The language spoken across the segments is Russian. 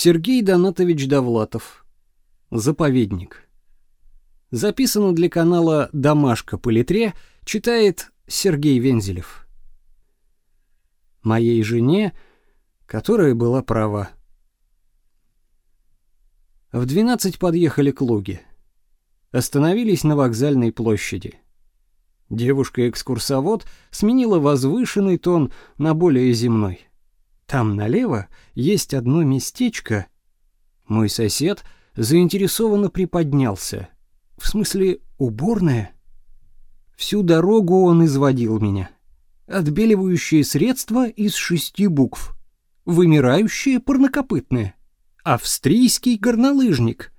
Сергей Донатович Довлатов. Заповедник. Записано для канала Домашка по литре, читает Сергей Вензелев. Моей жене, которая была права. В 12 подъехали к Луге. Остановились на вокзальной площади. Девушка-экскурсовод сменила возвышенный тон на более земной. Там налево есть одно местечко. Мой сосед заинтересованно приподнялся. В смысле, уборная? Всю дорогу он изводил меня. Отбеливающее средство из шести букв. Вымирающее парнокопытное. Австрийский горнолыжник.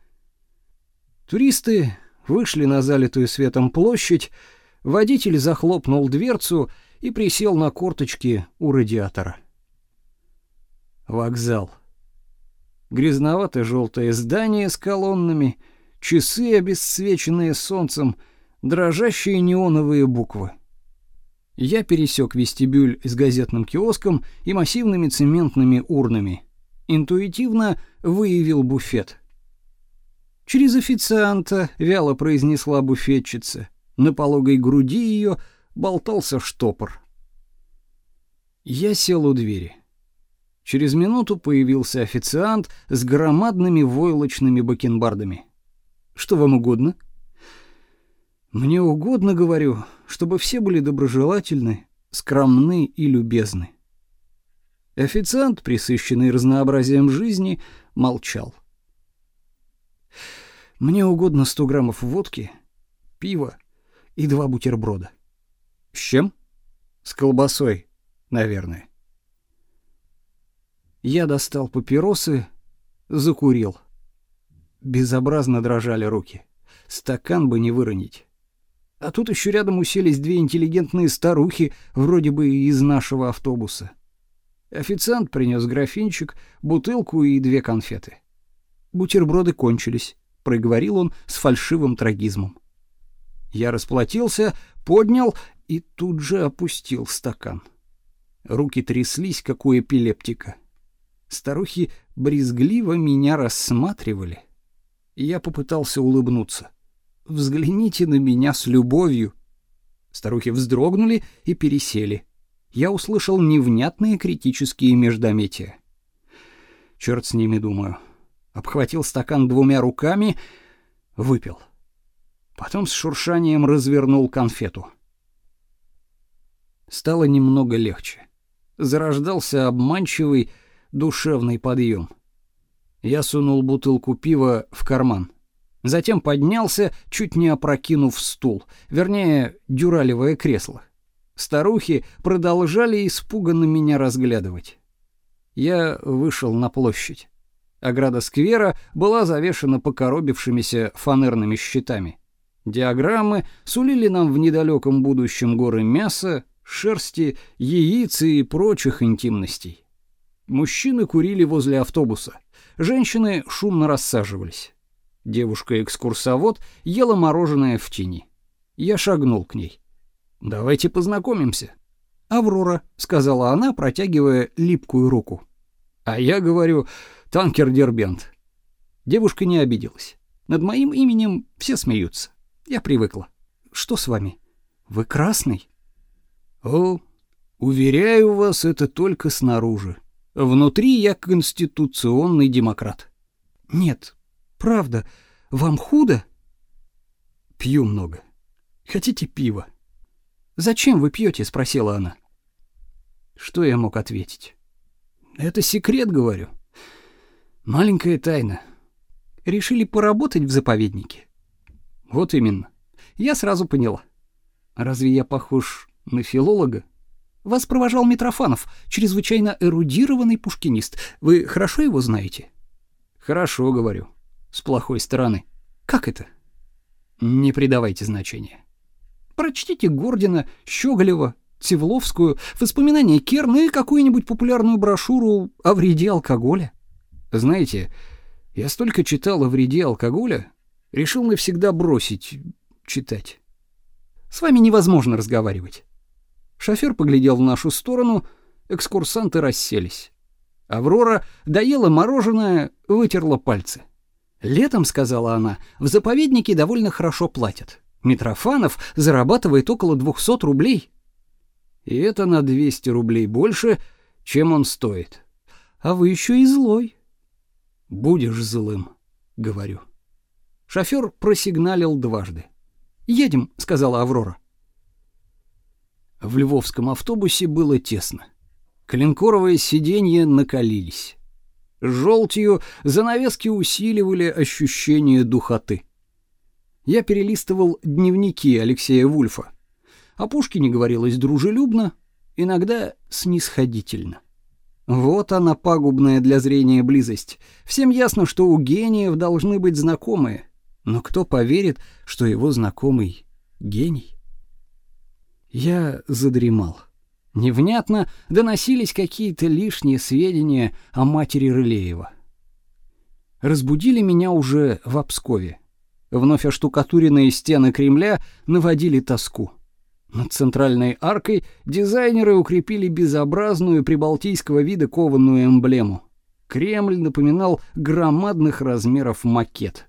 Туристы вышли на залитую светом площадь, водитель захлопнул дверцу и присел на корточки у радиатора. Вокзал. Грязновато-желтое здание с колоннами, часы, обесцвеченные солнцем, дрожащие неоновые буквы. Я пересек вестибюль с газетным киоском и массивными цементными урнами. Интуитивно выявил буфет. Через официанта вяло произнесла буфетчица. На пологой груди ее болтался штопор. Я сел у двери. Через минуту появился официант с громадными войлочными бакенбардами. Что вам угодно? Мне угодно, говорю, чтобы все были доброжелательны, скромны и любезны. Официант, присыщенный разнообразием жизни, молчал. Мне угодно сто граммов водки, пива и два бутерброда. С чем? С колбасой, наверное. Я достал папиросы, закурил. Безобразно дрожали руки. Стакан бы не выронить. А тут еще рядом уселись две интеллигентные старухи, вроде бы из нашего автобуса. Официант принес графинчик, бутылку и две конфеты. Бутерброды кончились, проговорил он с фальшивым трагизмом. Я расплатился, поднял и тут же опустил стакан. Руки тряслись, как у эпилептика. Старухи брезгливо меня рассматривали. Я попытался улыбнуться. Взгляните на меня с любовью. Старухи вздрогнули и пересели. Я услышал невнятные критические междометия. Черт с ними, думаю. Обхватил стакан двумя руками, выпил. Потом с шуршанием развернул конфету. Стало немного легче. Зарождался обманчивый душевный подъем. Я сунул бутылку пива в карман. Затем поднялся, чуть не опрокинув стул, вернее, дюралевое кресло. Старухи продолжали испуганно меня разглядывать. Я вышел на площадь. Ограда сквера была завешена покоробившимися фанерными щитами. Диаграммы сулили нам в недалеком будущем горы мяса, шерсти, яиц и прочих интимностей. Мужчины курили возле автобуса. Женщины шумно рассаживались. Девушка-экскурсовод ела мороженое в тени. Я шагнул к ней. «Давайте познакомимся». «Аврора», — сказала она, протягивая липкую руку. А я говорю «Танкер Дербент». Девушка не обиделась. Над моим именем все смеются. Я привыкла. «Что с вами? Вы красный?» «О, уверяю вас, это только снаружи. Внутри я конституционный демократ. Нет, правда, вам худо? Пью много. Хотите пива? Зачем вы пьете? спросила она. Что я мог ответить? Это секрет, говорю. Маленькая тайна. Решили поработать в заповеднике? Вот именно. Я сразу поняла. Разве я похож на филолога? Вас провожал Митрофанов, чрезвычайно эрудированный пушкинист. Вы хорошо его знаете? Хорошо, говорю. С плохой стороны. Как это? Не придавайте значения. Прочтите Гордина, Щеголева, Цивловскую, воспоминания Керна и какую-нибудь популярную брошюру о вреде алкоголя. Знаете, я столько читал о вреде алкоголя, решил навсегда бросить читать. С вами невозможно разговаривать. Шофер поглядел в нашу сторону, экскурсанты расселись. Аврора доела мороженое, вытерла пальцы. Летом, сказала она, в заповеднике довольно хорошо платят. Митрофанов зарабатывает около 200 рублей. И это на 200 рублей больше, чем он стоит. А вы еще и злой. Будешь злым, говорю. Шофер просигналил дважды. "Едем", сказала Аврора. В львовском автобусе было тесно. Клинкоровые сиденья накалились. Желтью занавески усиливали ощущение духоты. Я перелистывал дневники Алексея Вульфа. О Пушкине говорилось дружелюбно, иногда снисходительно. Вот она пагубная для зрения близость. Всем ясно, что у гениев должны быть знакомые, но кто поверит, что его знакомый гений? Я задремал. Невнятно доносились какие-то лишние сведения о матери Рылеева. Разбудили меня уже в Обскове. Вновь оштукатуренные стены Кремля наводили тоску. Над центральной аркой дизайнеры укрепили безобразную прибалтийского вида кованую эмблему. Кремль напоминал громадных размеров макет.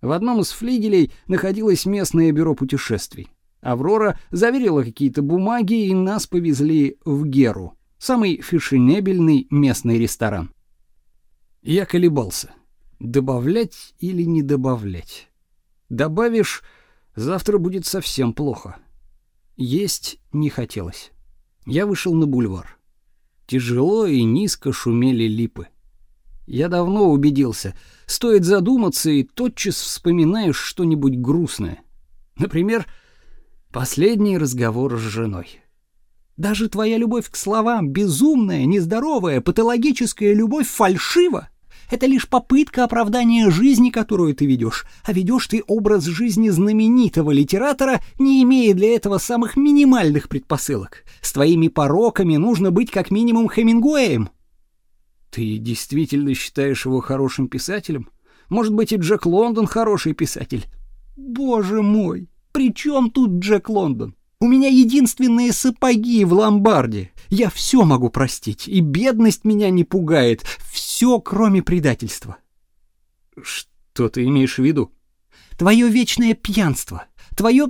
В одном из флигелей находилось местное бюро путешествий. Аврора заверила какие-то бумаги, и нас повезли в Геру, самый фешенебельный местный ресторан. Я колебался, добавлять или не добавлять. Добавишь, завтра будет совсем плохо. Есть не хотелось. Я вышел на бульвар. Тяжело и низко шумели липы. Я давно убедился, стоит задуматься и тотчас вспоминаешь что-нибудь грустное. Например, Последний разговор с женой. Даже твоя любовь к словам, безумная, нездоровая, патологическая любовь фальшива. Это лишь попытка оправдания жизни, которую ты ведешь, а ведешь ты образ жизни знаменитого литератора, не имея для этого самых минимальных предпосылок. С твоими пороками нужно быть как минимум Хемингуэем. Ты действительно считаешь его хорошим писателем? Может быть, и Джек Лондон хороший писатель? Боже мой, при чем тут Джек Лондон? У меня единственные сапоги в ломбарде. Я все могу простить, и бедность меня не пугает. Все, кроме предательства. Что ты имеешь в виду? Твое вечное пьянство. Твое...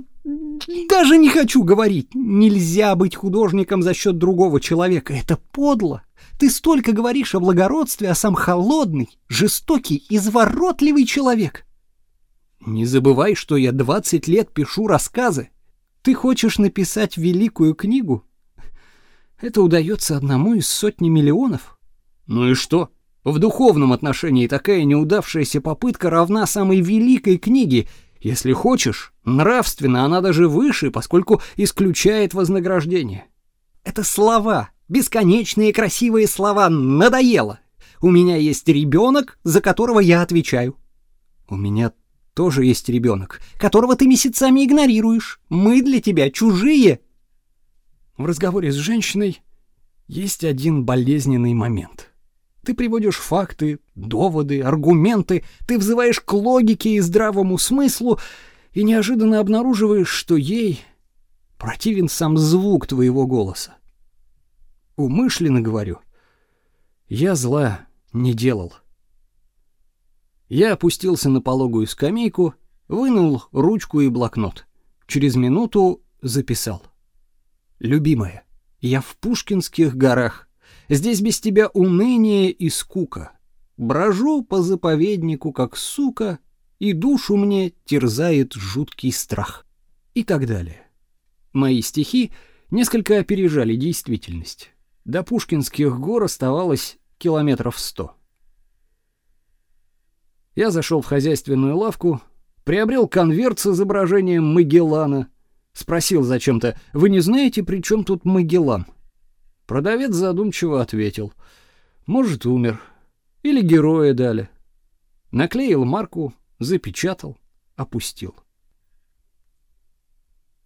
Даже не хочу говорить. Нельзя быть художником за счет другого человека. Это подло. Ты столько говоришь о благородстве, а сам холодный, жестокий, изворотливый человек. Не забывай, что я 20 лет пишу рассказы. Ты хочешь написать великую книгу? Это удается одному из сотни миллионов. Ну и что? В духовном отношении такая неудавшаяся попытка равна самой великой книге. Если хочешь, нравственно она даже выше, поскольку исключает вознаграждение. Это слова, бесконечные красивые слова, надоело. У меня есть ребенок, за которого я отвечаю. У меня тоже есть ребенок, которого ты месяцами игнорируешь. Мы для тебя чужие. В разговоре с женщиной есть один болезненный момент. Ты приводишь факты, доводы, аргументы, ты взываешь к логике и здравому смыслу и неожиданно обнаруживаешь, что ей противен сам звук твоего голоса. Умышленно говорю, я зла не делал. Я опустился на пологую скамейку, вынул ручку и блокнот. Через минуту записал. «Любимая, я в Пушкинских горах. Здесь без тебя уныние и скука. Брожу по заповеднику, как сука, и душу мне терзает жуткий страх». И так далее. Мои стихи несколько опережали действительность. До Пушкинских гор оставалось километров сто. Я зашел в хозяйственную лавку, приобрел конверт с изображением Магеллана, спросил зачем-то: "Вы не знаете, при чем тут Магеллан?" Продавец задумчиво ответил: "Может, умер или героя дали". Наклеил марку, запечатал, опустил.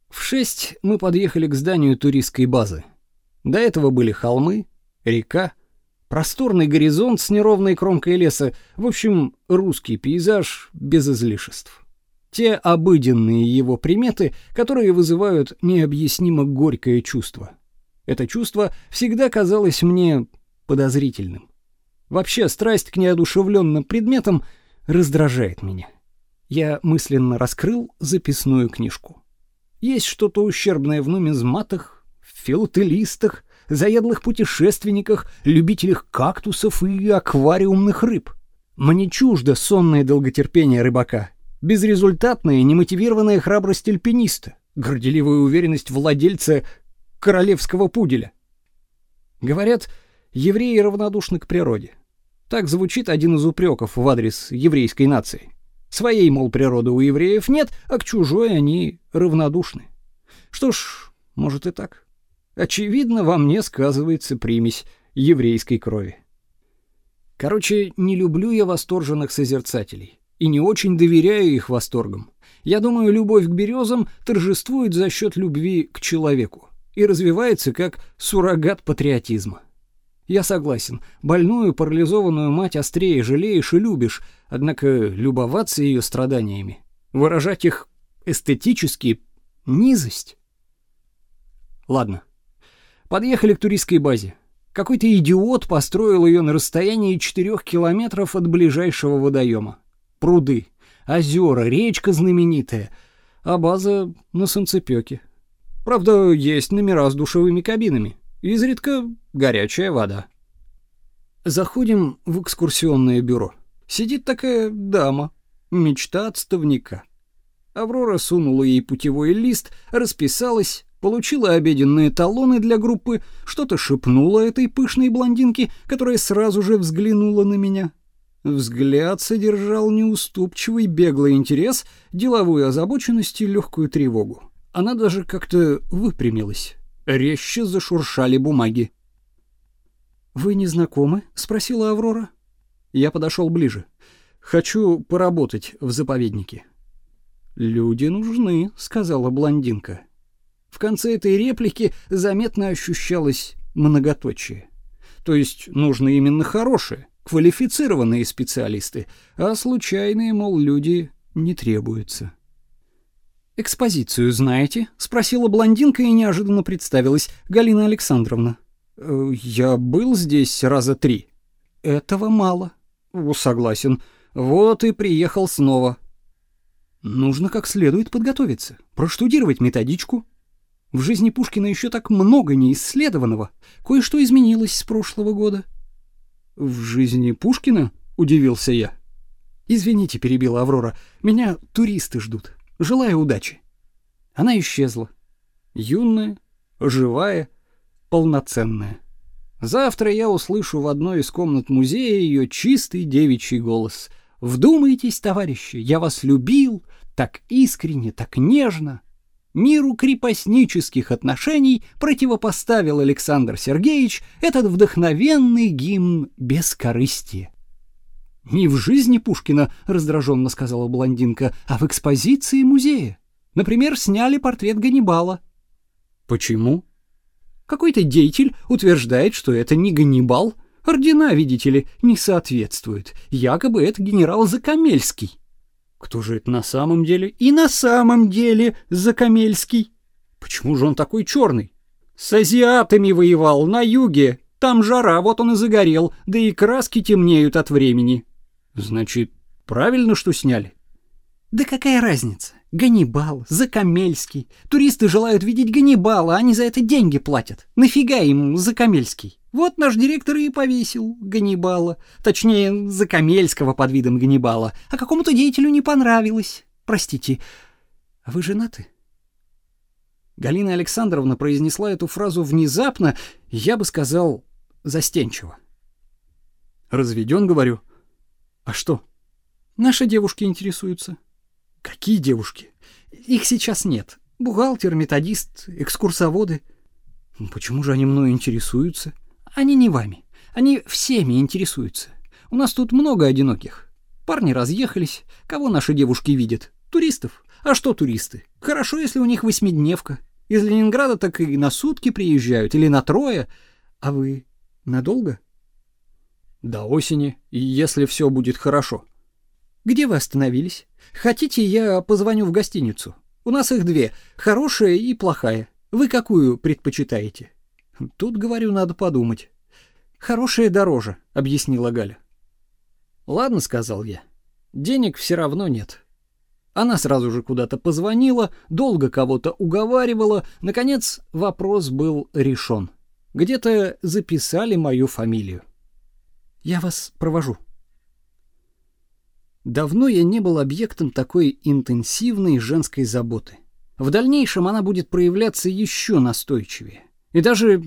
В шесть мы подъехали к зданию туристской базы. До этого были холмы, река, Просторный горизонт с неровной кромкой леса, в общем, русский пейзаж без излишеств. Те обыденные его приметы, которые вызывают необъяснимо горькое чувство. Это чувство всегда казалось мне подозрительным. Вообще, страсть к неодушевленным предметам раздражает меня. Я мысленно раскрыл записную книжку. Есть что-то ущербное в нумизматах, филателистах, заядлых путешественниках, любителях кактусов и аквариумных рыб. Мне чуждо сонное долготерпение рыбака, безрезультатная немотивированная храбрость альпиниста, горделивая уверенность владельца королевского пуделя. Говорят, евреи равнодушны к природе. Так звучит один из упреков в адрес еврейской нации. Своей, мол, природы у евреев нет, а к чужой они равнодушны. Что ж, может и так. Очевидно, во мне сказывается примесь еврейской крови. Короче, не люблю я восторженных созерцателей и не очень доверяю их восторгам. Я думаю, любовь к березам торжествует за счет любви к человеку и развивается как суррогат патриотизма. Я согласен, больную парализованную мать острее жалеешь и любишь, однако любоваться ее страданиями, выражать их эстетически — низость. Ладно, подъехали к туристской базе. Какой-то идиот построил ее на расстоянии четырех километров от ближайшего водоема. Пруды, озера, речка знаменитая, а база на солнцепёке. Правда, есть номера с душевыми кабинами. Изредка горячая вода. Заходим в экскурсионное бюро. Сидит такая дама, мечта отставника. Аврора сунула ей путевой лист, расписалась, получила обеденные талоны для группы, что-то шепнула этой пышной блондинке, которая сразу же взглянула на меня. Взгляд содержал неуступчивый беглый интерес, деловую озабоченность и легкую тревогу. Она даже как-то выпрямилась. Резче зашуршали бумаги. «Вы не знакомы?» — спросила Аврора. Я подошел ближе. «Хочу поработать в заповеднике». «Люди нужны», — сказала блондинка. В конце этой реплики заметно ощущалось многоточие. То есть нужны именно хорошие, квалифицированные специалисты, а случайные, мол, люди не требуются. «Экспозицию знаете?» — спросила блондинка и неожиданно представилась. «Галина Александровна». «Э, «Я был здесь раза три». «Этого мало». «Согласен. Вот и приехал снова». «Нужно как следует подготовиться, проштудировать методичку». В жизни Пушкина еще так много неисследованного. Кое-что изменилось с прошлого года. «В жизни Пушкина?» — удивился я. «Извините», — перебила Аврора, — «меня туристы ждут». Желаю удачи. Она исчезла. Юная, живая, полноценная. Завтра я услышу в одной из комнат музея ее чистый девичий голос. Вдумайтесь, товарищи, я вас любил так искренне, так нежно. Миру крепостнических отношений противопоставил Александр Сергеевич этот вдохновенный гимн бескорыстия. «Не в жизни Пушкина», — раздраженно сказала блондинка, «а в экспозиции музея. Например, сняли портрет Ганнибала». «Почему?» «Какой-то деятель утверждает, что это не Ганнибал. Ордена, видите ли, не соответствуют. Якобы это генерал Закамельский». «Кто же это на самом деле?» «И на самом деле Закамельский». «Почему же он такой черный?» «С азиатами воевал на юге. Там жара, вот он и загорел, да и краски темнеют от времени». Значит, правильно, что сняли? Да какая разница? Ганнибал, Закамельский. Туристы желают видеть Ганнибала, они за это деньги платят. Нафига им Закамельский? Вот наш директор и повесил Ганнибала. Точнее, Закамельского под видом Ганнибала. А какому-то деятелю не понравилось. Простите, а вы женаты? Галина Александровна произнесла эту фразу внезапно, я бы сказал, застенчиво. Разведен, говорю. — а что? Наши девушки интересуются. Какие девушки? Их сейчас нет. Бухгалтер, методист, экскурсоводы. Почему же они мной интересуются? Они не вами. Они всеми интересуются. У нас тут много одиноких. Парни разъехались. Кого наши девушки видят? Туристов. А что туристы? Хорошо, если у них восьмидневка. Из Ленинграда так и на сутки приезжают, или на трое. А вы надолго? До осени, если все будет хорошо. Где вы остановились? Хотите, я позвоню в гостиницу? У нас их две, хорошая и плохая. Вы какую предпочитаете? Тут, говорю, надо подумать. Хорошее дороже, объяснила Галя. Ладно, сказал я. Денег все равно нет. Она сразу же куда-то позвонила, долго кого-то уговаривала, наконец вопрос был решен. Где-то записали мою фамилию. Я вас провожу. Давно я не был объектом такой интенсивной женской заботы. В дальнейшем она будет проявляться еще настойчивее и даже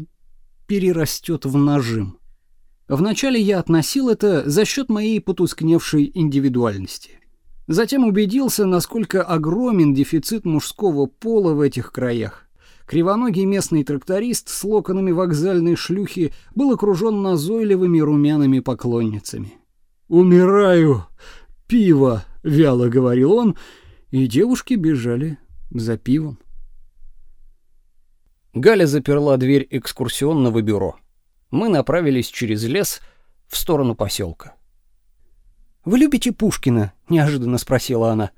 перерастет в нажим. Вначале я относил это за счет моей потускневшей индивидуальности. Затем убедился, насколько огромен дефицит мужского пола в этих краях. Кривоногий местный тракторист с локонами вокзальной шлюхи был окружен назойливыми румяными поклонницами. «Умираю! Пиво!» — вяло говорил он, и девушки бежали за пивом. Галя заперла дверь экскурсионного бюро. Мы направились через лес в сторону поселка. «Вы любите Пушкина?» — неожиданно спросила она.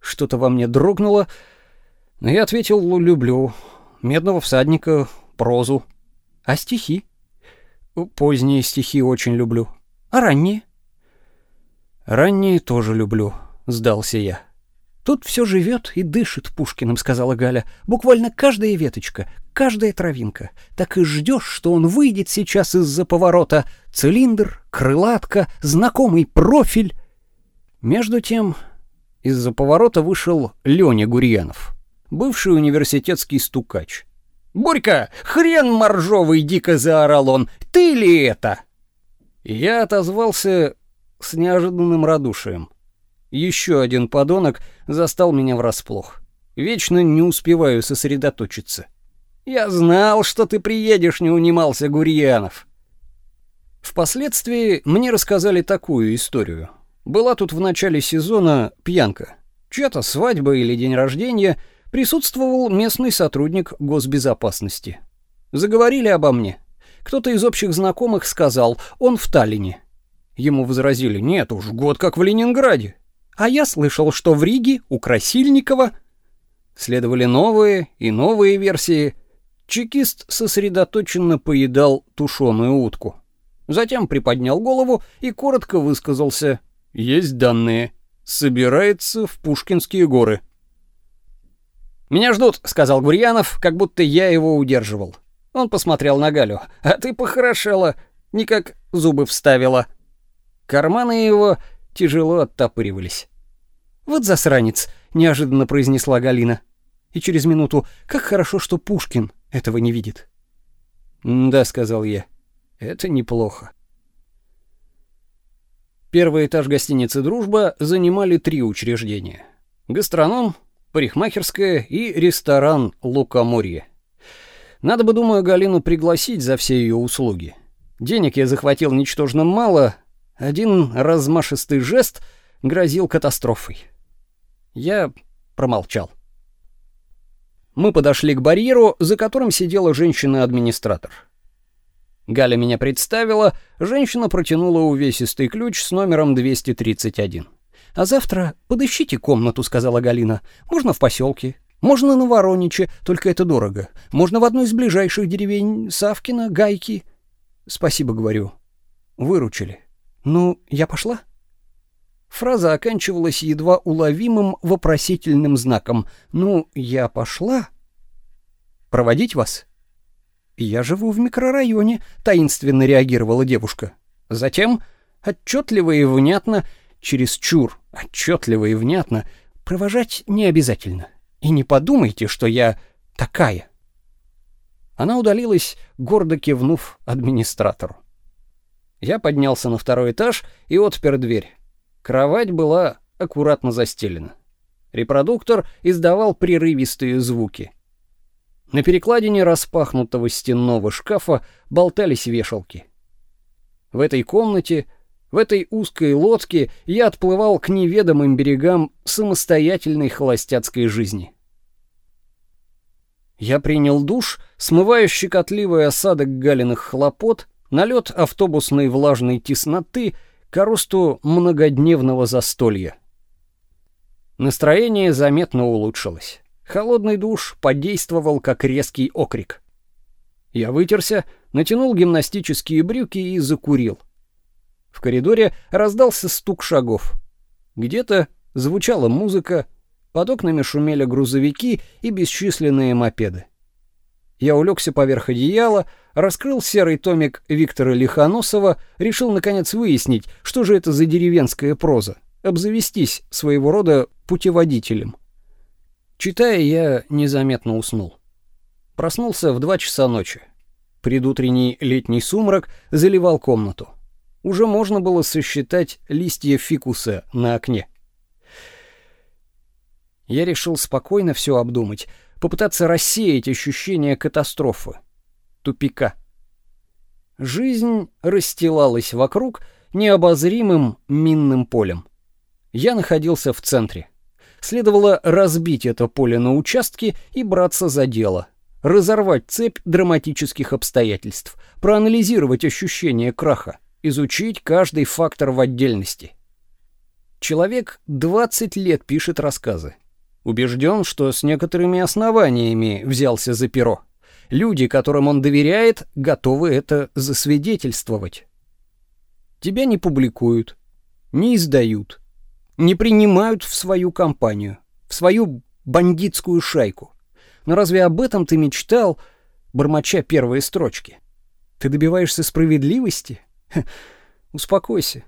Что-то во мне дрогнуло, но я ответил «люблю». «Медного всадника», прозу. «А стихи?» «Поздние стихи очень люблю». «А ранние?» «Ранние тоже люблю», — сдался я. «Тут все живет и дышит Пушкиным», — сказала Галя. «Буквально каждая веточка, каждая травинка. Так и ждешь, что он выйдет сейчас из-за поворота. Цилиндр, крылатка, знакомый профиль». Между тем, из-за поворота вышел Леня Гурьянов, бывший университетский стукач. «Борька, хрен моржовый!» — дико заорал он. «Ты ли это?» Я отозвался с неожиданным радушием. Еще один подонок застал меня врасплох. Вечно не успеваю сосредоточиться. Я знал, что ты приедешь, не унимался Гурьянов. Впоследствии мне рассказали такую историю. Была тут в начале сезона пьянка. Чья-то свадьба или день рождения присутствовал местный сотрудник госбезопасности. Заговорили обо мне. Кто-то из общих знакомых сказал, он в Таллине. Ему возразили, нет уж, год как в Ленинграде. А я слышал, что в Риге у Красильникова следовали новые и новые версии. Чекист сосредоточенно поедал тушеную утку. Затем приподнял голову и коротко высказался. Есть данные. Собирается в Пушкинские горы. «Меня ждут», — сказал Гурьянов, как будто я его удерживал. Он посмотрел на Галю. «А ты похорошела, никак зубы вставила». Карманы его тяжело оттопыривались. «Вот засранец», — неожиданно произнесла Галина. И через минуту «Как хорошо, что Пушкин этого не видит». «Да», — сказал я, — «это неплохо». Первый этаж гостиницы «Дружба» занимали три учреждения. Гастроном, парикмахерская и ресторан «Лукоморье». Надо бы, думаю, Галину пригласить за все ее услуги. Денег я захватил ничтожно мало, один размашистый жест грозил катастрофой. Я промолчал. Мы подошли к барьеру, за которым сидела женщина-администратор. Галя меня представила, женщина протянула увесистый ключ с номером 231. «А завтра подыщите комнату», — сказала Галина. «Можно в поселке, можно на Ворониче, только это дорого. Можно в одной из ближайших деревень Савкина, Гайки». «Спасибо, — говорю. Выручили. Ну, я пошла?» Фраза оканчивалась едва уловимым вопросительным знаком. «Ну, я пошла?» «Проводить вас?» «Я живу в микрорайоне», — таинственно реагировала девушка. Затем, отчетливо и внятно, чересчур отчетливо и внятно, провожать не обязательно. И не подумайте, что я такая. Она удалилась, гордо кивнув администратору. Я поднялся на второй этаж и отпер дверь. Кровать была аккуратно застелена. Репродуктор издавал прерывистые звуки. На перекладине распахнутого стенного шкафа болтались вешалки. В этой комнате, в этой узкой лодке я отплывал к неведомым берегам самостоятельной холостяцкой жизни. Я принял душ, смывая щекотливый осадок галиных хлопот, налет автобусной влажной тесноты — к росту многодневного застолья. Настроение заметно улучшилось. Холодный душ подействовал как резкий окрик. Я вытерся, натянул гимнастические брюки и закурил. В коридоре раздался стук шагов. Где-то звучала музыка, под окнами шумели грузовики и бесчисленные мопеды. Я улегся поверх одеяла, раскрыл серый томик Виктора Лихоносова, решил наконец выяснить, что же это за деревенская проза, обзавестись своего рода путеводителем. Читая, я незаметно уснул. Проснулся в два часа ночи. Предутренний летний сумрак заливал комнату. Уже можно было сосчитать листья фикуса на окне. Я решил спокойно все обдумать, попытаться рассеять ощущение катастрофы, тупика. Жизнь расстилалась вокруг необозримым минным полем. Я находился в центре. Следовало разбить это поле на участки и браться за дело. Разорвать цепь драматических обстоятельств, проанализировать ощущение краха, изучить каждый фактор в отдельности. Человек 20 лет пишет рассказы. Убежден, что с некоторыми основаниями взялся за перо. Люди, которым он доверяет, готовы это засвидетельствовать. Тебя не публикуют, не издают, не принимают в свою компанию, в свою бандитскую шайку. Но разве об этом ты мечтал, бормоча первые строчки? Ты добиваешься справедливости? Успокойся.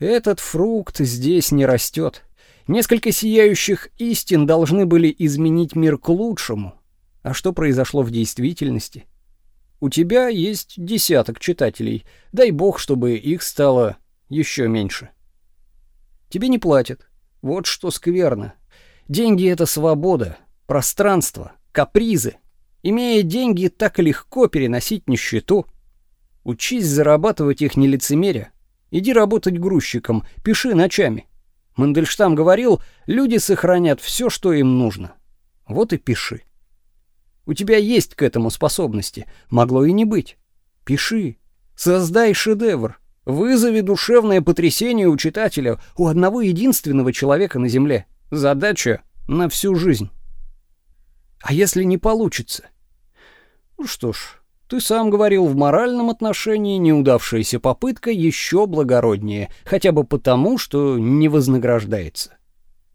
Этот фрукт здесь не растет. Несколько сияющих истин должны были изменить мир к лучшему. А что произошло в действительности? У тебя есть десяток читателей. Дай бог, чтобы их стало еще меньше. Тебе не платят. Вот что скверно. Деньги — это свобода, пространство, капризы. Имея деньги, так легко переносить нищету. Учись зарабатывать их не лицемеря. Иди работать грузчиком, пиши ночами. Мандельштам говорил, люди сохранят все, что им нужно. Вот и пиши. У тебя есть к этому способности, могло и не быть. Пиши, создай шедевр. Вызови душевное потрясение у читателя, у одного единственного человека на земле. Задача на всю жизнь. А если не получится? Ну что ж, ты сам говорил, в моральном отношении неудавшаяся попытка еще благороднее, хотя бы потому, что не вознаграждается.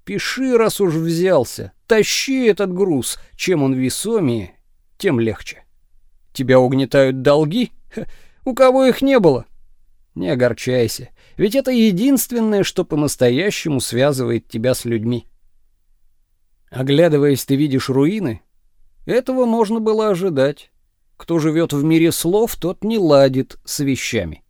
Пиши, раз уж взялся, тащи этот груз, чем он весомее, тем легче. Тебя угнетают долги? Ха, у кого их не было? Не огорчайся, ведь это единственное, что по-настоящему связывает тебя с людьми. Оглядываясь, ты видишь руины? Этого можно было ожидать. Кто живет в мире слов, тот не ладит с вещами.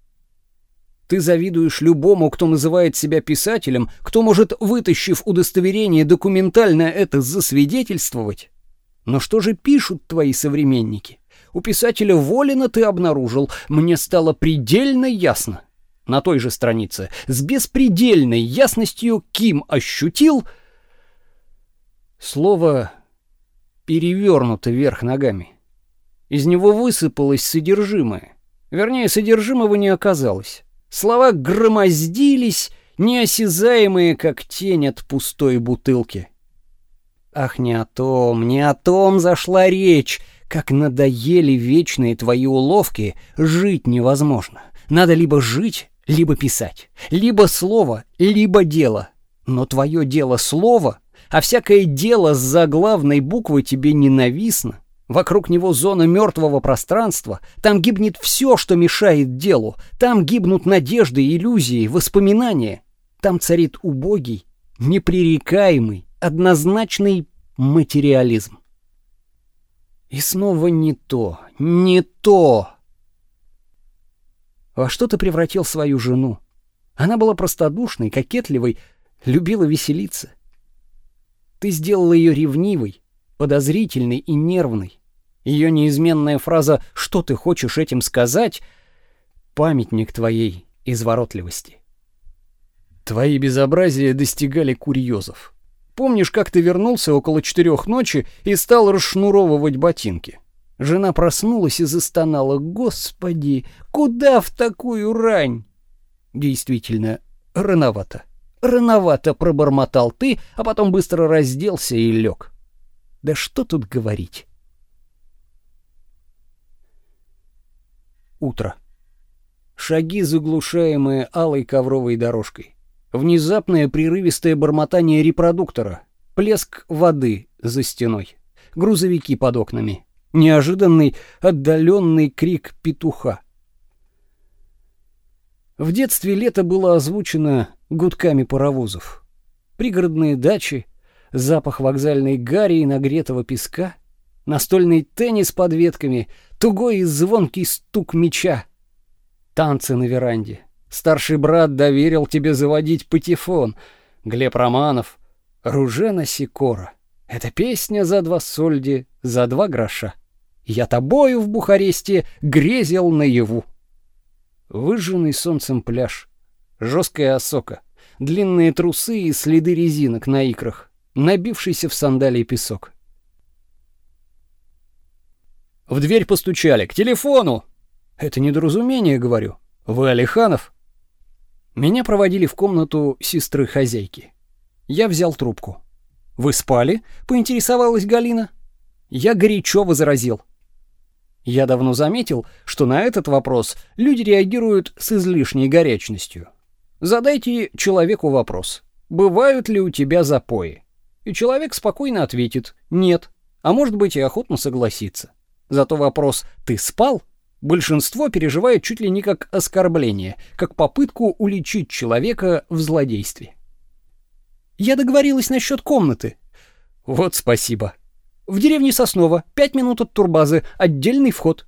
Ты завидуешь любому, кто называет себя писателем, кто может, вытащив удостоверение, документально это засвидетельствовать. Но что же пишут твои современники? у писателя Волина ты обнаружил, мне стало предельно ясно. На той же странице с беспредельной ясностью Ким ощутил слово перевернуто вверх ногами. Из него высыпалось содержимое. Вернее, содержимого не оказалось. Слова громоздились, неосязаемые, как тень от пустой бутылки. Ах, не о том, не о том зашла речь. Как надоели вечные твои уловки, жить невозможно. Надо либо жить, либо писать. Либо слово, либо дело. Но твое дело слово, а всякое дело с заглавной буквы тебе ненавистно. Вокруг него зона мертвого пространства. Там гибнет все, что мешает делу. Там гибнут надежды, иллюзии, воспоминания. Там царит убогий, непререкаемый, однозначный материализм. И снова не то, не то. Во что ты превратил свою жену? Она была простодушной, кокетливой, любила веселиться. Ты сделал ее ревнивой, подозрительной и нервной. Ее неизменная фраза «Что ты хочешь этим сказать?» — памятник твоей изворотливости. Твои безобразия достигали курьезов. Помнишь, как ты вернулся около четырех ночи и стал расшнуровывать ботинки? Жена проснулась и застонала. «Господи, куда в такую рань?» Действительно, рановато. Рановато пробормотал ты, а потом быстро разделся и лег. Да что тут говорить? Утро. Шаги, заглушаемые алой ковровой дорожкой. Внезапное прерывистое бормотание репродуктора. Плеск воды за стеной. Грузовики под окнами. Неожиданный отдаленный крик петуха. В детстве лето было озвучено гудками паровозов. Пригородные дачи, запах вокзальной гари и нагретого песка, настольный теннис под ветками, тугой и звонкий стук меча, танцы на веранде. Старший брат доверил тебе заводить патефон. Глеб Романов, Ружена Сикора. Это песня за два сольди, за два гроша. Я тобою в Бухаресте грезил наяву. Выжженный солнцем пляж, жесткая осока, длинные трусы и следы резинок на икрах, набившийся в сандалии песок. В дверь постучали. К телефону. Это недоразумение, говорю. Вы Алиханов? Меня проводили в комнату сестры хозяйки. Я взял трубку. Вы спали? поинтересовалась Галина. Я горячо возразил. Я давно заметил, что на этот вопрос люди реагируют с излишней горячностью. Задайте человеку вопрос: "Бывают ли у тебя запои?" И человек спокойно ответит: "Нет", а может быть и охотно согласится. Зато вопрос "Ты спал?" большинство переживает чуть ли не как оскорбление, как попытку уличить человека в злодействе. Я договорилась насчет комнаты. Вот спасибо. В деревне Соснова, пять минут от турбазы, отдельный вход.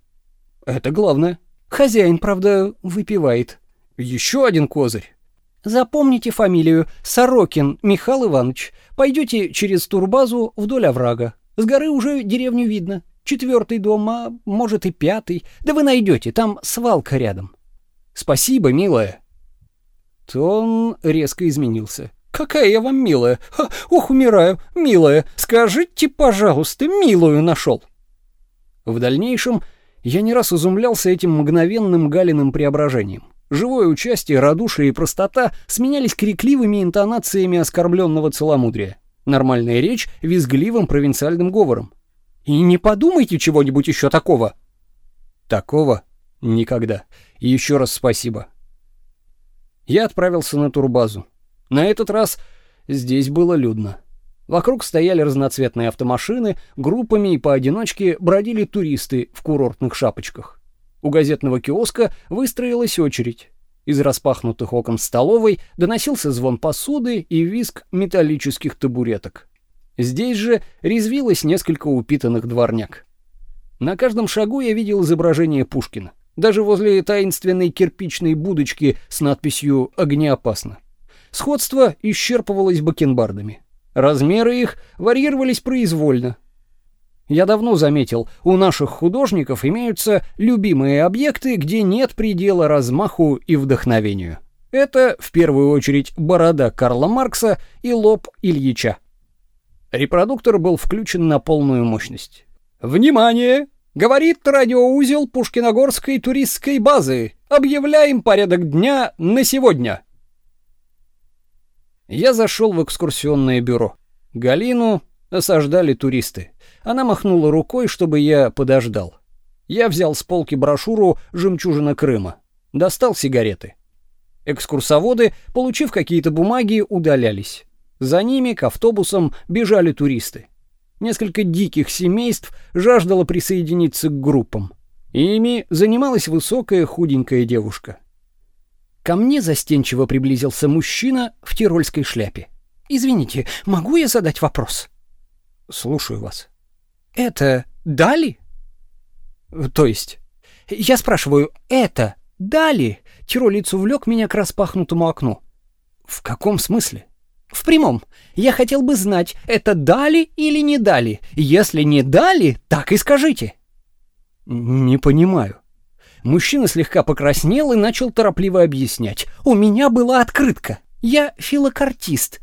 Это главное. Хозяин, правда, выпивает. Еще один козырь. Запомните фамилию Сорокин Михаил Иванович. Пойдете через турбазу вдоль оврага. С горы уже деревню видно. Четвертый дом, а может и пятый. Да вы найдете, там свалка рядом. Спасибо, милая. Тон резко изменился. Какая я вам милая? Ха, ох, умираю, милая. Скажите, пожалуйста, милую нашел. В дальнейшем я не раз изумлялся этим мгновенным Галиным преображением. Живое участие, радушие и простота сменялись крикливыми интонациями оскорбленного целомудрия. Нормальная речь визгливым провинциальным говором. И не подумайте чего-нибудь еще такого. Такого никогда. И еще раз спасибо. Я отправился на турбазу. На этот раз здесь было людно. Вокруг стояли разноцветные автомашины, группами и поодиночке бродили туристы в курортных шапочках. У газетного киоска выстроилась очередь. Из распахнутых окон столовой доносился звон посуды и визг металлических табуреток. Здесь же резвилось несколько упитанных дворняк. На каждом шагу я видел изображение Пушкина. Даже возле таинственной кирпичной будочки с надписью «Огнеопасно». Сходство исчерпывалось бакенбардами. Размеры их варьировались произвольно. Я давно заметил, у наших художников имеются любимые объекты, где нет предела размаху и вдохновению. Это, в первую очередь, борода Карла Маркса и лоб Ильича. Репродуктор был включен на полную мощность. «Внимание! Говорит радиоузел Пушкиногорской туристской базы. Объявляем порядок дня на сегодня!» Я зашел в экскурсионное бюро. Галину осаждали туристы. Она махнула рукой, чтобы я подождал. Я взял с полки брошюру «Жемчужина Крыма». Достал сигареты. Экскурсоводы, получив какие-то бумаги, удалялись. За ними к автобусам бежали туристы. Несколько диких семейств жаждало присоединиться к группам. Ими занималась высокая худенькая девушка. Ко мне застенчиво приблизился мужчина в тирольской шляпе. Извините, могу я задать вопрос? Слушаю вас. Это Дали? То есть, я спрашиваю, это Дали? Тиролец увлек меня к распахнутому окну. В каком смысле? В прямом. Я хотел бы знать, это дали или не дали. Если не дали, так и скажите. Не понимаю. Мужчина слегка покраснел и начал торопливо объяснять. «У меня была открытка. Я филокартист».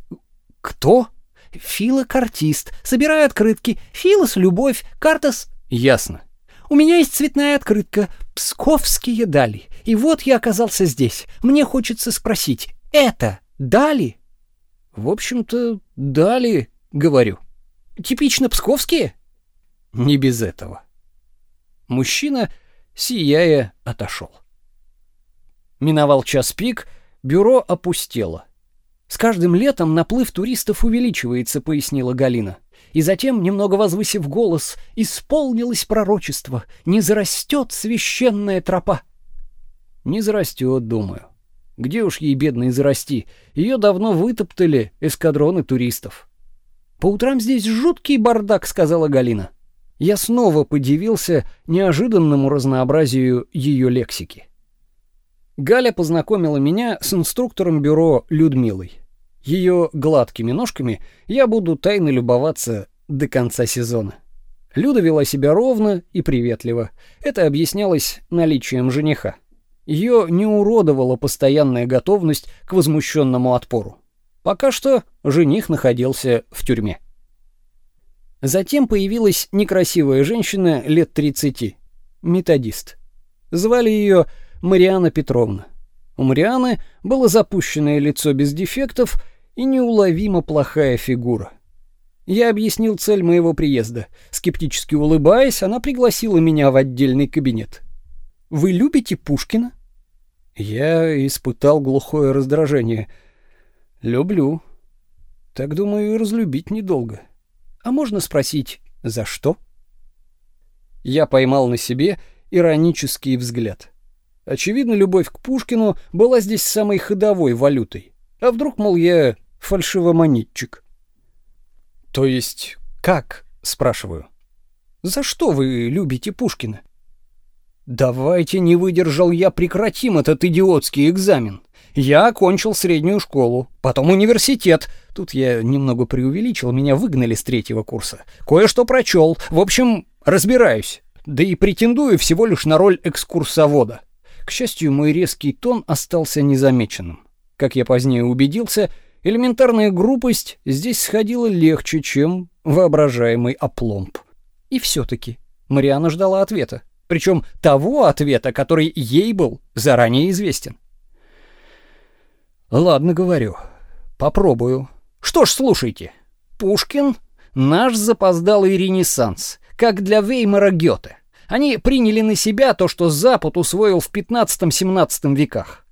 «Кто?» «Филокартист. Собираю открытки. Филос — любовь, картас...» «Ясно. У меня есть цветная открытка. Псковские дали. И вот я оказался здесь. Мне хочется спросить, это дали?» «В общем-то, дали, — говорю. Типично псковские?» «Не без этого». Мужчина сияя, отошел. Миновал час пик, бюро опустело. С каждым летом наплыв туристов увеличивается, пояснила Галина. И затем, немного возвысив голос, исполнилось пророчество: не зарастет священная тропа. Не зарастет, думаю. Где уж ей бедной зарасти? Ее давно вытоптали эскадроны туристов. По утрам здесь жуткий бардак, сказала Галина. Я снова подивился неожиданному разнообразию ее лексики. Галя познакомила меня с инструктором бюро Людмилой. Ее гладкими ножками я буду тайно любоваться до конца сезона. Люда вела себя ровно и приветливо. Это объяснялось наличием жениха. Ее не уродовала постоянная готовность к возмущенному отпору. Пока что жених находился в тюрьме. Затем появилась некрасивая женщина лет 30, методист. Звали ее Мариана Петровна. У Марианы было запущенное лицо без дефектов и неуловимо плохая фигура. Я объяснил цель моего приезда. Скептически улыбаясь, она пригласила меня в отдельный кабинет. Вы любите Пушкина? Я испытал глухое раздражение. Люблю. Так думаю, и разлюбить недолго. А можно спросить, за что? Я поймал на себе иронический взгляд. Очевидно, любовь к Пушкину была здесь самой ходовой валютой. А вдруг, мол, я фальшивомонетчик? То есть как, спрашиваю. За что вы любите Пушкина? Давайте, не выдержал я, прекратим этот идиотский экзамен. Я окончил среднюю школу, потом университет. Тут я немного преувеличил, меня выгнали с третьего курса. Кое-что прочел. В общем, разбираюсь. Да и претендую всего лишь на роль экскурсовода. К счастью, мой резкий тон остался незамеченным. Как я позднее убедился, элементарная грубость здесь сходила легче, чем воображаемый опломб. И все таки Мариана ждала ответа, причем того ответа, который ей был заранее известен. Ладно, говорю. Попробую. Что ж, слушайте. Пушкин наш запоздалый ренессанс, как для Веймара Гёте. Они приняли на себя то, что Запад усвоил в 15-17 веках.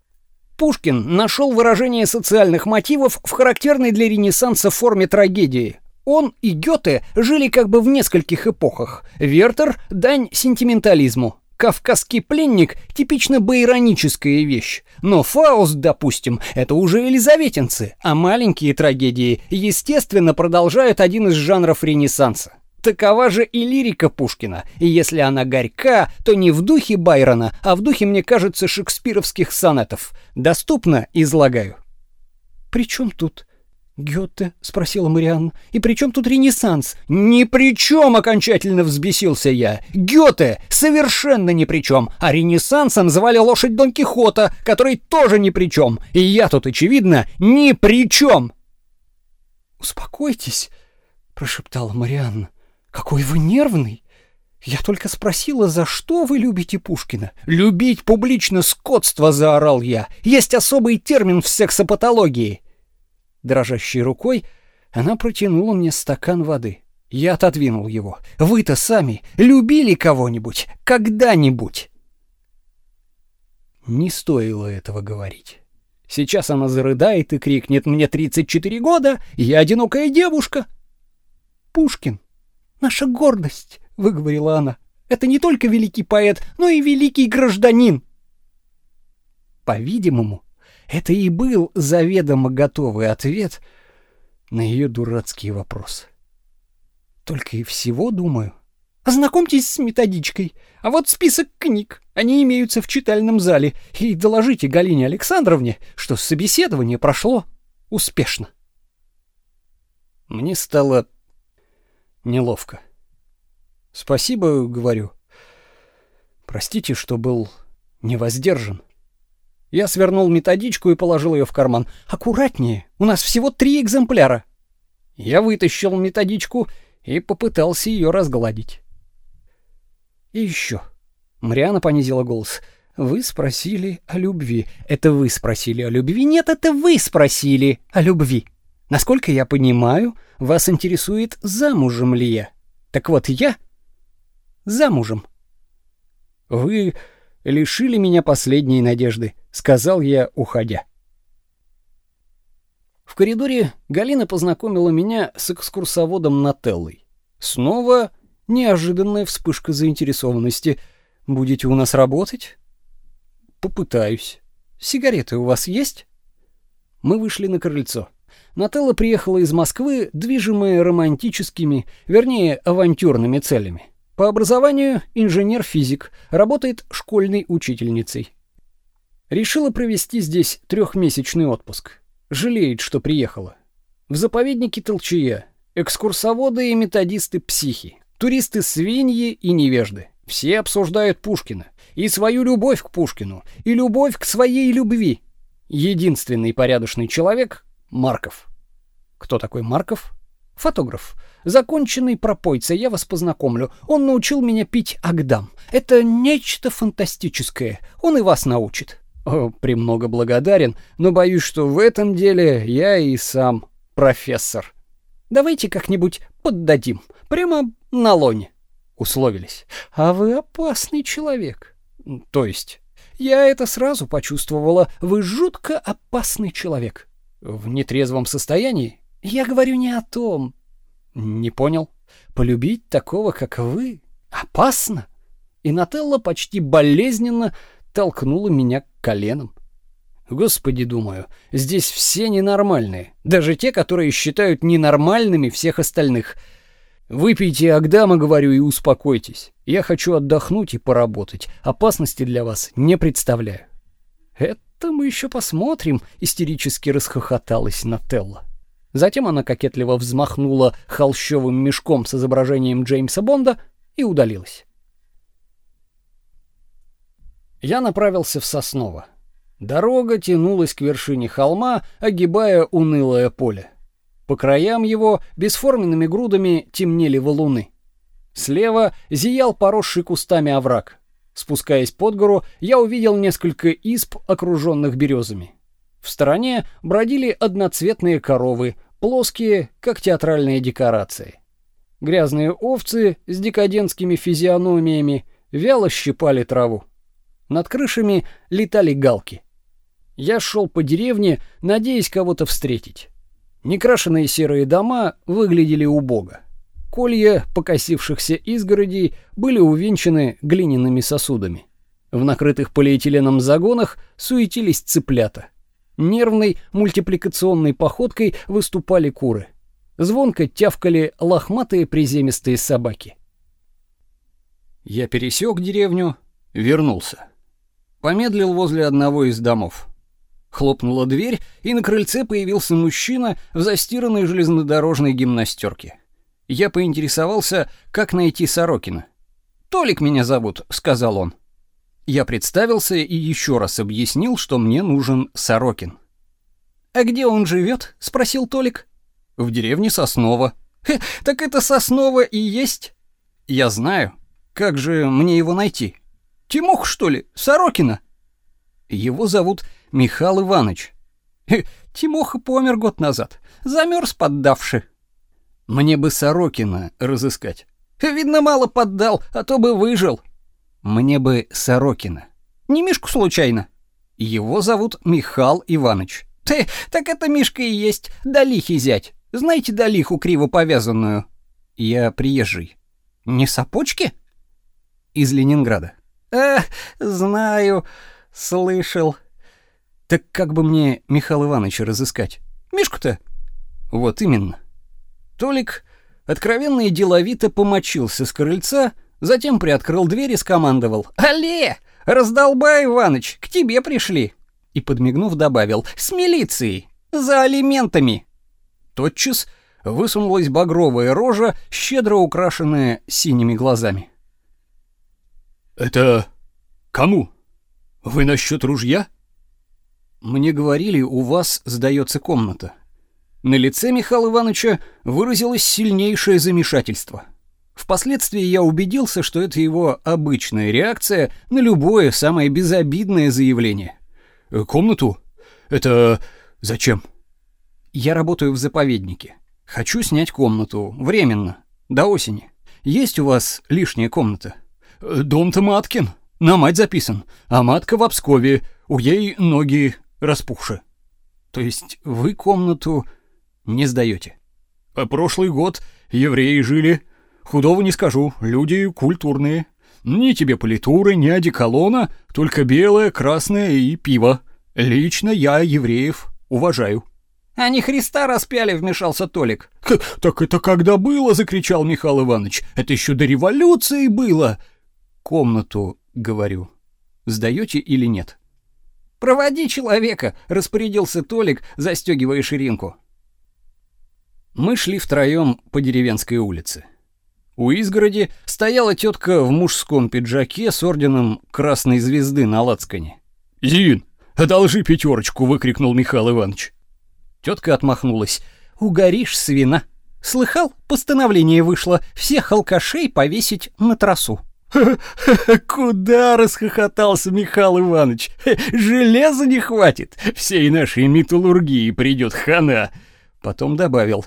Пушкин нашел выражение социальных мотивов в характерной для Ренессанса форме трагедии. Он и Гёте жили как бы в нескольких эпохах. Вертер — дань сентиментализму. Кавказский пленник — типично байроническая вещь. Но Фауст, допустим, это уже елизаветинцы, а маленькие трагедии, естественно, продолжают один из жанров Ренессанса. Такова же и лирика Пушкина, и если она горька, то не в духе Байрона, а в духе, мне кажется, шекспировских сонетов. Доступно излагаю. «При чем тут Гёте?» — спросила Марианна. «И при чем тут Ренессанс?» «Ни при чем!» — окончательно взбесился я. «Гёте совершенно ни при чем, а Ренессансом звали лошадь Дон Кихота, который тоже ни при чем, и я тут, очевидно, ни при чем!» «Успокойтесь», — прошептала Марианна. Какой вы нервный. Я только спросила, за что вы любите Пушкина. Любить публично скотство, заорал я. Есть особый термин в сексопатологии. Дрожащей рукой она протянула мне стакан воды. Я отодвинул его. Вы-то сами любили кого-нибудь когда-нибудь? Не стоило этого говорить. Сейчас она зарыдает и крикнет: "Мне 34 года, я одинокая девушка". Пушкин Наша гордость, выговорила она. Это не только великий поэт, но и великий гражданин. По-видимому, это и был заведомо готовый ответ на ее дурацкий вопрос. Только и всего думаю. Ознакомьтесь с методичкой. А вот список книг. Они имеются в читальном зале. И доложите Галине Александровне, что собеседование прошло успешно. Мне стало Неловко. Спасибо, говорю. Простите, что был невоздержан. Я свернул методичку и положил ее в карман. Аккуратнее, у нас всего три экземпляра. Я вытащил методичку и попытался ее разгладить. И еще. Мариана понизила голос. Вы спросили о любви. Это вы спросили о любви? Нет, это вы спросили о любви. Насколько я понимаю, вас интересует, замужем ли я. Так вот, я замужем. Вы лишили меня последней надежды, сказал я, уходя. В коридоре Галина познакомила меня с экскурсоводом Нателлой. Снова неожиданная вспышка заинтересованности. Будете у нас работать? Попытаюсь. Сигареты у вас есть? Мы вышли на крыльцо. Нателла приехала из Москвы, движимая романтическими, вернее, авантюрными целями. По образованию инженер-физик, работает школьной учительницей. Решила провести здесь трехмесячный отпуск. Жалеет, что приехала. В заповеднике Толчая экскурсоводы и методисты-психи, туристы-свиньи и невежды. Все обсуждают Пушкина и свою любовь к Пушкину, и любовь к своей любви. Единственный порядочный человек — Марков. Кто такой Марков? Фотограф. Законченный пропойца, я вас познакомлю. Он научил меня пить Агдам. Это нечто фантастическое. Он и вас научит. О, премного благодарен, но боюсь, что в этом деле я и сам профессор. Давайте как-нибудь поддадим. Прямо на лоне. Условились. А вы опасный человек. То есть, я это сразу почувствовала. Вы жутко опасный человек. В нетрезвом состоянии? Я говорю не о том. Не понял. Полюбить такого, как вы, опасно. И Нателла почти болезненно толкнула меня коленом. Господи, думаю, здесь все ненормальные, даже те, которые считают ненормальными всех остальных. Выпейте Агдама, говорю, и успокойтесь. Я хочу отдохнуть и поработать. Опасности для вас не представляю. Это мы еще посмотрим, истерически расхохоталась Нателла. Затем она кокетливо взмахнула холщовым мешком с изображением Джеймса Бонда и удалилась. Я направился в Сосново. Дорога тянулась к вершине холма, огибая унылое поле. По краям его бесформенными грудами темнели валуны. Слева зиял поросший кустами овраг. Спускаясь под гору, я увидел несколько изб, окруженных березами. В стороне бродили одноцветные коровы, плоские, как театральные декорации. Грязные овцы с декадентскими физиономиями вяло щипали траву. Над крышами летали галки. Я шел по деревне, надеясь кого-то встретить. Некрашенные серые дома выглядели убого. Колья покосившихся изгородей были увенчаны глиняными сосудами. В накрытых полиэтиленом загонах суетились цыплята. Нервной мультипликационной походкой выступали куры. Звонко тявкали лохматые приземистые собаки. Я пересек деревню, вернулся. Помедлил возле одного из домов. Хлопнула дверь, и на крыльце появился мужчина в застиранной железнодорожной гимнастерке. Я поинтересовался, как найти Сорокина. «Толик меня зовут», — сказал он. Я представился и еще раз объяснил, что мне нужен Сорокин. «А где он живет?» — спросил Толик. «В деревне Соснова». «Хе, так это Соснова и есть?» «Я знаю. Как же мне его найти?» «Тимох, что ли? Сорокина?» «Его зовут Михаил Иванович. Тимоха помер год назад, замерз поддавши. Мне бы Сорокина разыскать. Видно, мало поддал, а то бы выжил. Мне бы Сорокина. Не Мишку случайно? Его зовут Михаил Иванович. Ты, так это Мишка и есть, Далихи зять. Знаете Далиху криво повязанную? Я приезжий. Не сапочки? Из Ленинграда. Э, знаю, слышал. Так как бы мне Михаила Ивановича разыскать? Мишку-то? Вот именно. Толик откровенно и деловито помочился с крыльца, затем приоткрыл дверь и скомандовал: "Алле, раздолбай, Иваныч, к тебе пришли". И подмигнув добавил: "С милицией, за алиментами". Тотчас высунулась багровая рожа, щедро украшенная синими глазами. Это кому? Вы насчет ружья? Мне говорили, у вас сдается комната. На лице Михаила Ивановича выразилось сильнейшее замешательство. Впоследствии я убедился, что это его обычная реакция на любое самое безобидное заявление. «Э, комнату? Это зачем? Я работаю в заповеднике. Хочу снять комнату временно, до осени. Есть у вас лишняя комната? Э, дом-то Маткин. На мать записан, а матка в Обскове, у ей ноги распухши. То есть вы комнату не сдаете? А прошлый год евреи жили. Худого не скажу, люди культурные. Ни тебе политуры, ни одеколона, только белое, красное и пиво. Лично я евреев уважаю. «Они Христа распяли», — вмешался Толик. «Так это когда было?» — закричал Михаил Иванович. «Это еще до революции было!» «Комнату, говорю, сдаете или нет?» «Проводи человека», — распорядился Толик, застегивая ширинку. Мы шли втроем по деревенской улице. У изгороди стояла тетка в мужском пиджаке с орденом Красной Звезды на лацкане. «Зин, одолжи пятерочку!» — выкрикнул Михаил Иванович. Тетка отмахнулась. «Угоришь, свина! Слыхал? Постановление вышло всех алкашей повесить на тросу». «Куда?» — расхохотался Михаил Иванович. «Железа не хватит, всей нашей металлургии придет хана». Потом добавил.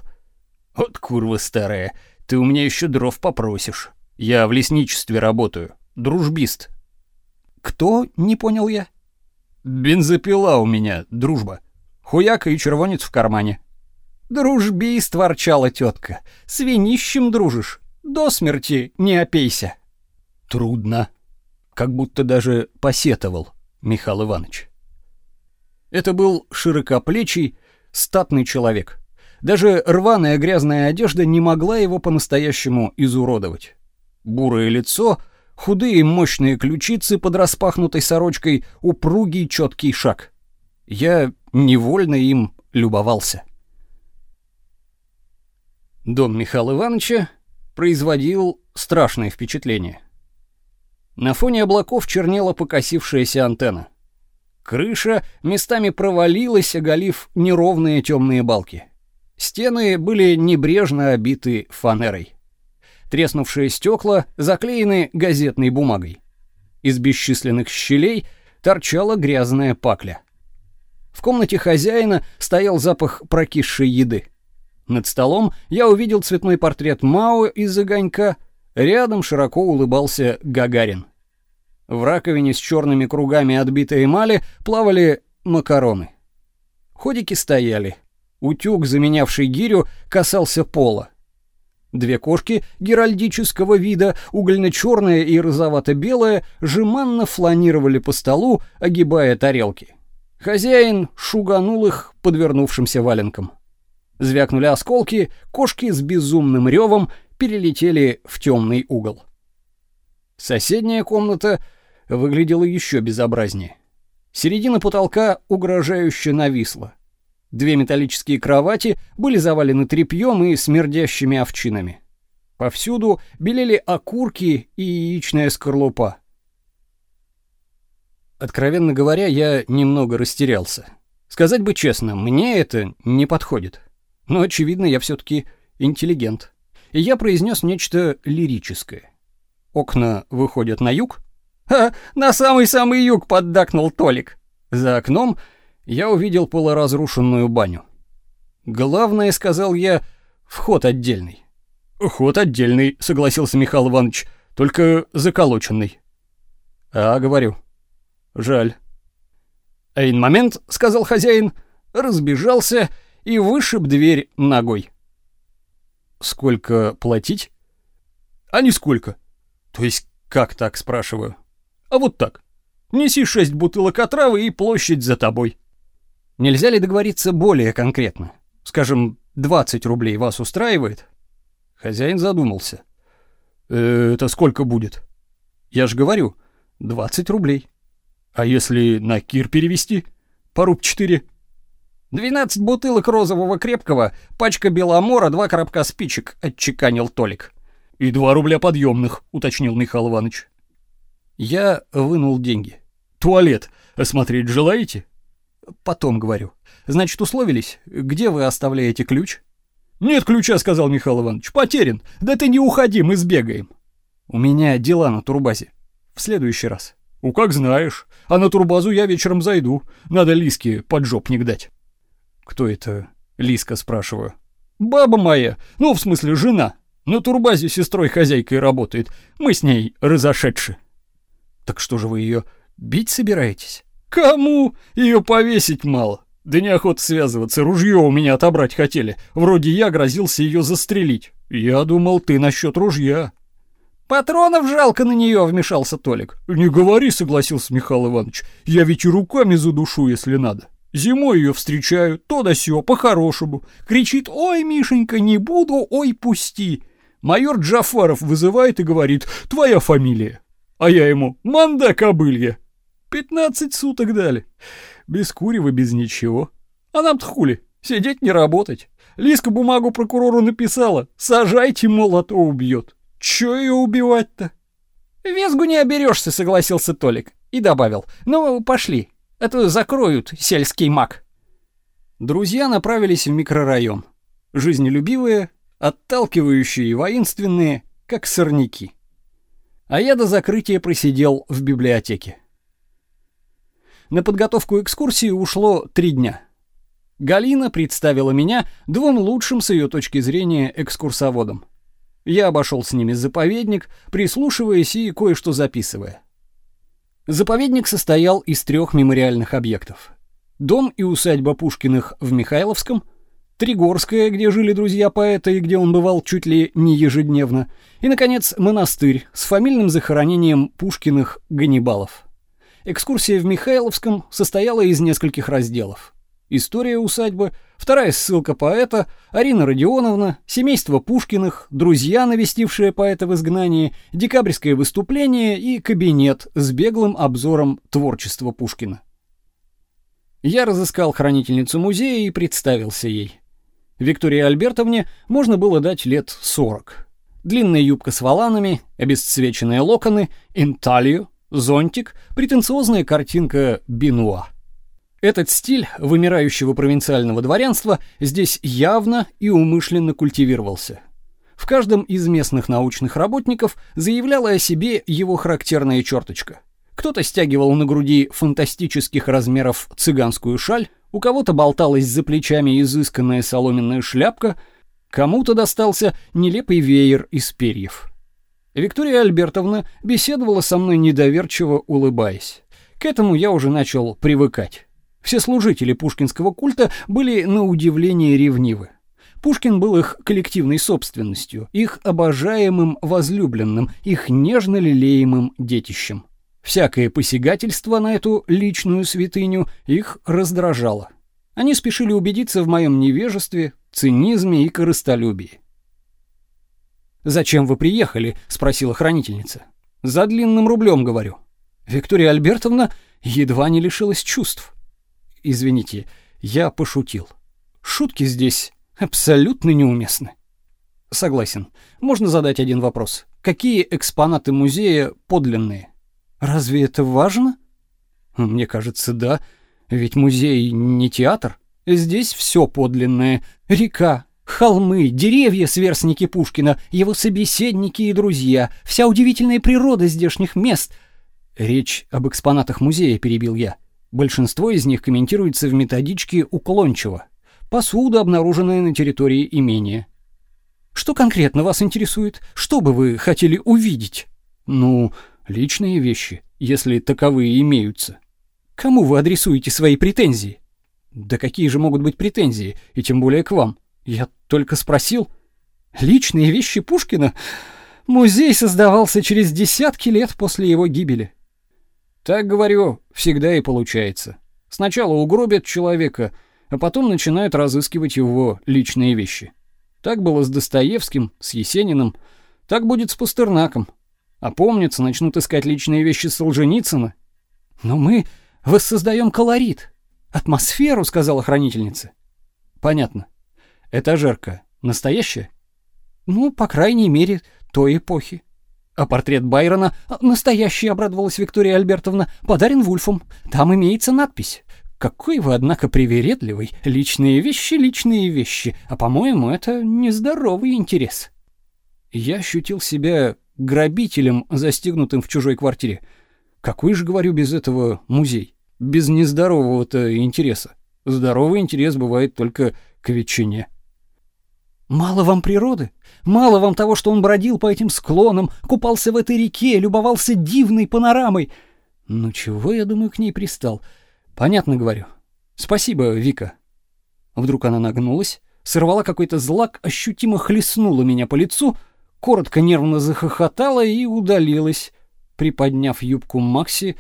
«Вот курва старая, ты у меня еще дров попросишь. Я в лесничестве работаю, дружбист». «Кто?» — не понял я. «Бензопила у меня, дружба». Хуяка и червонец в кармане. Дружбист, ворчала тетка. Свинищем дружишь. До смерти не опейся. Трудно. Как будто даже посетовал Михаил Иванович. Это был широкоплечий, статный человек. Даже рваная грязная одежда не могла его по-настоящему изуродовать. Бурое лицо, худые мощные ключицы под распахнутой сорочкой, упругий четкий шаг. Я невольно им любовался. Дом Михаила Ивановича производил страшное впечатление. На фоне облаков чернела покосившаяся антенна. Крыша местами провалилась, оголив неровные темные балки. Стены были небрежно обиты фанерой. Треснувшие стекла заклеены газетной бумагой. Из бесчисленных щелей торчала грязная пакля. В комнате хозяина стоял запах прокисшей еды. Над столом я увидел цветной портрет Мао из огонька, рядом широко улыбался Гагарин. В раковине с черными кругами отбитой эмали плавали макароны. Ходики стояли. Утюг, заменявший гирю, касался пола. Две кошки геральдического вида, угольно-черная и розовато-белая, жеманно фланировали по столу, огибая тарелки. Хозяин шуганул их подвернувшимся валенком. Звякнули осколки, кошки с безумным ревом перелетели в темный угол. Соседняя комната выглядела еще безобразнее. Середина потолка угрожающе нависла. Две металлические кровати были завалены тряпьем и смердящими овчинами. Повсюду белели окурки и яичная скорлупа. Откровенно говоря, я немного растерялся. Сказать бы честно, мне это не подходит. Но очевидно, я все таки интеллигент. И я произнес нечто лирическое. Окна выходят на юг? А, на самый-самый юг поддакнул Толик. За окном я увидел полуразрушенную баню. Главное, сказал я, вход отдельный. Ход отдельный, согласился Михаил Иванович, только заколоченный. А, говорю. Жаль. «Эйн момент», — сказал хозяин, разбежался и вышиб дверь ногой. «Сколько платить?» «А нисколько». «То есть как так?» — спрашиваю. «А вот так. Неси шесть бутылок отравы и площадь за тобой». «Нельзя ли договориться более конкретно? Скажем, 20 рублей вас устраивает?» Хозяин задумался. «Э, «Это сколько будет?» «Я же говорю, 20 рублей». А если на кир перевести? По руб четыре. «Двенадцать бутылок розового крепкого, пачка беломора, два коробка спичек», — отчеканил Толик. «И два рубля подъемных», — уточнил Михаил Иванович. Я вынул деньги. «Туалет осмотреть желаете?» «Потом говорю. Значит, условились? Где вы оставляете ключ?» «Нет ключа», — сказал Михаил Иванович. «Потерян. Да ты не уходи, мы сбегаем». «У меня дела на турбазе. В следующий раз». «У, как знаешь. А на турбазу я вечером зайду. Надо Лиске поджопник дать». «Кто это?» — Лиска спрашиваю. «Баба моя. Ну, в смысле, жена. На турбазе сестрой-хозяйкой работает. Мы с ней разошедши». Так что же вы ее бить собираетесь? Кому? Ее повесить мало. Да неохота связываться, ружье у меня отобрать хотели. Вроде я грозился ее застрелить. Я думал, ты насчет ружья. Патронов жалко на нее, вмешался Толик. Не говори, согласился Михаил Иванович. Я ведь и руками задушу, если надо. Зимой ее встречаю, то да сё, по-хорошему. Кричит, ой, Мишенька, не буду, ой, пусти. Майор Джафаров вызывает и говорит, твоя фамилия. А я ему, манда кобылья. Пятнадцать суток дали. Без курева, без ничего. А нам-то хули, сидеть не работать. Лиска бумагу прокурору написала, сажайте, мол, а то убьет. Чё ее убивать-то? Весгу не оберешься, согласился Толик. И добавил, ну, пошли, это закроют сельский маг. Друзья направились в микрорайон. Жизнелюбивые, отталкивающие и воинственные, как сорняки. А я до закрытия просидел в библиотеке. На подготовку экскурсии ушло три дня. Галина представила меня двум лучшим с ее точки зрения экскурсоводам. Я обошел с ними заповедник, прислушиваясь и кое-что записывая. Заповедник состоял из трех мемориальных объектов. Дом и усадьба Пушкиных в Михайловском, Тригорская, где жили друзья поэта и где он бывал чуть ли не ежедневно, и, наконец, монастырь с фамильным захоронением Пушкиных Ганнибалов. Экскурсия в Михайловском состояла из нескольких разделов. История усадьбы, вторая ссылка поэта, Арина Родионовна, семейство Пушкиных, друзья, навестившие поэта в изгнании, декабрьское выступление и кабинет с беглым обзором творчества Пушкина. Я разыскал хранительницу музея и представился ей. Виктории Альбертовне можно было дать лет сорок. Длинная юбка с воланами, обесцвеченные локоны, инталью, зонтик, претенциозная картинка Бенуа. Этот стиль вымирающего провинциального дворянства здесь явно и умышленно культивировался. В каждом из местных научных работников заявляла о себе его характерная черточка. Кто-то стягивал на груди фантастических размеров цыганскую шаль, у кого-то болталась за плечами изысканная соломенная шляпка, кому-то достался нелепый веер из перьев. Виктория Альбертовна беседовала со мной недоверчиво улыбаясь. К этому я уже начал привыкать. Все служители пушкинского культа были на удивление ревнивы. Пушкин был их коллективной собственностью, их обожаемым возлюбленным, их нежно лелеемым детищем. Всякое посягательство на эту личную святыню их раздражало. Они спешили убедиться в моем невежестве, цинизме и корыстолюбии. «Зачем вы приехали?» — спросила хранительница. «За длинным рублем, говорю». Виктория Альбертовна едва не лишилась чувств. Извините, я пошутил. Шутки здесь абсолютно неуместны. Согласен. Можно задать один вопрос. Какие экспонаты музея подлинные? Разве это важно? Мне кажется, да. Ведь музей не театр. Здесь все подлинное. Река, холмы, деревья сверстники Пушкина, его собеседники и друзья, вся удивительная природа здешних мест. Речь об экспонатах музея перебил я. Большинство из них комментируется в методичке уклончиво. Посуда, обнаруженная на территории имения. Что конкретно вас интересует? Что бы вы хотели увидеть? Ну, личные вещи, если таковые имеются. Кому вы адресуете свои претензии? Да какие же могут быть претензии, и тем более к вам? Я только спросил. Личные вещи Пушкина? Музей создавался через десятки лет после его гибели. Так говорю, всегда и получается. Сначала угробят человека, а потом начинают разыскивать его личные вещи. Так было с Достоевским, с Есениным, так будет с Пастернаком. А помнится, начнут искать личные вещи Солженицына. Но мы воссоздаем колорит, атмосферу, сказала хранительница. Понятно. Этажерка настоящая? Ну, по крайней мере, той эпохи. А портрет Байрона, настоящий, обрадовалась Виктория Альбертовна, подарен Вульфом. Там имеется надпись. Какой вы, однако, привередливый. Личные вещи, личные вещи. А, по-моему, это нездоровый интерес. Я ощутил себя грабителем, застигнутым в чужой квартире. Какой же, говорю, без этого музей? Без нездорового-то интереса. Здоровый интерес бывает только к ветчине. Мало вам природы? Мало вам того, что он бродил по этим склонам, купался в этой реке, любовался дивной панорамой? Ну чего я думаю к ней пристал? Понятно говорю. Спасибо, Вика. Вдруг она нагнулась, сорвала какой-то злак, ощутимо хлестнула меня по лицу, коротко нервно захохотала и удалилась, приподняв юбку Макси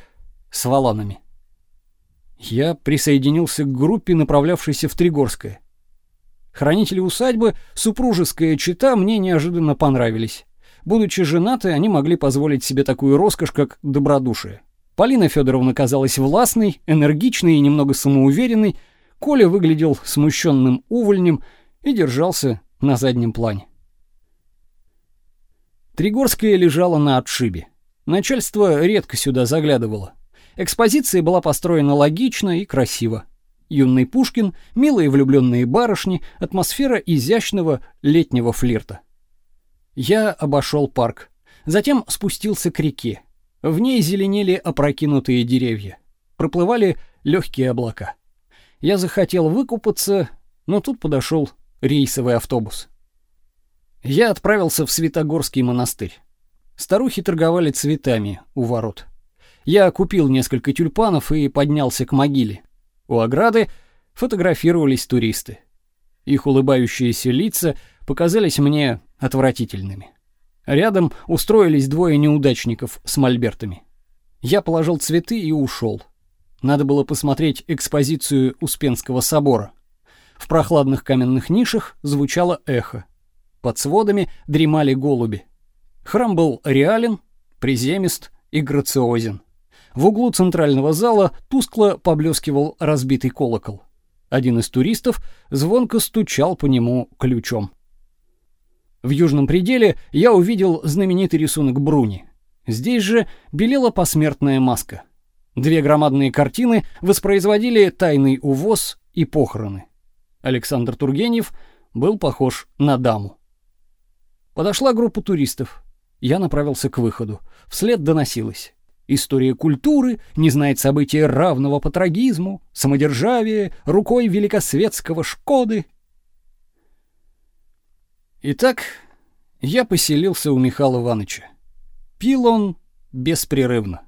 с воланами. Я присоединился к группе, направлявшейся в Тригорское. Хранители усадьбы, супружеская чета мне неожиданно понравились. Будучи женаты, они могли позволить себе такую роскошь, как добродушие. Полина Федоровна казалась властной, энергичной и немного самоуверенной, Коля выглядел смущенным увольнем и держался на заднем плане. Тригорская лежала на отшибе. Начальство редко сюда заглядывало. Экспозиция была построена логично и красиво. Юный Пушкин, милые влюбленные барышни, атмосфера изящного летнего флирта. Я обошел парк, затем спустился к реке. В ней зеленели опрокинутые деревья, проплывали легкие облака. Я захотел выкупаться, но тут подошел рейсовый автобус. Я отправился в Святогорский монастырь. Старухи торговали цветами у ворот. Я купил несколько тюльпанов и поднялся к могиле. У ограды фотографировались туристы. Их улыбающиеся лица показались мне отвратительными. Рядом устроились двое неудачников с мольбертами. Я положил цветы и ушел. Надо было посмотреть экспозицию Успенского собора. В прохладных каменных нишах звучало эхо. Под сводами дремали голуби. Храм был реален, приземист и грациозен. В углу центрального зала тускло поблескивал разбитый колокол. Один из туристов звонко стучал по нему ключом. В южном пределе я увидел знаменитый рисунок Бруни. Здесь же белела посмертная маска. Две громадные картины воспроизводили тайный увоз и похороны. Александр Тургенев был похож на даму. Подошла группа туристов. Я направился к выходу. Вслед доносилось: История культуры не знает события равного по трагизму, самодержавие рукой великосветского Шкоды. Итак, я поселился у Михаила Ивановича. Пил он беспрерывно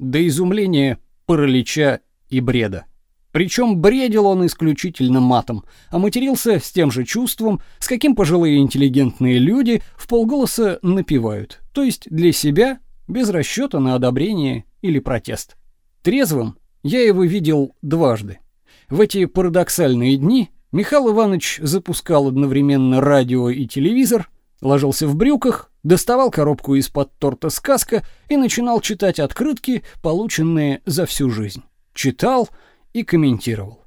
до изумления, паралича и бреда. Причем бредил он исключительно матом, а матерился с тем же чувством, с каким пожилые интеллигентные люди в полголоса напевают, то есть для себя, без расчета на одобрение или протест. Трезвым я его видел дважды. В эти парадоксальные дни Михаил Иванович запускал одновременно радио и телевизор, ложился в брюках, доставал коробку из-под торта «Сказка» и начинал читать открытки, полученные за всю жизнь. Читал и комментировал.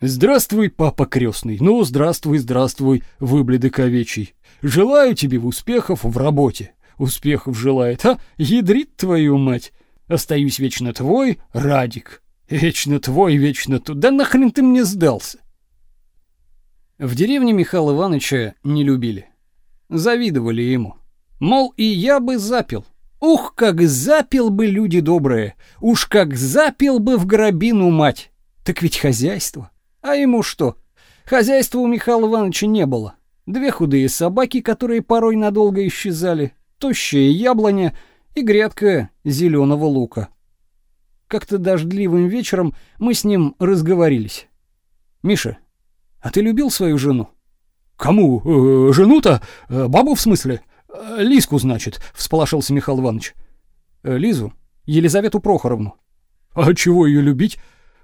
«Здравствуй, папа крестный, ну, здравствуй, здравствуй, выбледок овечий. Желаю тебе успехов в работе. Успехов желает, а? Ядрит твою мать. Остаюсь вечно твой, Радик. Вечно твой, вечно туда. Да нахрен ты мне сдался?» В деревне Михаила Ивановича не любили. Завидовали ему. Мол, и я бы запил. Ух, как запил бы люди добрые. Уж как запил бы в гробину мать. Так ведь хозяйство. А ему что? Хозяйства у Михаила Ивановича не было. Две худые собаки, которые порой надолго исчезали, тощая яблоня и грядка зеленого лука. Как-то дождливым вечером мы с ним разговорились. «Миша, а ты любил свою жену?» «Кому? Э, жену-то? Э, бабу в смысле? Э, Лиску, значит», — всполошился Михаил Иванович. Э, «Лизу? Елизавету Прохоровну». «А чего ее любить?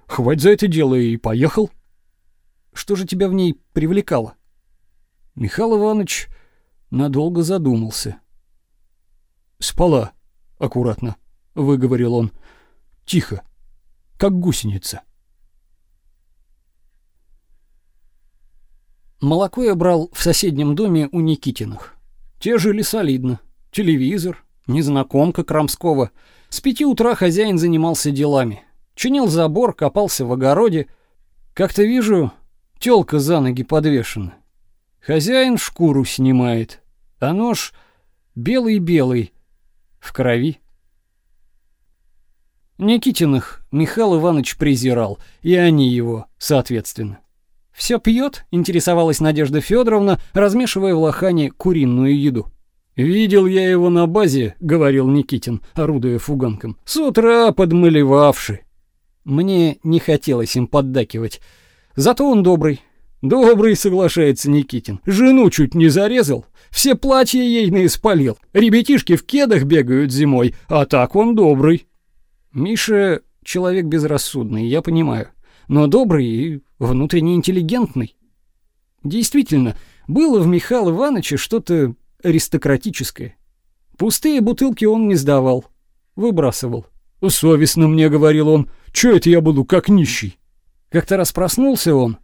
Хвать за это дело и поехал». «Что же тебя в ней привлекало?» Михаил Иванович надолго задумался. «Спала аккуратно», — выговорил он. «Тихо, как гусеница». Молоко я брал в соседнем доме у Никитиных. Те жили солидно. Телевизор, незнакомка Крамского. С пяти утра хозяин занимался делами. Чинил забор, копался в огороде. Как-то вижу, тёлка за ноги подвешена. Хозяин шкуру снимает, а нож белый-белый, в крови. Никитиных Михаил Иванович презирал, и они его, соответственно. Все пьет? интересовалась Надежда Федоровна, размешивая в лохане куриную еду. «Видел я его на базе», — говорил Никитин, орудуя фуганком. «С утра подмалевавший». Мне не хотелось им поддакивать. Зато он добрый. Добрый, соглашается Никитин. Жену чуть не зарезал. Все платья ейные спалил. Ребятишки в кедах бегают зимой, а так он добрый. Миша человек безрассудный, я понимаю. Но добрый и внутренне интеллигентный. Действительно, было в Михаиле Ивановиче что-то аристократическое. Пустые бутылки он не сдавал, выбрасывал. «Совестно мне», — говорил он, — «чё это я буду как нищий?» Как-то раз проснулся он,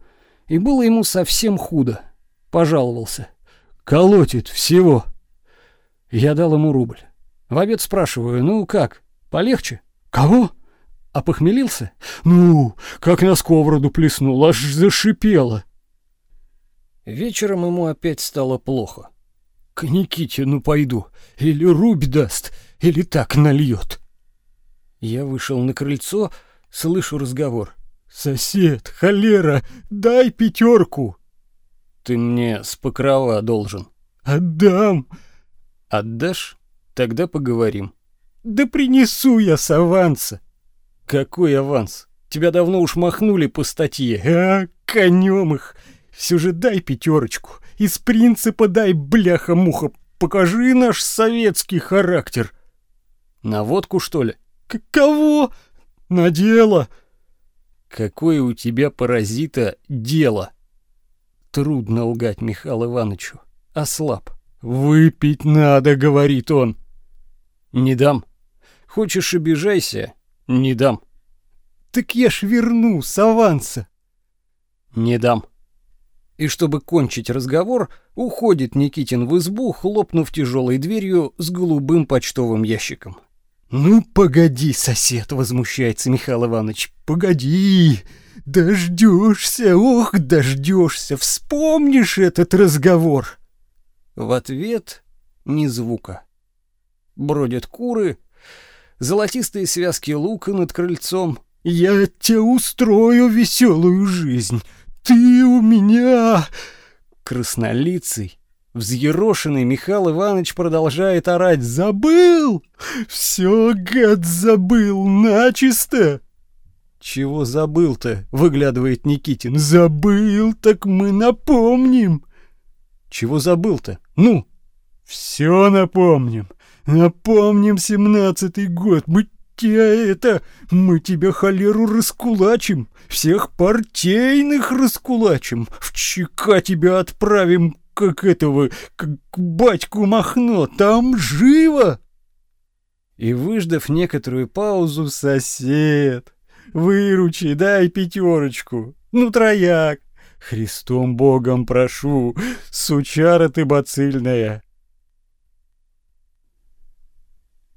и было ему совсем худо. Пожаловался. «Колотит всего». Я дал ему рубль. В обед спрашиваю, ну как, полегче? «Кого?» А похмелился? «Ну, как на сковороду плеснул, аж зашипело». Вечером ему опять стало плохо. «К Никите ну пойду, или рубь даст, или так нальет». Я вышел на крыльцо, слышу разговор. «Сосед, холера, дай пятерку!» «Ты мне с покрова должен». «Отдам». «Отдашь? Тогда поговорим». «Да принесу я с аванса». «Какой аванс? Тебя давно уж махнули по статье». «А, конем их. Все же дай пятерочку. Из принципа дай, бляха-муха. Покажи наш советский характер». «На водку, что ли?» Кого? На дело. Какое у тебя паразита дело? Трудно лгать Михаилу Ивановичу. Ослаб. Выпить надо, говорит он. Не дам. Хочешь обижайся? Не дам. Так я ж верну с аванса. Не дам. И чтобы кончить разговор, уходит Никитин в избу, хлопнув тяжелой дверью с голубым почтовым ящиком. «Ну, погоди, сосед!» — возмущается Михаил Иванович. «Погоди! Дождешься, ох, дождешься! Вспомнишь этот разговор!» В ответ ни звука. Бродят куры, золотистые связки лука над крыльцом. «Я тебе устрою веселую жизнь! Ты у меня...» Краснолицый, Взъерошенный Михаил Иванович продолжает орать «Забыл! Все, гад, забыл, начисто!» «Чего забыл-то?» — выглядывает Никитин. «Забыл, так мы напомним!» «Чего забыл-то? Ну?» «Все напомним! Напомним семнадцатый год! Мы тебя это... Мы тебя холеру раскулачим! Всех партийных раскулачим! В ЧК тебя отправим как этого, как батьку Махно, там живо!» И, выждав некоторую паузу, сосед, выручи, дай пятерочку, ну, трояк, Христом Богом прошу, сучара ты бацильная.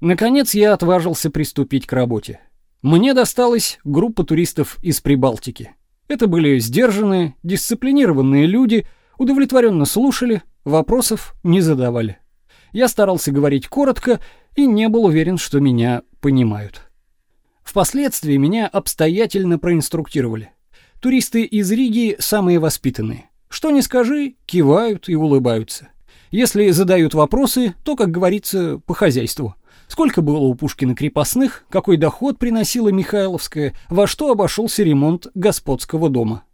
Наконец я отважился приступить к работе. Мне досталась группа туристов из Прибалтики. Это были сдержанные, дисциплинированные люди, удовлетворенно слушали, вопросов не задавали. Я старался говорить коротко и не был уверен, что меня понимают. Впоследствии меня обстоятельно проинструктировали. Туристы из Риги самые воспитанные. Что ни скажи, кивают и улыбаются. Если задают вопросы, то, как говорится, по хозяйству. Сколько было у Пушкина крепостных, какой доход приносила Михайловская, во что обошелся ремонт господского дома.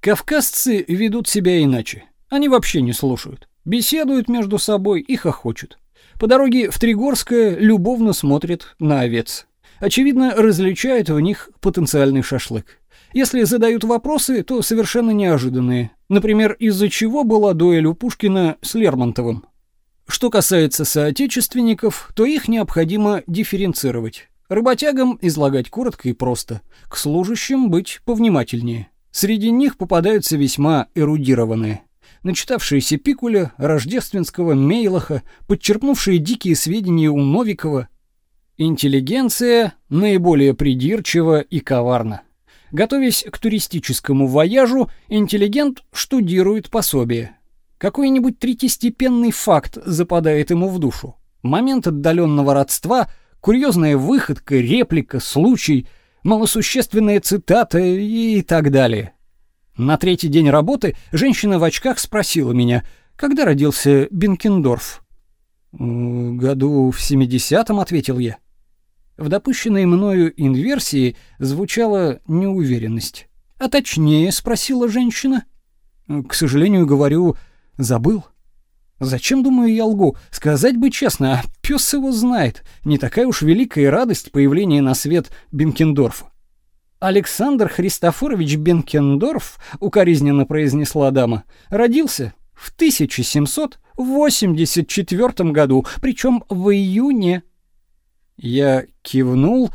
Кавказцы ведут себя иначе. Они вообще не слушают. Беседуют между собой и хохочут. По дороге в Тригорское любовно смотрят на овец. Очевидно, различают в них потенциальный шашлык. Если задают вопросы, то совершенно неожиданные. Например, из-за чего была дуэль у Пушкина с Лермонтовым. Что касается соотечественников, то их необходимо дифференцировать. Работягам излагать коротко и просто, к служащим быть повнимательнее. Среди них попадаются весьма эрудированные, начитавшиеся Пикуля, Рождественского, Мейлаха, подчерпнувшие дикие сведения у Новикова. Интеллигенция наиболее придирчива и коварна. Готовясь к туристическому вояжу, интеллигент штудирует пособие. Какой-нибудь третьестепенный факт западает ему в душу. Момент отдаленного родства, курьезная выходка, реплика, случай — малосущественная цитата и так далее. На третий день работы женщина в очках спросила меня, когда родился Бенкендорф. «Году в семидесятом», — ответил я. В допущенной мною инверсии звучала неуверенность. «А точнее?» — спросила женщина. «К сожалению, говорю, забыл». Зачем, думаю, я лгу? Сказать бы честно, а пес его знает. Не такая уж великая радость появления на свет Бенкендорфа. Александр Христофорович Бенкендорф, укоризненно произнесла дама, родился в 1784 году, причем в июне. Я кивнул,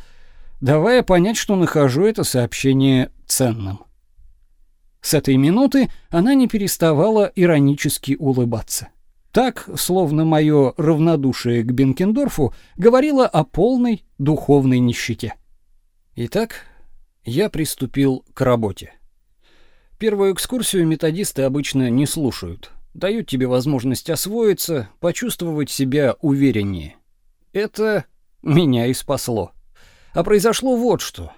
давая понять, что нахожу это сообщение ценным. С этой минуты она не переставала иронически улыбаться. Так, словно мое равнодушие к Бенкендорфу говорило о полной духовной нищете. Итак, я приступил к работе. Первую экскурсию методисты обычно не слушают. Дают тебе возможность освоиться, почувствовать себя увереннее. Это меня и спасло. А произошло вот что.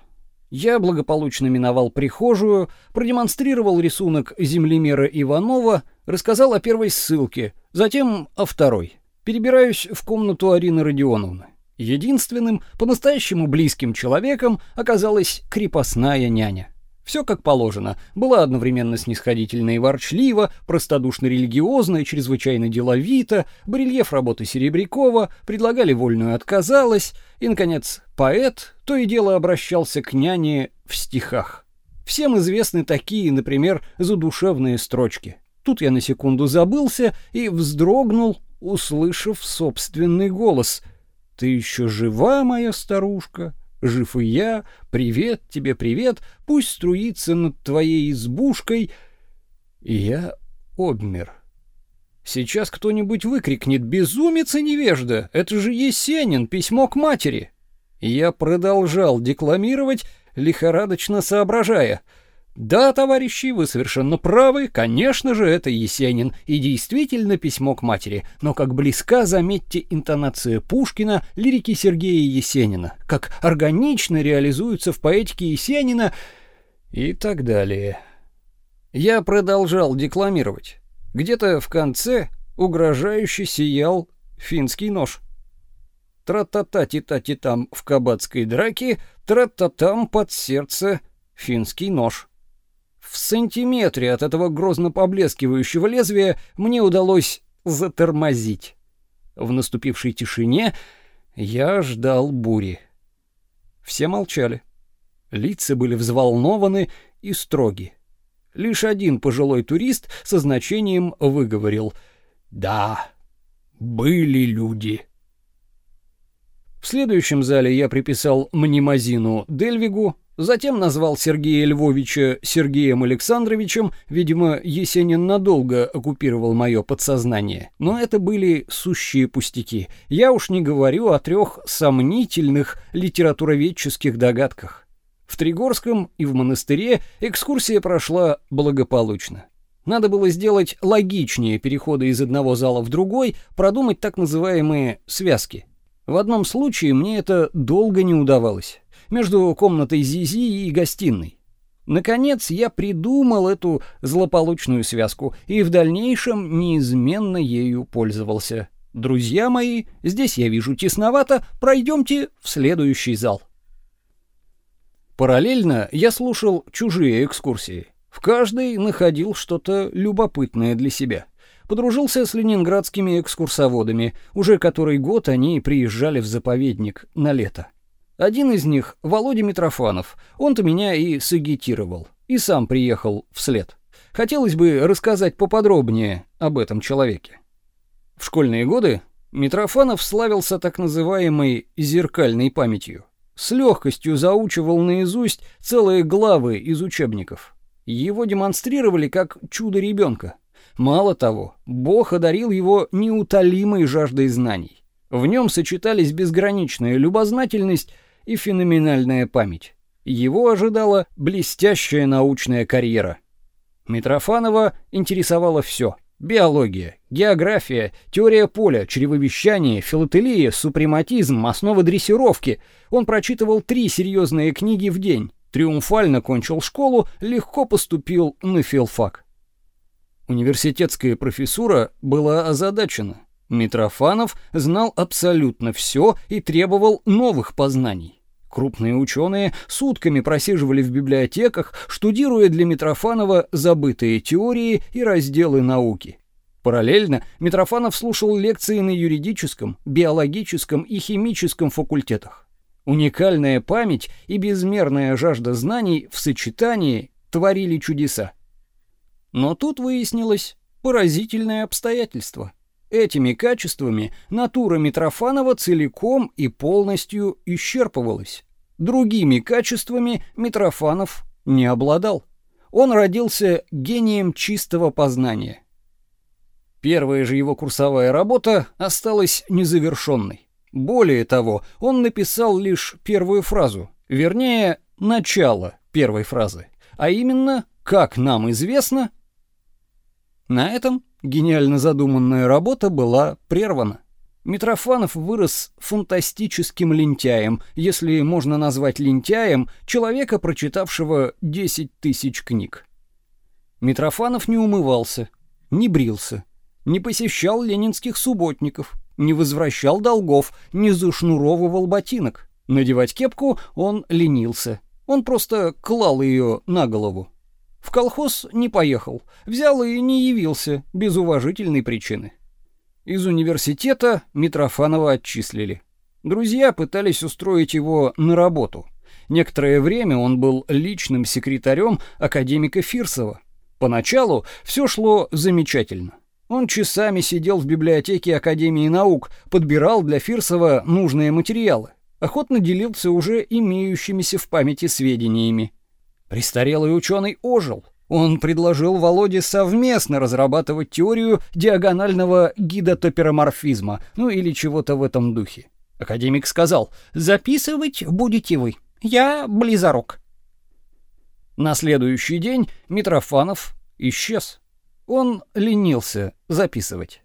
Я благополучно миновал прихожую, продемонстрировал рисунок землемера Иванова, рассказал о первой ссылке, затем о второй. Перебираюсь в комнату Арины Родионовны. Единственным, по-настоящему близким человеком оказалась крепостная няня. Все как положено. Была одновременно снисходительна и ворчлива, простодушно религиозна и чрезвычайно деловита, барельеф работы Серебрякова, предлагали вольную отказалась, и, наконец, поэт то и дело обращался к няне в стихах. Всем известны такие, например, задушевные строчки. Тут я на секунду забылся и вздрогнул, услышав собственный голос. «Ты еще жива, моя старушка?» Жив и я, привет тебе, привет, пусть струится над твоей избушкой. И я обмер. Сейчас кто-нибудь выкрикнет «Безумец и невежда! Это же Есенин, письмо к матери!» Я продолжал декламировать, лихорадочно соображая — да, товарищи, вы совершенно правы, конечно же, это Есенин и действительно письмо к матери, но как близка, заметьте, интонация Пушкина, лирики Сергея Есенина, как органично реализуется в поэтике Есенина и так далее. Я продолжал декламировать. Где-то в конце угрожающе сиял финский нож. Тра-та-та-ти-та-ти-там в кабацкой драке, тра-та-там под сердце финский нож. В сантиметре от этого грозно поблескивающего лезвия мне удалось затормозить. В наступившей тишине я ждал бури. Все молчали. Лица были взволнованы и строги. Лишь один пожилой турист со значением выговорил «Да, были люди». В следующем зале я приписал мнемозину Дельвигу, Затем назвал Сергея Львовича Сергеем Александровичем, видимо, Есенин надолго оккупировал мое подсознание. Но это были сущие пустяки. Я уж не говорю о трех сомнительных литературоведческих догадках. В Тригорском и в монастыре экскурсия прошла благополучно. Надо было сделать логичнее переходы из одного зала в другой, продумать так называемые связки. В одном случае мне это долго не удавалось между комнатой Зизи и гостиной. Наконец я придумал эту злополучную связку и в дальнейшем неизменно ею пользовался. Друзья мои, здесь я вижу тесновато, пройдемте в следующий зал. Параллельно я слушал чужие экскурсии. В каждой находил что-то любопытное для себя. Подружился с ленинградскими экскурсоводами. Уже который год они приезжали в заповедник на лето. Один из них — Володя Митрофанов. Он-то меня и сагитировал. И сам приехал вслед. Хотелось бы рассказать поподробнее об этом человеке. В школьные годы Митрофанов славился так называемой «зеркальной памятью». С легкостью заучивал наизусть целые главы из учебников. Его демонстрировали как чудо ребенка. Мало того, Бог одарил его неутолимой жаждой знаний. В нем сочетались безграничная любознательность и феноменальная память. Его ожидала блестящая научная карьера. Митрофанова интересовало все: биология, география, теория поля, чревовещание, филателия, супрематизм, основы дрессировки. Он прочитывал три серьезные книги в день. Триумфально кончил школу, легко поступил на филфак. Университетская профессура была озадачена. Митрофанов знал абсолютно все и требовал новых познаний. Крупные ученые сутками просиживали в библиотеках, штудируя для Митрофанова забытые теории и разделы науки. Параллельно Митрофанов слушал лекции на юридическом, биологическом и химическом факультетах. Уникальная память и безмерная жажда знаний в сочетании творили чудеса. Но тут выяснилось поразительное обстоятельство. Этими качествами натура Митрофанова целиком и полностью исчерпывалась. Другими качествами Митрофанов не обладал. Он родился гением чистого познания. Первая же его курсовая работа осталась незавершенной. Более того, он написал лишь первую фразу, вернее, начало первой фразы, а именно, как нам известно, на этом гениально задуманная работа была прервана. Митрофанов вырос фантастическим лентяем, если можно назвать лентяем человека, прочитавшего 10 тысяч книг. Митрофанов не умывался, не брился, не посещал ленинских субботников, не возвращал долгов, не зашнуровывал ботинок. Надевать кепку он ленился. Он просто клал ее на голову. В колхоз не поехал, взял и не явился без уважительной причины. Из университета Митрофанова отчислили. Друзья пытались устроить его на работу. Некоторое время он был личным секретарем академика Фирсова. Поначалу все шло замечательно. Он часами сидел в библиотеке Академии наук, подбирал для Фирсова нужные материалы, охотно делился уже имеющимися в памяти сведениями. Престарелый ученый ожил. Он предложил Володе совместно разрабатывать теорию диагонального гидотопероморфизма, ну или чего-то в этом духе. Академик сказал: "Записывать будете вы. Я близорог". На следующий день Митрофанов исчез. Он ленился записывать.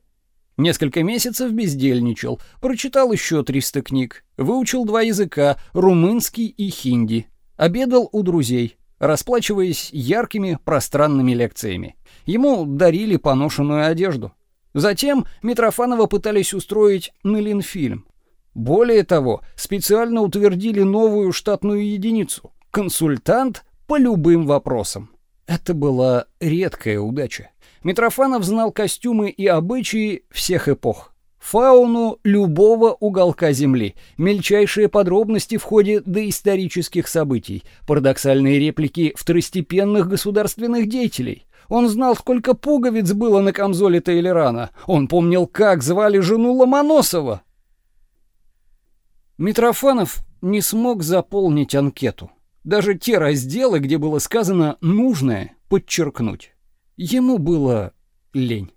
Несколько месяцев бездельничал, прочитал еще 300 книг, выучил два языка, румынский и хинди, обедал у друзей, расплачиваясь яркими пространными лекциями. Ему дарили поношенную одежду. Затем Митрофанова пытались устроить на Ленфильм. Более того, специально утвердили новую штатную единицу — консультант по любым вопросам. Это была редкая удача. Митрофанов знал костюмы и обычаи всех эпох фауну любого уголка Земли, мельчайшие подробности в ходе доисторических событий, парадоксальные реплики второстепенных государственных деятелей. Он знал, сколько пуговиц было на камзоле Тейлерана. Он помнил, как звали жену Ломоносова. Митрофанов не смог заполнить анкету. Даже те разделы, где было сказано нужное, подчеркнуть. Ему было лень.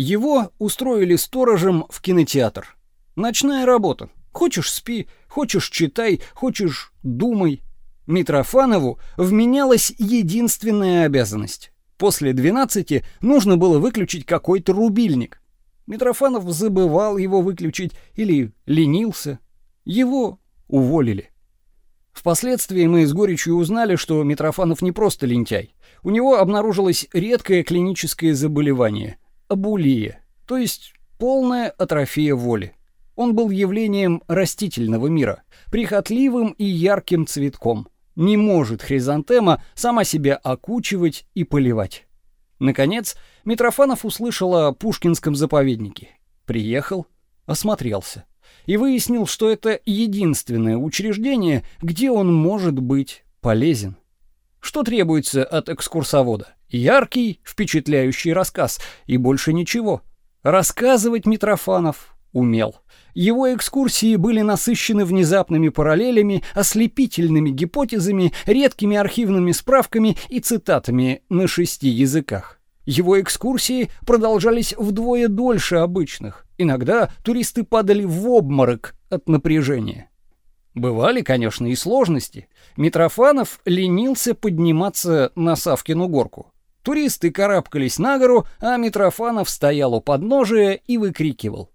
Его устроили сторожем в кинотеатр. Ночная работа. Хочешь спи, хочешь читай, хочешь думай. Митрофанову вменялась единственная обязанность. После 12 нужно было выключить какой-то рубильник. Митрофанов забывал его выключить или ленился. Его уволили. Впоследствии мы с горечью узнали, что Митрофанов не просто лентяй. У него обнаружилось редкое клиническое заболевание абулия, то есть полная атрофия воли. Он был явлением растительного мира, прихотливым и ярким цветком. Не может хризантема сама себя окучивать и поливать. Наконец, Митрофанов услышал о Пушкинском заповеднике. Приехал, осмотрелся и выяснил, что это единственное учреждение, где он может быть полезен. Что требуется от экскурсовода? Яркий, впечатляющий рассказ и больше ничего. Рассказывать Митрофанов умел. Его экскурсии были насыщены внезапными параллелями, ослепительными гипотезами, редкими архивными справками и цитатами на шести языках. Его экскурсии продолжались вдвое дольше обычных. Иногда туристы падали в обморок от напряжения. Бывали, конечно, и сложности. Митрофанов ленился подниматься на Савкину горку. Туристы карабкались на гору, а Митрофанов стоял у подножия и выкрикивал.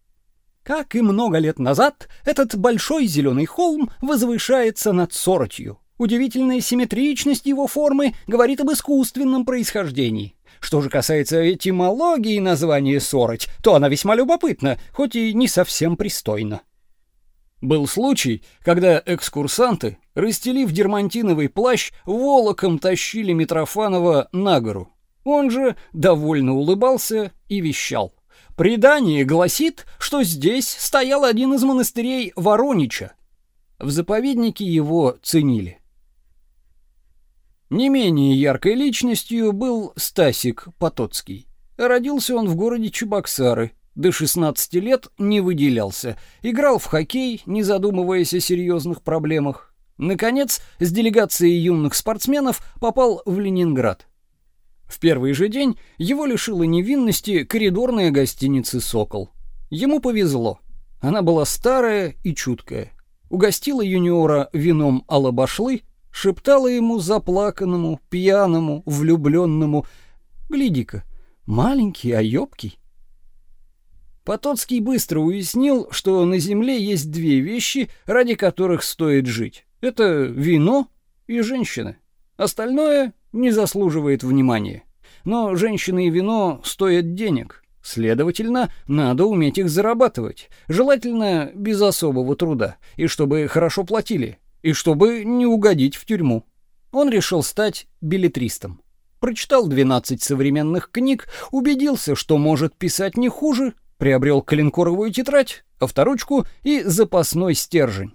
Как и много лет назад, этот большой зеленый холм возвышается над Сорочью. Удивительная симметричность его формы говорит об искусственном происхождении. Что же касается этимологии названия сороть, то она весьма любопытна, хоть и не совсем пристойна. Был случай, когда экскурсанты, расстелив дермантиновый плащ, волоком тащили Митрофанова на гору. Он же довольно улыбался и вещал. Предание гласит, что здесь стоял один из монастырей Воронича. В заповеднике его ценили. Не менее яркой личностью был Стасик Потоцкий. Родился он в городе Чебоксары. До 16 лет не выделялся. Играл в хоккей, не задумываясь о серьезных проблемах. Наконец, с делегацией юных спортсменов попал в Ленинград. В первый же день его лишила невинности коридорная гостиница «Сокол». Ему повезло. Она была старая и чуткая. Угостила юниора вином алабашлы, шептала ему заплаканному, пьяному, влюбленному: "Гляди-ка, маленький, а ёбкий". Потоцкий быстро уяснил, что на земле есть две вещи, ради которых стоит жить. Это вино и женщины. Остальное не заслуживает внимания. Но женщины и вино стоят денег. Следовательно, надо уметь их зарабатывать, желательно без особого труда, и чтобы хорошо платили, и чтобы не угодить в тюрьму. Он решил стать билетристом. Прочитал 12 современных книг, убедился, что может писать не хуже, приобрел коленкоровую тетрадь, авторучку и запасной стержень.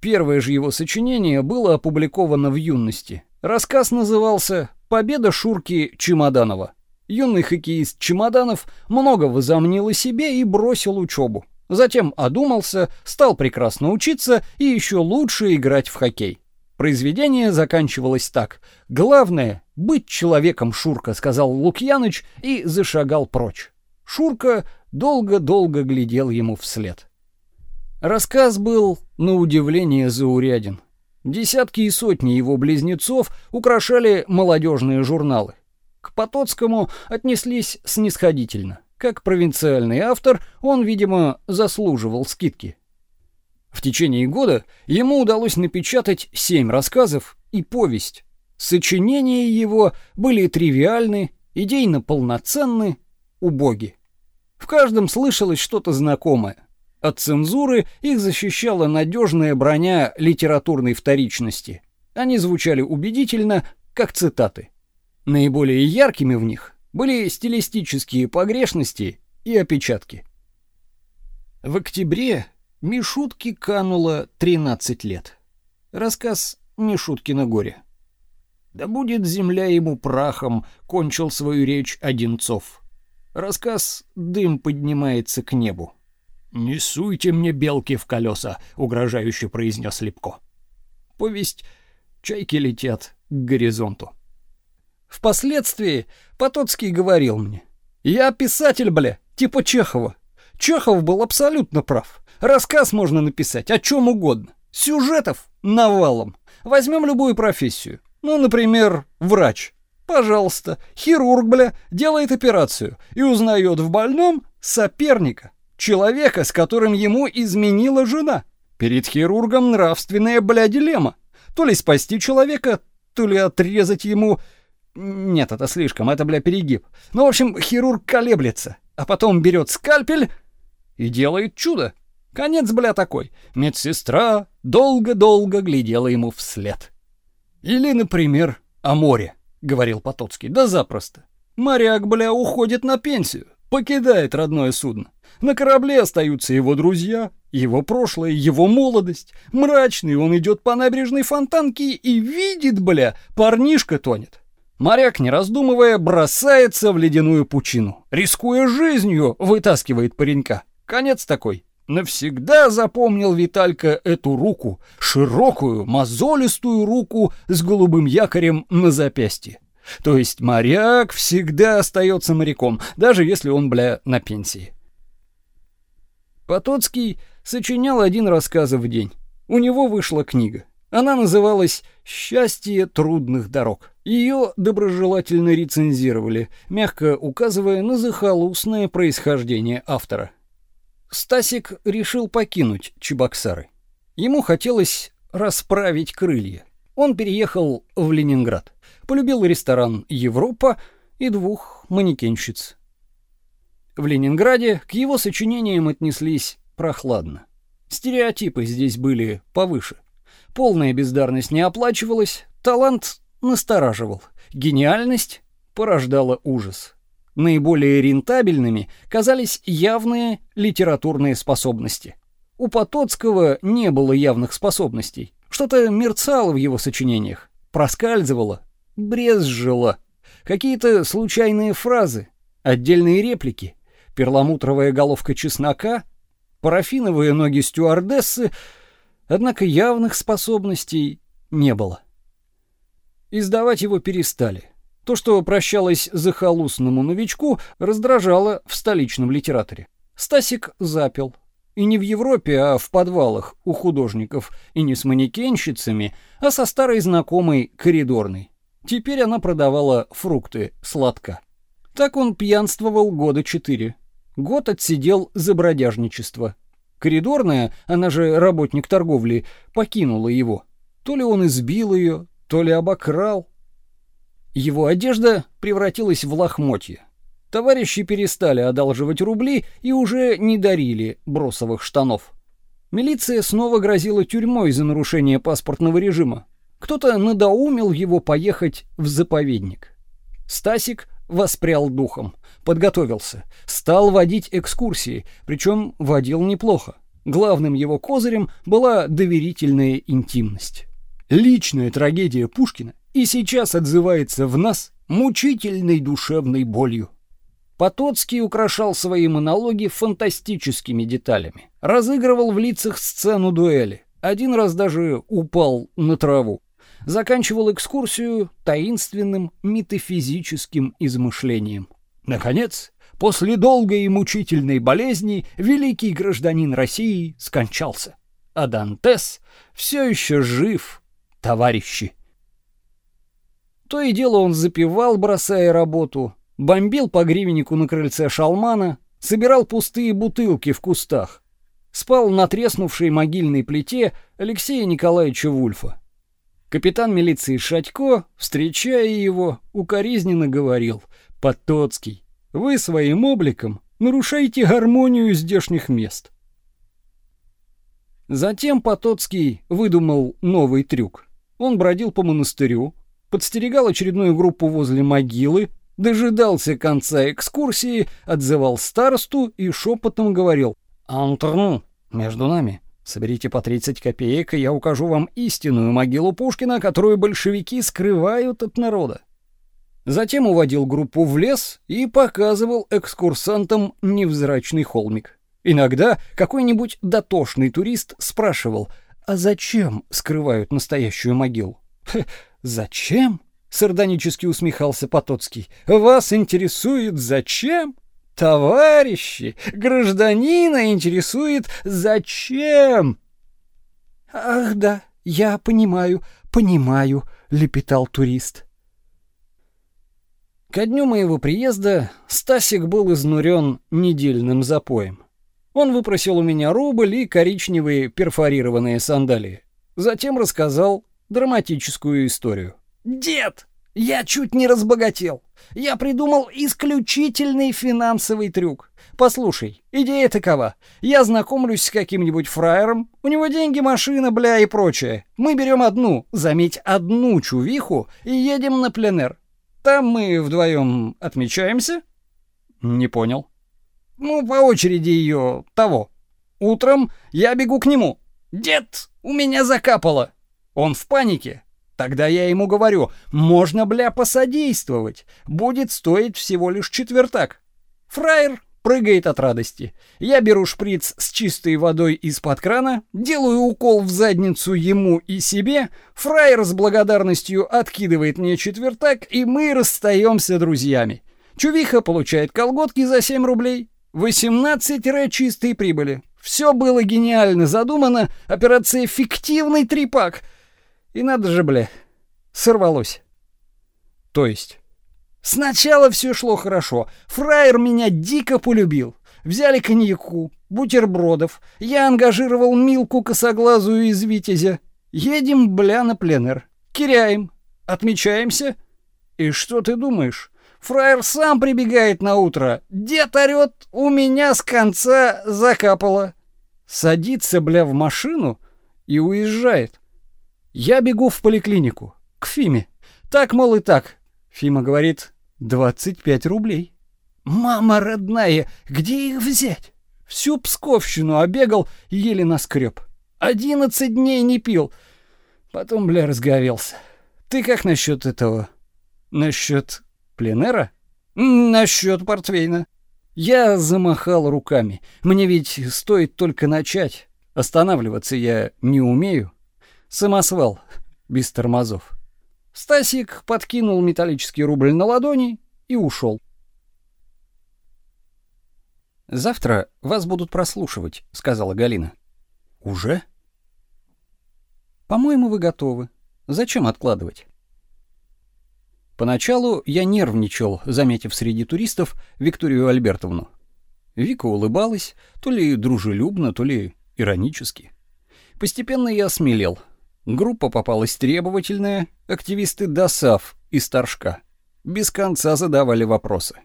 Первое же его сочинение было опубликовано в юности. Рассказ назывался «Победа Шурки Чемоданова». Юный хоккеист Чемоданов много возомнил о себе и бросил учебу. Затем одумался, стал прекрасно учиться и еще лучше играть в хоккей. Произведение заканчивалось так: "Главное быть человеком, Шурка", сказал Лукьяныч и зашагал прочь. Шурка долго-долго глядел ему вслед. Рассказ был на удивление зауряден. Десятки и сотни его близнецов украшали молодежные журналы. К Потоцкому отнеслись снисходительно. Как провинциальный автор, он, видимо, заслуживал скидки. В течение года ему удалось напечатать семь рассказов и повесть. Сочинения его были тривиальны, идейно полноценны, убоги. В каждом слышалось что-то знакомое. От цензуры их защищала надежная броня литературной вторичности. Они звучали убедительно, как цитаты. Наиболее яркими в них были стилистические погрешности и опечатки. В октябре Мишутке кануло 13 лет. Рассказ Мишуткина горе. Да будет земля ему прахом, кончил свою речь Одинцов. Рассказ Дым поднимается к небу. Не суйте мне белки в колеса, угрожающе произнес Лепко. Повесть Чайки летят к горизонту. Впоследствии Потоцкий говорил мне: "Я писатель, бля, типа Чехова. Чехов был абсолютно прав. Рассказ можно написать о чем угодно. Сюжетов навалом. Возьмем любую профессию. Ну, например, врач. Пожалуйста, хирург, бля, делает операцию и узнает в больном соперника, человека, с которым ему изменила жена. Перед хирургом нравственная, бля, дилемма. То ли спасти человека, то ли отрезать ему нет, это слишком, это, бля, перегиб. Ну, в общем, хирург колеблется, а потом берет скальпель и делает чудо. Конец, бля, такой. Медсестра долго-долго глядела ему вслед. Или, например, о море, говорил Потоцкий. Да запросто. Моряк, бля, уходит на пенсию, покидает родное судно. На корабле остаются его друзья, его прошлое, его молодость. Мрачный он идет по набережной Фонтанки и видит, бля, парнишка тонет. Моряк, не раздумывая, бросается в ледяную пучину. Рискуя жизнью, вытаскивает паренька. Конец такой. Навсегда запомнил Виталька эту руку, широкую, мозолистую руку с голубым якорем на запястье. То есть моряк всегда остается моряком, даже если он, бля, на пенсии. Потоцкий сочинял один рассказ в день. У него вышла книга. Она называлась «Счастье трудных дорог». Ее доброжелательно рецензировали, мягко указывая на захолустное происхождение автора. Стасик решил покинуть Чебоксары. Ему хотелось расправить крылья. Он переехал в Ленинград. Полюбил ресторан «Европа» и двух манекенщиц. В Ленинграде к его сочинениям отнеслись прохладно. Стереотипы здесь были повыше. Полная бездарность не оплачивалась, талант настораживал, гениальность порождала ужас. Наиболее рентабельными казались явные литературные способности. У Потоцкого не было явных способностей. Что-то мерцало в его сочинениях, проскальзывало, брезжило. Какие-то случайные фразы, отдельные реплики, перламутровая головка чеснока, парафиновые ноги стюардессы, однако явных способностей не было. Издавать его перестали. То, что прощалось захолустному новичку, раздражало в столичном литераторе. Стасик запел. И не в Европе, а в подвалах у художников, и не с манекенщицами, а со старой знакомой коридорной. Теперь она продавала фрукты сладко. Так он пьянствовал года четыре. Год отсидел за бродяжничество. Коридорная, она же работник торговли, покинула его. То ли он избил ее, то ли обокрал. Его одежда превратилась в лохмотья. Товарищи перестали одалживать рубли и уже не дарили бросовых штанов. Милиция снова грозила тюрьмой за нарушение паспортного режима. Кто-то надоумил его поехать в заповедник. Стасик воспрял духом, подготовился, стал водить экскурсии, причем водил неплохо. Главным его козырем была доверительная интимность. Личная трагедия Пушкина и сейчас отзывается в нас мучительной душевной болью. Потоцкий украшал свои монологи фантастическими деталями. Разыгрывал в лицах сцену дуэли. Один раз даже упал на траву. Заканчивал экскурсию таинственным метафизическим измышлением. Наконец, после долгой и мучительной болезни великий гражданин России скончался. А Дантес все еще жив, товарищи. То и дело он запивал, бросая работу, бомбил по гривеннику на крыльце шалмана, собирал пустые бутылки в кустах. Спал на треснувшей могильной плите Алексея Николаевича Вульфа. Капитан милиции Шатько, встречая его, укоризненно говорил: "Потоцкий, вы своим обликом нарушаете гармонию здешних мест". Затем Потоцкий выдумал новый трюк. Он бродил по монастырю, подстерегал очередную группу возле могилы, дожидался конца экскурсии, отзывал старосту и шепотом говорил «Антону, между нами, соберите по 30 копеек, и я укажу вам истинную могилу Пушкина, которую большевики скрывают от народа». Затем уводил группу в лес и показывал экскурсантам невзрачный холмик. Иногда какой-нибудь дотошный турист спрашивал, а зачем скрывают настоящую могилу? «Зачем?» — сардонически усмехался Потоцкий. «Вас интересует зачем?» «Товарищи, гражданина интересует зачем?» «Ах да, я понимаю, понимаю», — лепетал турист. Ко дню моего приезда Стасик был изнурен недельным запоем. Он выпросил у меня рубль и коричневые перфорированные сандалии. Затем рассказал драматическую историю. «Дед, я чуть не разбогател. Я придумал исключительный финансовый трюк. Послушай, идея такова. Я знакомлюсь с каким-нибудь фраером, у него деньги, машина, бля и прочее. Мы берем одну, заметь, одну чувиху и едем на пленэр. Там мы вдвоем отмечаемся?» «Не понял». «Ну, по очереди ее того. Утром я бегу к нему. Дед, у меня закапало. Он в панике. Тогда я ему говорю, можно, бля, посодействовать. Будет стоить всего лишь четвертак. Фраер прыгает от радости. Я беру шприц с чистой водой из-под крана, делаю укол в задницу ему и себе, фраер с благодарностью откидывает мне четвертак, и мы расстаемся друзьями. Чувиха получает колготки за 7 рублей, 18 ре чистой прибыли. Все было гениально задумано, операция «Фиктивный трипак», и надо же, бля, сорвалось. То есть... Сначала все шло хорошо. Фраер меня дико полюбил. Взяли коньяку, бутербродов. Я ангажировал Милку косоглазую из Витязя. Едем, бля, на пленэр. Киряем. Отмечаемся. И что ты думаешь? Фраер сам прибегает на утро. Дед орёт, у меня с конца закапало. Садится, бля, в машину и уезжает. Я бегу в поликлинику, к Фиме. Так, мол, и так. Фима говорит, 25 рублей. Мама родная, где их взять? Всю Псковщину обегал, еле наскреб. Одиннадцать дней не пил. Потом, бля, разговелся. Ты как насчет этого? Насчет пленера? Насчет портвейна. Я замахал руками. Мне ведь стоит только начать. Останавливаться я не умею. Самосвал, без тормозов. Стасик подкинул металлический рубль на ладони и ушел. Завтра вас будут прослушивать, сказала Галина. Уже? По-моему, вы готовы. Зачем откладывать? Поначалу я нервничал, заметив среди туристов Викторию Альбертовну. Вика улыбалась, то ли дружелюбно, то ли иронически. Постепенно я осмелел. Группа попалась требовательная, активисты ДОСАВ и Старшка. Без конца задавали вопросы.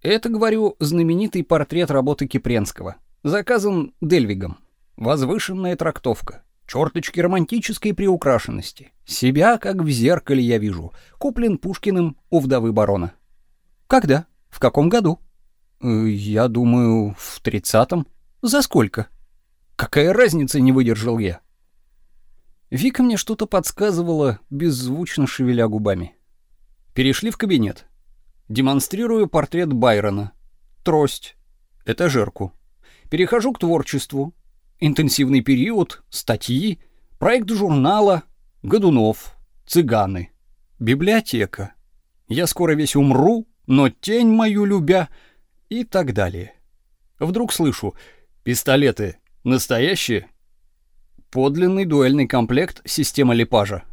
Это, говорю, знаменитый портрет работы Кипренского. Заказан Дельвигом. Возвышенная трактовка. Черточки романтической приукрашенности. Себя, как в зеркале, я вижу. Куплен Пушкиным у вдовы барона. Когда? В каком году? Э, я думаю, в тридцатом. За сколько? Какая разница, не выдержал я. Вика мне что-то подсказывала, беззвучно шевеля губами. Перешли в кабинет. Демонстрирую портрет Байрона. Трость. Этажерку. Перехожу к творчеству. Интенсивный период, статьи, проект журнала, Годунов, цыганы. Библиотека. Я скоро весь умру, но тень мою любя и так далее. Вдруг слышу: "Пистолеты настоящие?" Подлинный дуэльный комплект система Липажа.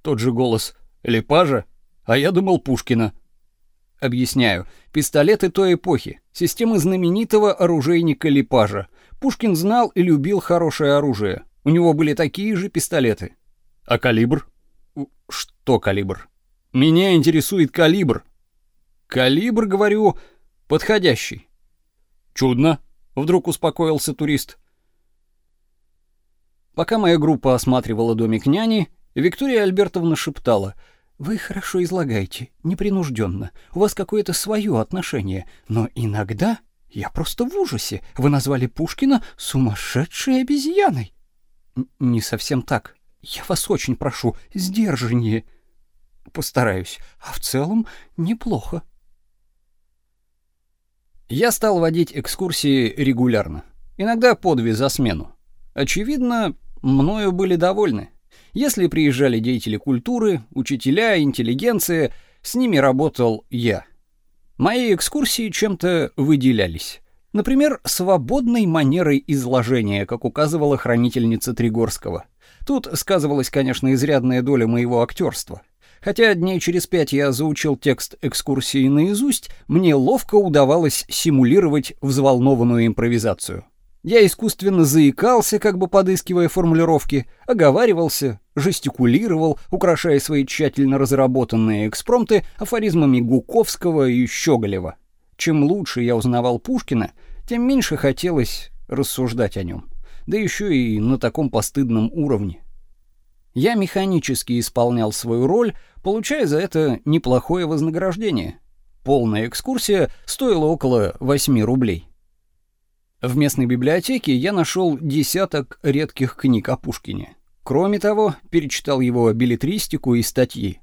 Тот же голос: "Липажа? А я думал Пушкина". Объясняю. Пистолеты той эпохи, системы знаменитого оружейника Липажа. Пушкин знал и любил хорошее оружие. У него были такие же пистолеты. А калибр? Что калибр? Меня интересует калибр. Калибр, говорю, подходящий. Чудно, вдруг успокоился турист. Пока моя группа осматривала домик няни, Виктория Альбертовна шептала — вы хорошо излагаете, непринужденно. У вас какое-то свое отношение, но иногда я просто в ужасе. Вы назвали Пушкина сумасшедшей обезьяной. Н не совсем так. Я вас очень прошу, сдержаннее. Постараюсь. А в целом неплохо. Я стал водить экскурсии регулярно. Иногда по две за смену. Очевидно, мною были довольны. Если приезжали деятели культуры, учителя, интеллигенция, с ними работал я. Мои экскурсии чем-то выделялись. Например, свободной манерой изложения, как указывала хранительница Тригорского. Тут сказывалась, конечно, изрядная доля моего актерства. Хотя дней через пять я заучил текст экскурсии наизусть, мне ловко удавалось симулировать взволнованную импровизацию. Я искусственно заикался, как бы подыскивая формулировки, оговаривался, жестикулировал, украшая свои тщательно разработанные экспромты афоризмами Гуковского и Щеголева. Чем лучше я узнавал Пушкина, тем меньше хотелось рассуждать о нем, да еще и на таком постыдном уровне. Я механически исполнял свою роль, получая за это неплохое вознаграждение. Полная экскурсия стоила около 8 рублей. В местной библиотеке я нашел десяток редких книг о Пушкине. Кроме того, перечитал его билетристику и статьи.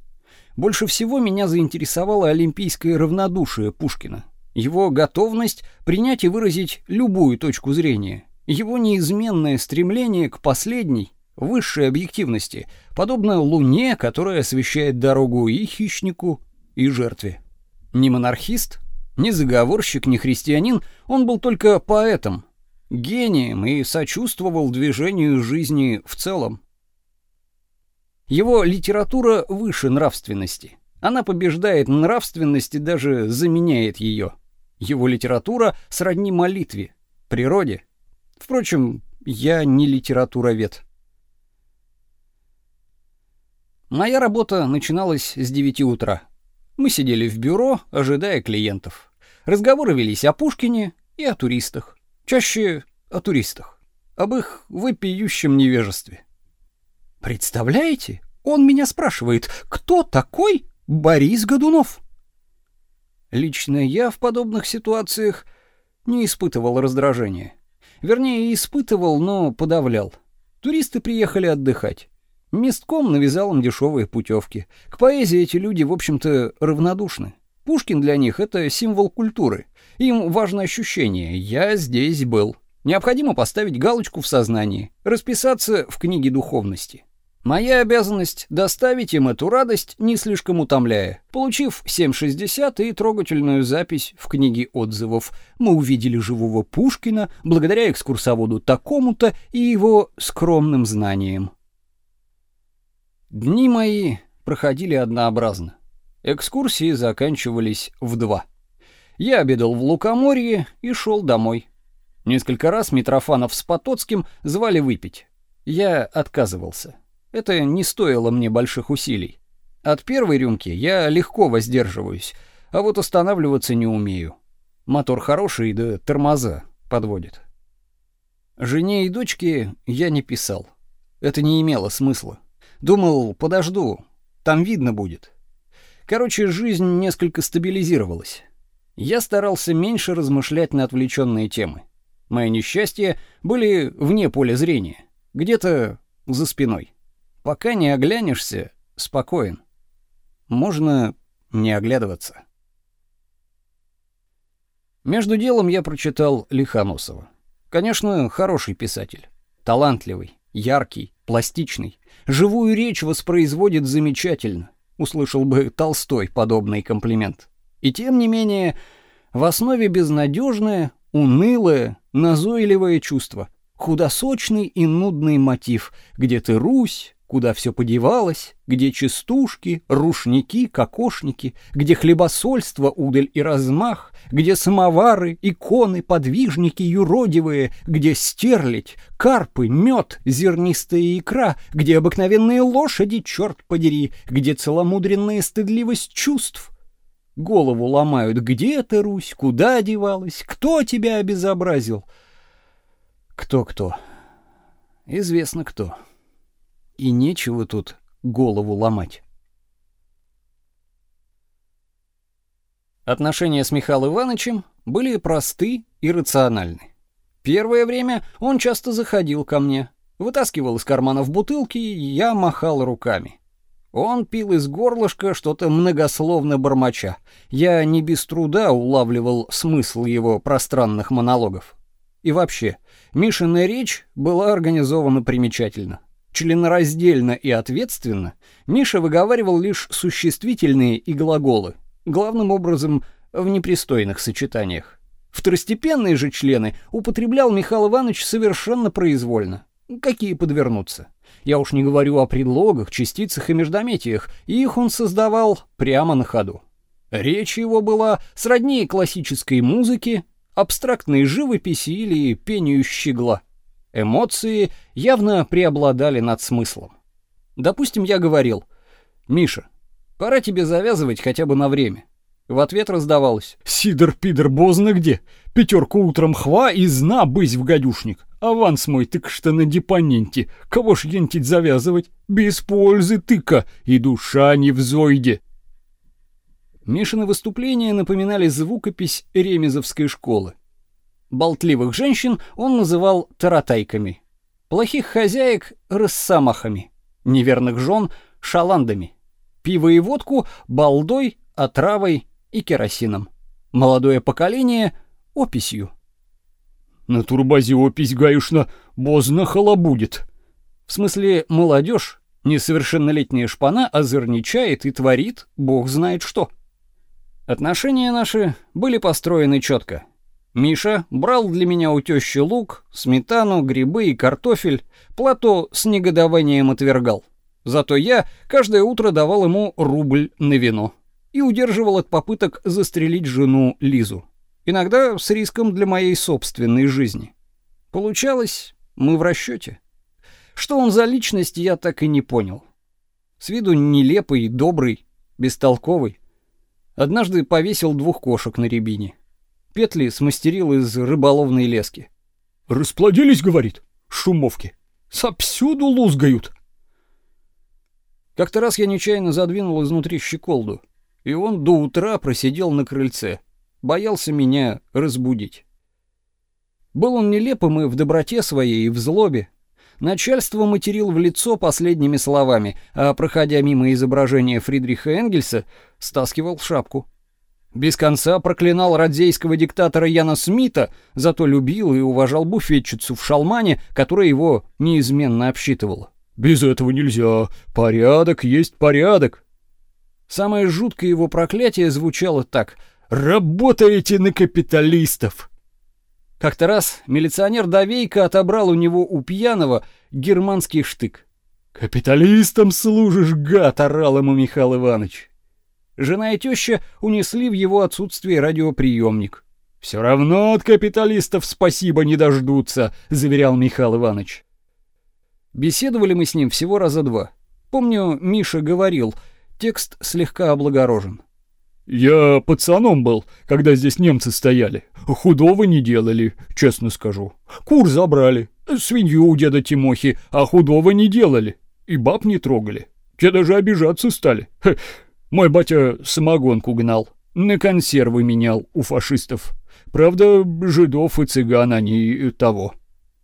Больше всего меня заинтересовало олимпийское равнодушие Пушкина, его готовность принять и выразить любую точку зрения, его неизменное стремление к последней, высшей объективности, подобно луне, которая освещает дорогу и хищнику, и жертве. Не монархист, ни заговорщик, ни христианин, он был только поэтом, гением и сочувствовал движению жизни в целом. Его литература выше нравственности. Она побеждает нравственность и даже заменяет ее. Его литература сродни молитве, природе. Впрочем, я не литературовед. Моя работа начиналась с 9 утра. Мы сидели в бюро, ожидая клиентов. Разговоры велись о Пушкине и о туристах. Чаще о туристах. Об их вопиющем невежестве. Представляете? Он меня спрашивает, кто такой Борис Годунов? Лично я в подобных ситуациях не испытывал раздражения. Вернее, испытывал, но подавлял. Туристы приехали отдыхать. Местком навязал им дешевые путевки. К поэзии эти люди, в общем-то, равнодушны. Пушкин для них — это символ культуры. Им важно ощущение «я здесь был». Необходимо поставить галочку в сознании, расписаться в книге духовности. Моя обязанность — доставить им эту радость, не слишком утомляя. Получив 7,60 и трогательную запись в книге отзывов, мы увидели живого Пушкина благодаря экскурсоводу такому-то и его скромным знаниям. Дни мои проходили однообразно. Экскурсии заканчивались в два. Я обедал в Лукоморье и шел домой. Несколько раз Митрофанов с Потоцким звали выпить. Я отказывался. Это не стоило мне больших усилий. От первой рюмки я легко воздерживаюсь, а вот останавливаться не умею. Мотор хороший, да тормоза подводит. Жене и дочке я не писал. Это не имело смысла. Думал, подожду, там видно будет. Короче, жизнь несколько стабилизировалась. Я старался меньше размышлять на отвлеченные темы. Мои несчастья были вне поля зрения, где-то за спиной. Пока не оглянешься, спокоен. Можно не оглядываться. Между делом я прочитал Лихоносова. Конечно, хороший писатель, талантливый, яркий, пластичный, живую речь воспроизводит замечательно. Услышал бы Толстой подобный комплимент. И тем не менее, в основе безнадежное, унылое, назойливое чувство, худосочный и нудный мотив, где ты Русь, куда все подевалось, где частушки, рушники, кокошники, где хлебосольство, удаль и размах, где самовары, иконы, подвижники юродивые, где стерлядь, карпы, мед, зернистая икра, где обыкновенные лошади, черт подери, где целомудренная стыдливость чувств. Голову ломают, где ты, Русь, куда одевалась, кто тебя обезобразил? Кто-кто? Известно кто и нечего тут голову ломать. Отношения с Михаилом Ивановичем были просты и рациональны. Первое время он часто заходил ко мне, вытаскивал из карманов бутылки, и я махал руками. Он пил из горлышка что-то многословно бормоча. Я не без труда улавливал смысл его пространных монологов. И вообще, Мишина речь была организована примечательно членораздельно и ответственно, Миша выговаривал лишь существительные и глаголы, главным образом в непристойных сочетаниях. Второстепенные же члены употреблял Михаил Иванович совершенно произвольно. Какие подвернутся. Я уж не говорю о предлогах, частицах и междометиях, их он создавал прямо на ходу. Речь его была сродни классической музыке, абстрактной живописи или пению щегла. Эмоции явно преобладали над смыслом. Допустим, я говорил: "Миша, пора тебе завязывать хотя бы на время". В ответ раздавалось: "Сидор пидор бозна где? Пятерку утром хва и зна быть в гадюшник. Аванс мой тык что на депоненте. Кого ж ентить завязывать? Без пользы тыка, и душа не в зойде". Мишины выступления напоминали звукопись ремезовской школы. Болтливых женщин он называл таратайками, плохих хозяек — рысамахами, неверных жен — шаландами, пиво и водку — балдой, отравой и керосином, молодое поколение — описью. На турбазе опись гаюшна бозна халабудет. В смысле, молодежь, несовершеннолетняя шпана озорничает и творит бог знает что. Отношения наши были построены четко. Миша брал для меня у тещи лук, сметану, грибы и картофель, Плато с негодованием отвергал. Зато я каждое утро давал ему рубль на вино и удерживал от попыток застрелить жену Лизу. Иногда с риском для моей собственной жизни. Получалось, мы в расчете. Что он за личность, я так и не понял. С виду нелепый, добрый, бестолковый. Однажды повесил двух кошек на рябине. Петли смастерил из рыболовной лески. «Расплодились, — говорит, — шумовки. Сопсюду лузгают». Как-то раз я нечаянно задвинул изнутри щеколду, и он до утра просидел на крыльце. Боялся меня разбудить. Был он нелепым и в доброте своей, и в злобе. Начальство материл в лицо последними словами, а проходя мимо изображения Фридриха Энгельса, стаскивал шапку. Без конца проклинал радзейского диктатора Яна Смита, зато любил и уважал буфетчицу в шалмане, которая его неизменно обсчитывала. «Без этого нельзя. Порядок есть порядок». Самое жуткое его проклятие звучало так «Работаете на капиталистов». Как-то раз милиционер Давейко отобрал у него у пьяного германский штык. «Капиталистам служишь, гад!» — орал ему Михаил Иванович. Жена и теща унесли в его отсутствие радиоприемник. «Все равно от капиталистов спасибо не дождутся», — заверял Михаил Иванович. Беседовали мы с ним всего раза два. Помню, Миша говорил, текст слегка облагорожен. «Я пацаном был, когда здесь немцы стояли. Худого не делали, честно скажу. Кур забрали, свинью у деда Тимохи, а худого не делали. И баб не трогали. Те даже обижаться стали. Мой батя самогонку гнал, на консервы менял у фашистов. Правда, жидов и цыган они того.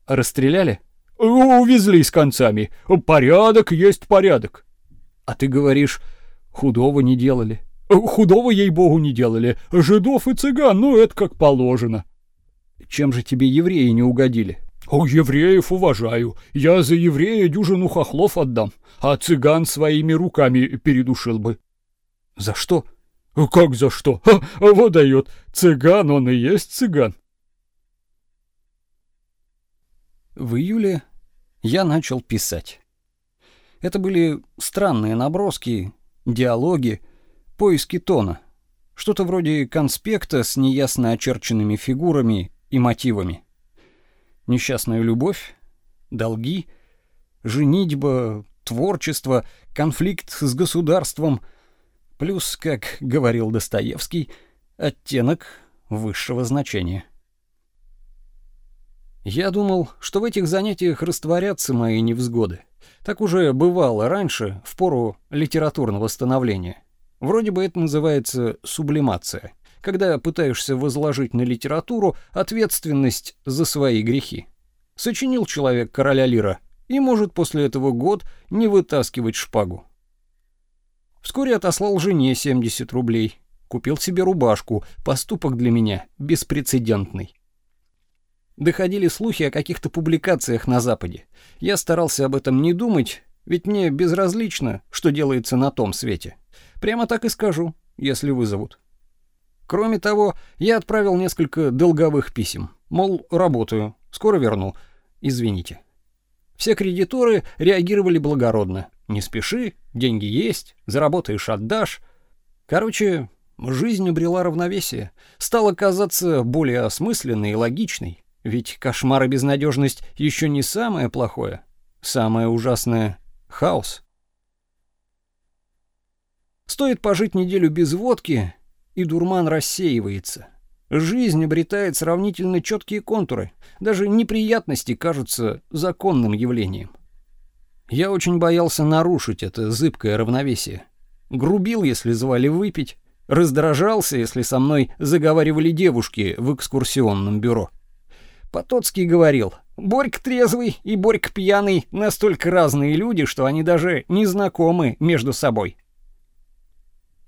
Расстреляли? Увезли с концами. Порядок есть порядок. А ты говоришь, худого не делали? Худого, ей-богу, не делали. Жидов и цыган, ну это как положено. Чем же тебе евреи не угодили? О, евреев уважаю. Я за еврея дюжину хохлов отдам, а цыган своими руками передушил бы. За что? Как за что? Ха, вот дает. Цыган, он и есть цыган. В июле я начал писать. Это были странные наброски, диалоги, поиски тона. Что-то вроде конспекта с неясно очерченными фигурами и мотивами. Несчастная любовь, долги, женитьба, творчество, конфликт с государством — Плюс, как говорил Достоевский, оттенок высшего значения. Я думал, что в этих занятиях растворятся мои невзгоды. Так уже бывало раньше, в пору литературного становления. Вроде бы это называется сублимация, когда пытаешься возложить на литературу ответственность за свои грехи. Сочинил человек короля Лира и может после этого год не вытаскивать шпагу. Вскоре отослал жене 70 рублей. Купил себе рубашку, поступок для меня беспрецедентный. Доходили слухи о каких-то публикациях на Западе. Я старался об этом не думать, ведь мне безразлично, что делается на том свете. Прямо так и скажу, если вызовут. Кроме того, я отправил несколько долговых писем. Мол, работаю, скоро верну. Извините. Все кредиторы реагировали благородно. Не спеши, деньги есть, заработаешь отдашь. Короче, жизнь обрела равновесие, стала казаться более осмысленной и логичной. Ведь кошмар и безнадежность еще не самое плохое. Самое ужасное — хаос. Стоит пожить неделю без водки, и дурман рассеивается. Жизнь обретает сравнительно четкие контуры. Даже неприятности кажутся законным явлением. Я очень боялся нарушить это зыбкое равновесие. Грубил, если звали выпить, раздражался, если со мной заговаривали девушки в экскурсионном бюро. Потоцкий говорил, Борька трезвый и Борька пьяный настолько разные люди, что они даже не знакомы между собой.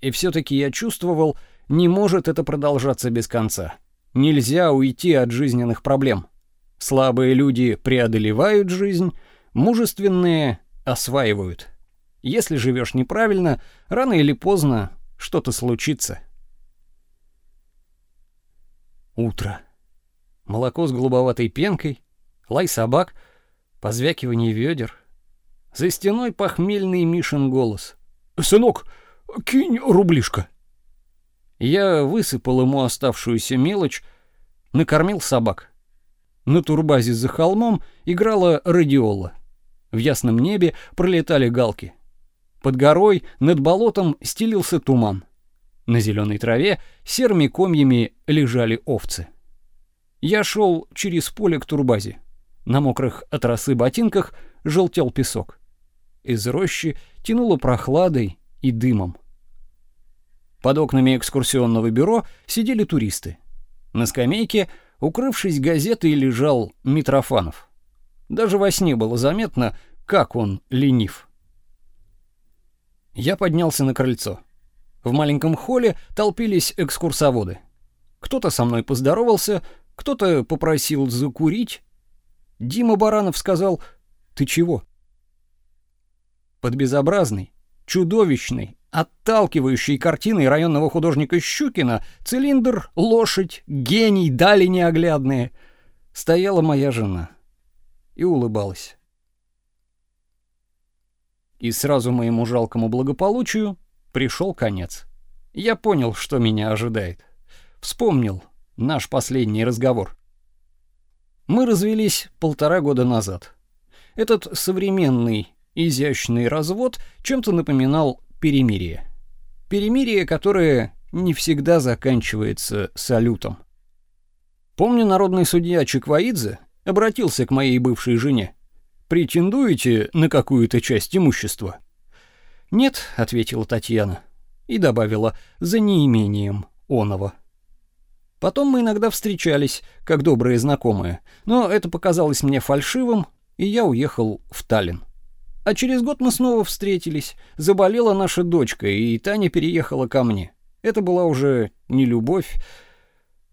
И все-таки я чувствовал, не может это продолжаться без конца. Нельзя уйти от жизненных проблем. Слабые люди преодолевают жизнь, Мужественные осваивают. Если живешь неправильно, рано или поздно что-то случится. Утро. Молоко с голубоватой пенкой, лай собак, позвякивание ведер. За стеной похмельный Мишин голос. «Сынок, кинь рублишко». Я высыпал ему оставшуюся мелочь, накормил собак. На турбазе за холмом играла радиола. В ясном небе пролетали галки. Под горой, над болотом стелился туман. На зеленой траве серыми комьями лежали овцы. Я шел через поле к турбазе. На мокрых от росы ботинках желтел песок. Из рощи тянуло прохладой и дымом. Под окнами экскурсионного бюро сидели туристы. На скамейке, укрывшись газетой, лежал Митрофанов. Даже во сне было заметно, как он ленив. Я поднялся на крыльцо. В маленьком холле толпились экскурсоводы. Кто-то со мной поздоровался, кто-то попросил закурить. Дима Баранов сказал «Ты чего?» Под безобразной, чудовищной, отталкивающей картиной районного художника Щукина цилиндр, лошадь, гений, дали неоглядные. Стояла моя жена и улыбалась. И сразу моему жалкому благополучию пришел конец. Я понял, что меня ожидает. Вспомнил наш последний разговор. Мы развелись полтора года назад. Этот современный, изящный развод чем-то напоминал перемирие. Перемирие, которое не всегда заканчивается салютом. Помню, народный судья Чеквоидзе обратился к моей бывшей жене. «Претендуете на какую-то часть имущества?» «Нет», — ответила Татьяна и добавила, «за неимением оного». Потом мы иногда встречались, как добрые знакомые, но это показалось мне фальшивым, и я уехал в Таллин. А через год мы снова встретились. Заболела наша дочка, и Таня переехала ко мне. Это была уже не любовь,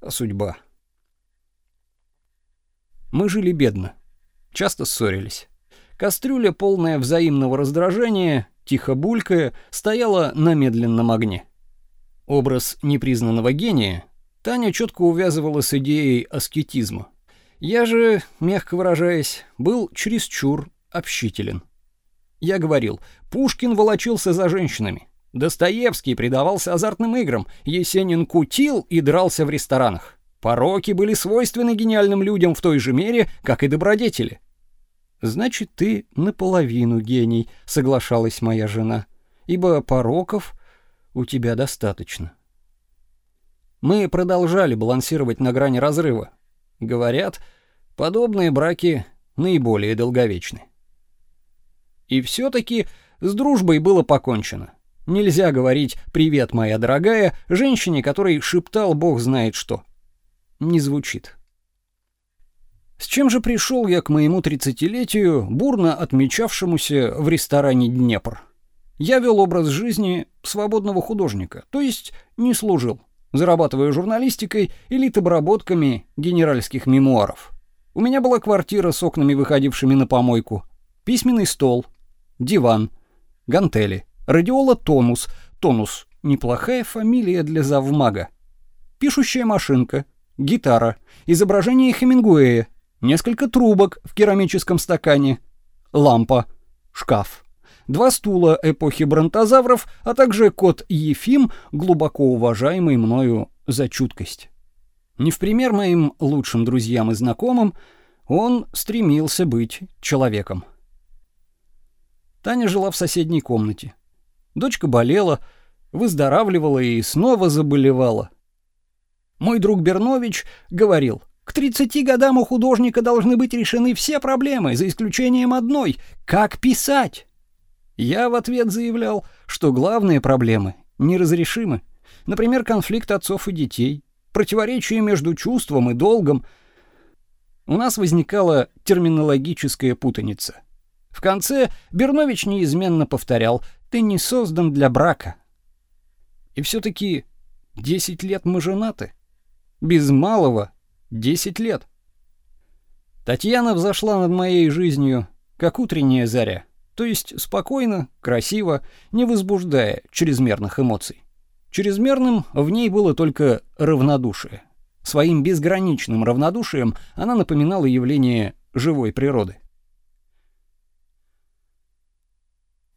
а судьба. Мы жили бедно, часто ссорились. Кастрюля, полная взаимного раздражения, тихо булькая, стояла на медленном огне. Образ непризнанного гения Таня четко увязывала с идеей аскетизма. Я же, мягко выражаясь, был чересчур общителен. Я говорил, Пушкин волочился за женщинами. Достоевский предавался азартным играм, Есенин кутил и дрался в ресторанах. Пороки были свойственны гениальным людям в той же мере, как и добродетели. Значит, ты наполовину гений, соглашалась моя жена, ибо пороков у тебя достаточно. Мы продолжали балансировать на грани разрыва. Говорят, подобные браки наиболее долговечны. И все таки с дружбой было покончено. Нельзя говорить «привет, моя дорогая» женщине, которой шептал бог знает что. Не звучит. С чем же пришел я к моему тридцатилетию, бурно отмечавшемуся в ресторане Днепр? Я вел образ жизни свободного художника, то есть не служил, зарабатывая журналистикой или обработками генеральских мемуаров. У меня была квартира с окнами, выходившими на помойку, письменный стол, диван, гантели, радиола Тонус. Тонус — неплохая фамилия для завмага. Пишущая машинка, гитара, изображение Хемингуэя, несколько трубок в керамическом стакане, лампа, шкаф, два стула эпохи бронтозавров, а также кот Ефим, глубоко уважаемый мною за чуткость. Не в пример моим лучшим друзьям и знакомым, он стремился быть человеком. Таня жила в соседней комнате. Дочка болела, выздоравливала и снова заболевала. Мой друг Бернович говорил, к 30 годам у художника должны быть решены все проблемы, за исключением одной — как писать. Я в ответ заявлял, что главные проблемы неразрешимы. Например, конфликт отцов и детей, противоречие между чувством и долгом. У нас возникала терминологическая путаница. В конце Бернович неизменно повторял «ты не создан для брака». И все-таки 10 лет мы женаты. Без малого Десять лет. Татьяна взошла над моей жизнью, как утренняя заря, то есть спокойно, красиво, не возбуждая чрезмерных эмоций. Чрезмерным в ней было только равнодушие. Своим безграничным равнодушием она напоминала явление живой природы.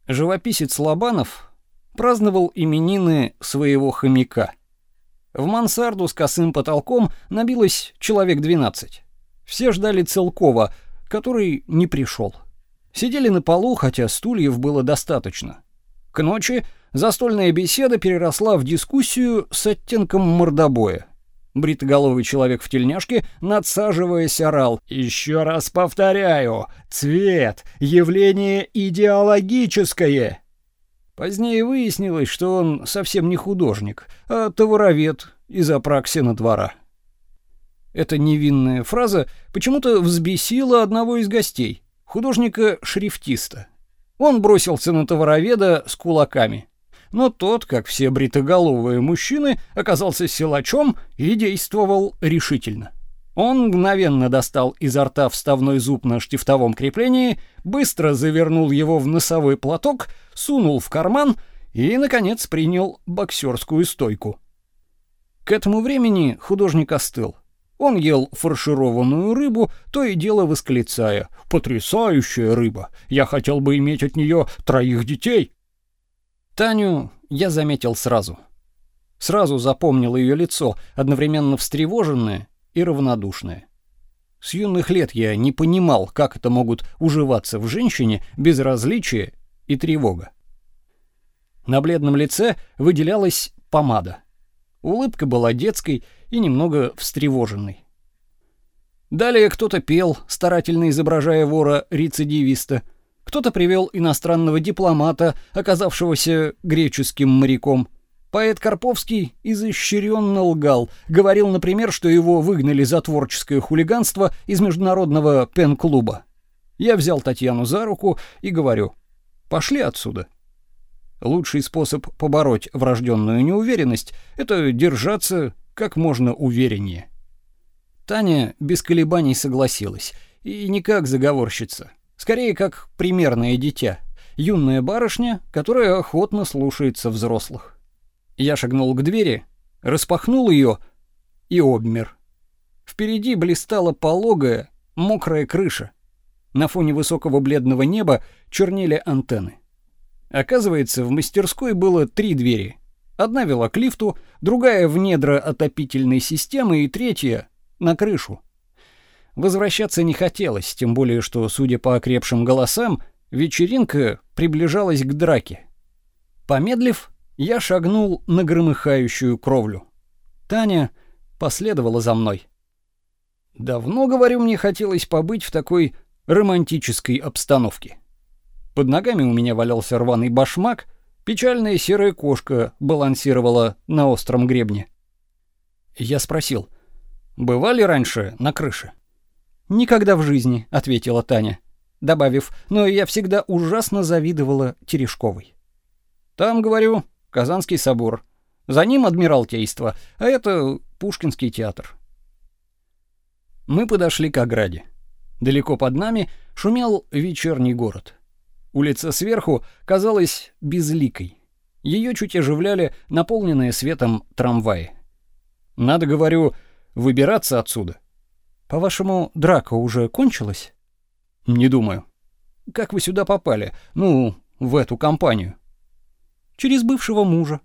Живописец Лобанов праздновал именины своего хомяка — в мансарду с косым потолком набилось человек 12. Все ждали Целкова, который не пришел. Сидели на полу, хотя стульев было достаточно. К ночи застольная беседа переросла в дискуссию с оттенком мордобоя. Бритоголовый человек в тельняшке, надсаживаясь, орал. «Еще раз повторяю, цвет — явление идеологическое!» Позднее выяснилось, что он совсем не художник, а товаровед из апраксина двора. Эта невинная фраза почему-то взбесила одного из гостей, художника-шрифтиста. Он бросился на товароведа с кулаками но тот, как все бритоголовые мужчины, оказался силачом и действовал решительно. Он мгновенно достал изо рта вставной зуб на штифтовом креплении, быстро завернул его в носовой платок, сунул в карман и, наконец, принял боксерскую стойку. К этому времени художник остыл. Он ел фаршированную рыбу, то и дело восклицая «Потрясающая рыба! Я хотел бы иметь от нее троих детей!» Таню я заметил сразу. Сразу запомнил ее лицо, одновременно встревоженное и равнодушное. С юных лет я не понимал, как это могут уживаться в женщине безразличие и тревога. На бледном лице выделялась помада. Улыбка была детской и немного встревоженной. Далее кто-то пел, старательно изображая вора-рецидивиста — кто-то привел иностранного дипломата, оказавшегося греческим моряком. Поэт Карповский изощренно лгал. Говорил, например, что его выгнали за творческое хулиганство из международного пен-клуба. Я взял Татьяну за руку и говорю, пошли отсюда. Лучший способ побороть врожденную неуверенность — это держаться как можно увереннее. Таня без колебаний согласилась, и не как заговорщица. Скорее, как примерное дитя. Юная барышня, которая охотно слушается взрослых. Я шагнул к двери, распахнул ее и обмер. Впереди блистала пологая, мокрая крыша. На фоне высокого бледного неба чернели антенны. Оказывается, в мастерской было три двери. Одна вела к лифту, другая в недра отопительной системы и третья на крышу. Возвращаться не хотелось, тем более что, судя по окрепшим голосам, вечеринка приближалась к драке. Помедлив, я шагнул на громыхающую кровлю. Таня последовала за мной. Давно, говорю, мне хотелось побыть в такой романтической обстановке. Под ногами у меня валялся рваный башмак, печальная серая кошка балансировала на остром гребне. Я спросил: "Бывали раньше на крыше?" «Никогда в жизни», — ответила Таня, добавив, «но я всегда ужасно завидовала Терешковой». «Там, говорю, Казанский собор. За ним Адмиралтейство, а это Пушкинский театр». Мы подошли к ограде. Далеко под нами шумел вечерний город. Улица сверху казалась безликой. Ее чуть оживляли наполненные светом трамваи. Надо, говорю, выбираться отсюда. По-вашему, драка уже кончилась? Не думаю. Как вы сюда попали? Ну, в эту компанию. Через бывшего мужа.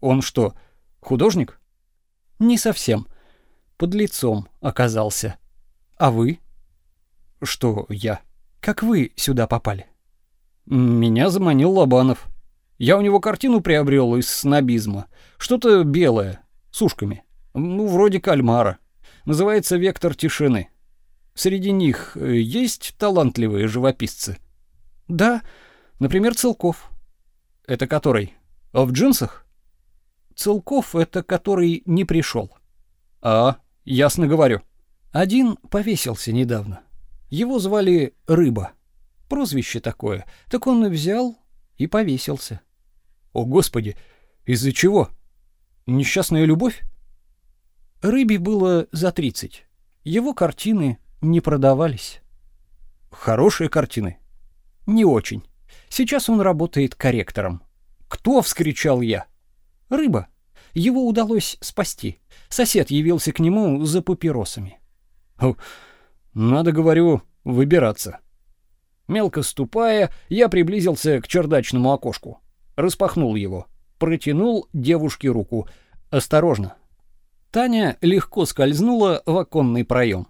Он что, художник? Не совсем. Под лицом оказался. А вы? Что я? Как вы сюда попали? Меня заманил Лобанов. Я у него картину приобрел из снобизма. Что-то белое, с ушками. Ну, вроде кальмара называется «Вектор тишины». Среди них э, есть талантливые живописцы? Да, например, Целков. Это который? А в джинсах? Целков — это который не пришел. А, ясно говорю. Один повесился недавно. Его звали Рыба. Прозвище такое. Так он и взял и повесился. О, Господи, из-за чего? Несчастная любовь? Рыбе было за 30. Его картины не продавались. Хорошие картины? Не очень. Сейчас он работает корректором. Кто вскричал я? Рыба. Его удалось спасти. Сосед явился к нему за папиросами. Надо, говорю, выбираться. Мелко ступая, я приблизился к чердачному окошку. Распахнул его. Протянул девушке руку. Осторожно, Таня легко скользнула в оконный проем.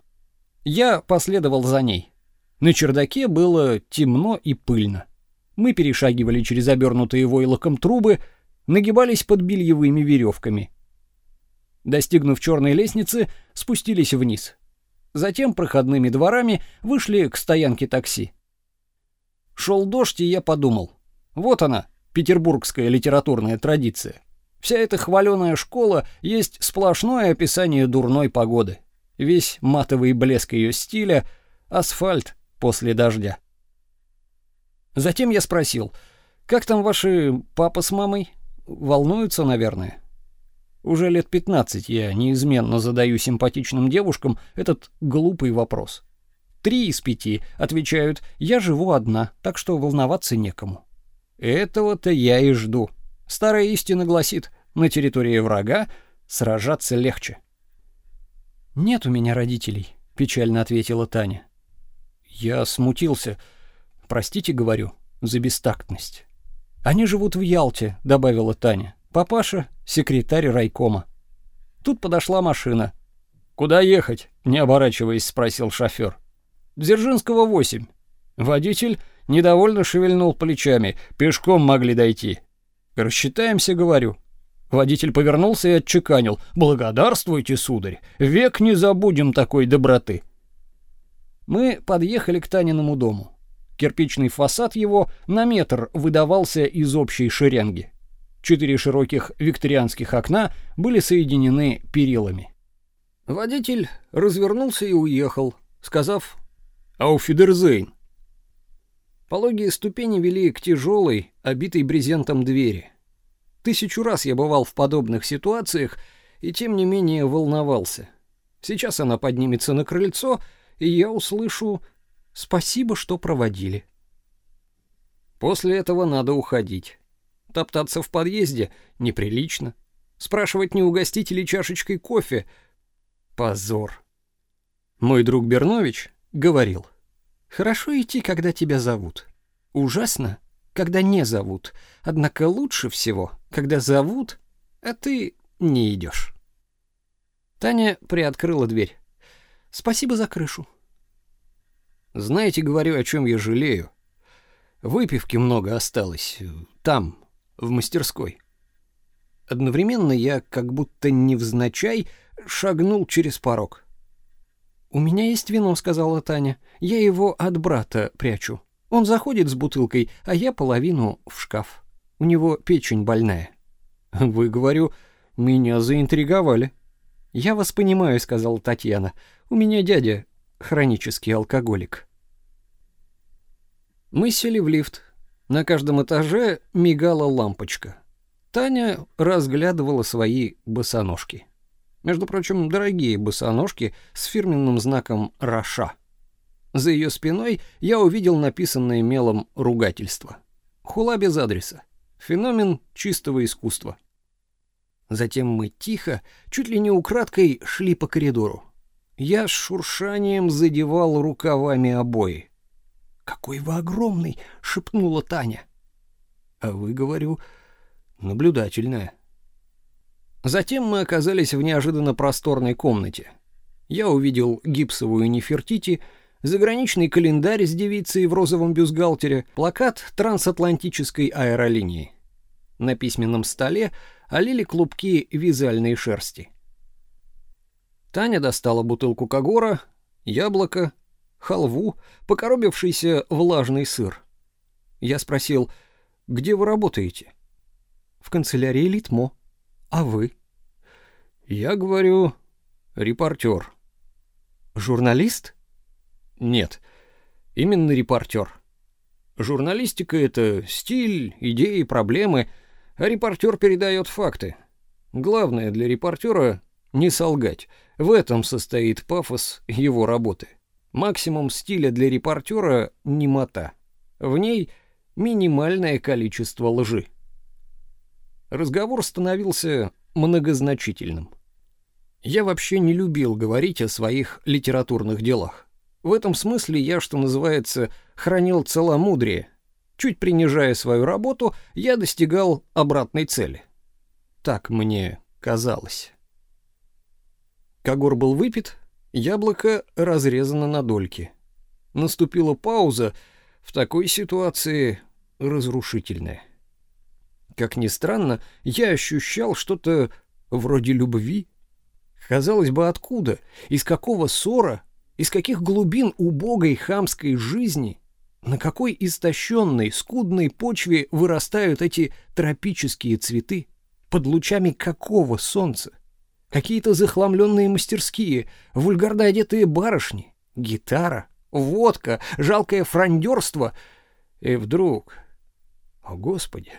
Я последовал за ней. На чердаке было темно и пыльно. Мы перешагивали через обернутые войлоком трубы, нагибались под бельевыми веревками. Достигнув черной лестницы, спустились вниз. Затем проходными дворами вышли к стоянке такси. Шел дождь, и я подумал. Вот она, петербургская литературная традиция. Вся эта хваленая школа есть сплошное описание дурной погоды. Весь матовый блеск ее стиля — асфальт после дождя. Затем я спросил, как там ваши папа с мамой? Волнуются, наверное. Уже лет 15 я неизменно задаю симпатичным девушкам этот глупый вопрос. Три из пяти отвечают «я живу одна, так что волноваться некому». Этого-то я и жду. Старая истина гласит, на территории врага сражаться легче. «Нет у меня родителей», — печально ответила Таня. Я смутился. «Простите, — говорю, — за бестактность». «Они живут в Ялте», — добавила Таня. «Папаша — секретарь райкома». Тут подошла машина. «Куда ехать?» — не оборачиваясь, спросил шофер. Дзержинского 8. Водитель недовольно шевельнул плечами. Пешком могли дойти. Рассчитаемся, говорю. Водитель повернулся и отчеканил: "Благодарствуйте, сударь. Век не забудем такой доброты". Мы подъехали к Таниному дому. Кирпичный фасад его на метр выдавался из общей шеренги. Четыре широких викторианских окна были соединены перилами. Водитель развернулся и уехал, сказав Ауфидерзейн. Пологие ступени вели к тяжелой, обитой брезентом двери. Тысячу раз я бывал в подобных ситуациях и тем не менее волновался. Сейчас она поднимется на крыльцо, и я услышу «Спасибо, что проводили». После этого надо уходить. Топтаться в подъезде неприлично. Спрашивать, не угостить ли чашечкой кофе — позор. Мой друг Бернович говорил. «Хорошо идти, когда тебя зовут. Ужасно, когда не зовут. Однако лучше всего, когда зовут, а ты не идешь». Таня приоткрыла дверь. «Спасибо за крышу». «Знаете, говорю, о чем я жалею. Выпивки много осталось. Там, в мастерской». Одновременно я, как будто невзначай, шагнул через порог. «У меня есть вино», — сказала Таня. «Я его от брата прячу. Он заходит с бутылкой, а я половину в шкаф. У него печень больная». «Вы, говорю, меня заинтриговали». «Я вас понимаю», — сказала Татьяна. «У меня дядя хронический алкоголик». Мы сели в лифт. На каждом этаже мигала лампочка. Таня разглядывала свои босоножки. Между прочим, дорогие босоножки с фирменным знаком «Раша». За ее спиной я увидел написанное мелом ругательство. Хула без адреса. Феномен чистого искусства. Затем мы тихо, чуть ли не украдкой, шли по коридору. Я с шуршанием задевал рукавами обои. «Какой вы огромный!» — шепнула Таня. «А вы, говорю, наблюдательная». Затем мы оказались в неожиданно просторной комнате. Я увидел гипсовую Нефертити, заграничный календарь с девицей в розовом бюстгальтере, плакат трансатлантической аэролинии. На письменном столе олили клубки вязальной шерсти. Таня достала бутылку Кагора, яблоко, халву, покоробившийся влажный сыр. Я спросил, где вы работаете? В канцелярии Литмо. А вы? Я говорю, репортер. Журналист? Нет, именно репортер. Журналистика — это стиль, идеи, проблемы, а репортер передает факты. Главное для репортера — не солгать. В этом состоит пафос его работы. Максимум стиля для репортера — немота. В ней минимальное количество лжи разговор становился многозначительным. Я вообще не любил говорить о своих литературных делах. В этом смысле я, что называется, хранил целомудрие. Чуть принижая свою работу, я достигал обратной цели. Так мне казалось. Когор был выпит, яблоко разрезано на дольки. Наступила пауза. В такой ситуации разрушительное. Как ни странно, я ощущал что-то вроде любви. Казалось бы, откуда, из какого ссора, из каких глубин убогой хамской жизни, на какой истощенной, скудной почве вырастают эти тропические цветы, под лучами какого солнца? Какие-то захламленные мастерские, вульгарно одетые барышни, гитара, водка, жалкое фрондерство. И вдруг... О, Господи!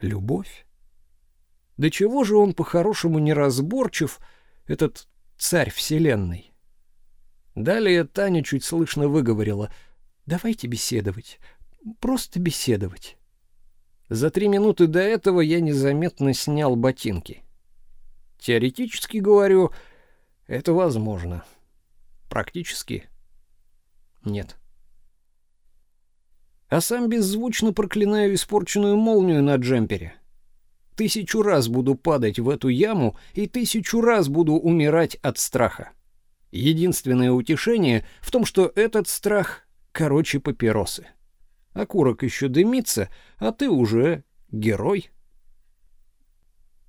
Любовь? Да чего же он по-хорошему неразборчив, этот царь вселенной? Далее Таня чуть слышно выговорила. «Давайте беседовать. Просто беседовать». За три минуты до этого я незаметно снял ботинки. Теоретически говорю, это возможно. Практически нет. А сам беззвучно проклинаю испорченную молнию на джемпере. Тысячу раз буду падать в эту яму и тысячу раз буду умирать от страха. Единственное утешение в том, что этот страх короче папиросы. Окурок еще дымится, а ты уже герой.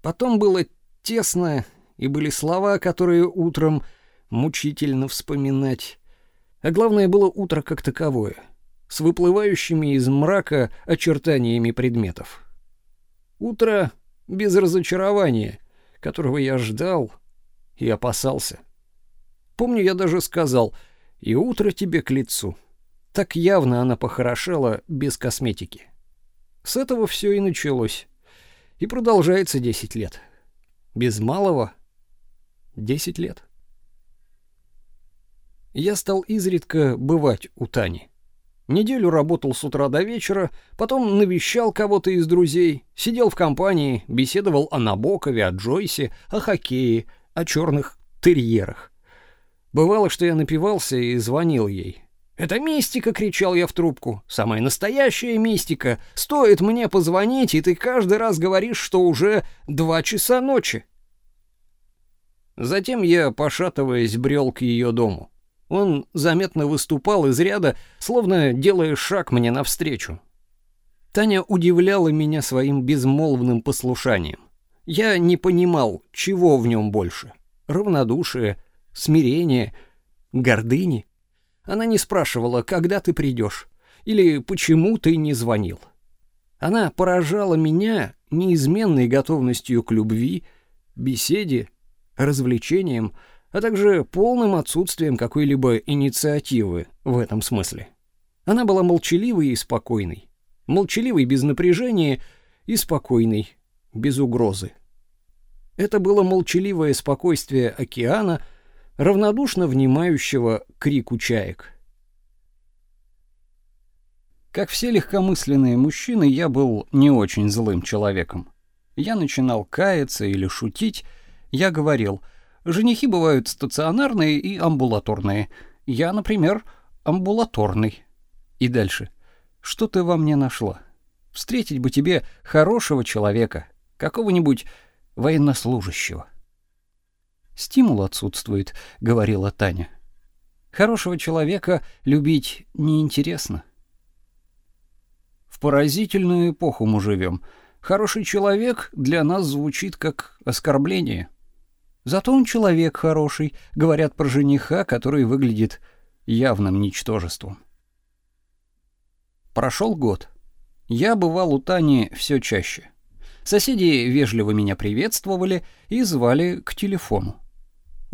Потом было тесно, и были слова, которые утром мучительно вспоминать. А главное было утро как таковое, с выплывающими из мрака очертаниями предметов. Утро без разочарования, которого я ждал и опасался. Помню, я даже сказал, и утро тебе к лицу. Так явно она похорошела без косметики. С этого все и началось. И продолжается 10 лет. Без малого 10 лет. Я стал изредка бывать у Тани. Неделю работал с утра до вечера, потом навещал кого-то из друзей, сидел в компании, беседовал о Набокове, о Джойсе, о хоккее, о черных терьерах. Бывало, что я напивался и звонил ей. «Это мистика!» — кричал я в трубку. «Самая настоящая мистика! Стоит мне позвонить, и ты каждый раз говоришь, что уже два часа ночи!» Затем я, пошатываясь, брел к ее дому. Он заметно выступал из ряда, словно делая шаг мне навстречу. Таня удивляла меня своим безмолвным послушанием. Я не понимал, чего в нем больше — равнодушие, смирение, гордыни. Она не спрашивала, когда ты придешь, или почему ты не звонил. Она поражала меня неизменной готовностью к любви, беседе, развлечениям, а также полным отсутствием какой-либо инициативы в этом смысле. Она была молчаливой и спокойной. Молчаливой без напряжения и спокойной без угрозы. Это было молчаливое спокойствие океана — равнодушно внимающего крику чаек. Как все легкомысленные мужчины, я был не очень злым человеком. Я начинал каяться или шутить, я говорил: "Женихи бывают стационарные и амбулаторные. Я, например, амбулаторный". И дальше: "Что ты во мне нашла? Встретить бы тебе хорошего человека, какого-нибудь военнослужащего". Стимул отсутствует, говорила Таня. Хорошего человека любить неинтересно. В поразительную эпоху мы живем. Хороший человек для нас звучит как оскорбление. Зато он человек хороший, говорят про жениха, который выглядит явным ничтожеством. Прошел год. Я бывал у Тани все чаще. Соседи вежливо меня приветствовали и звали к телефону.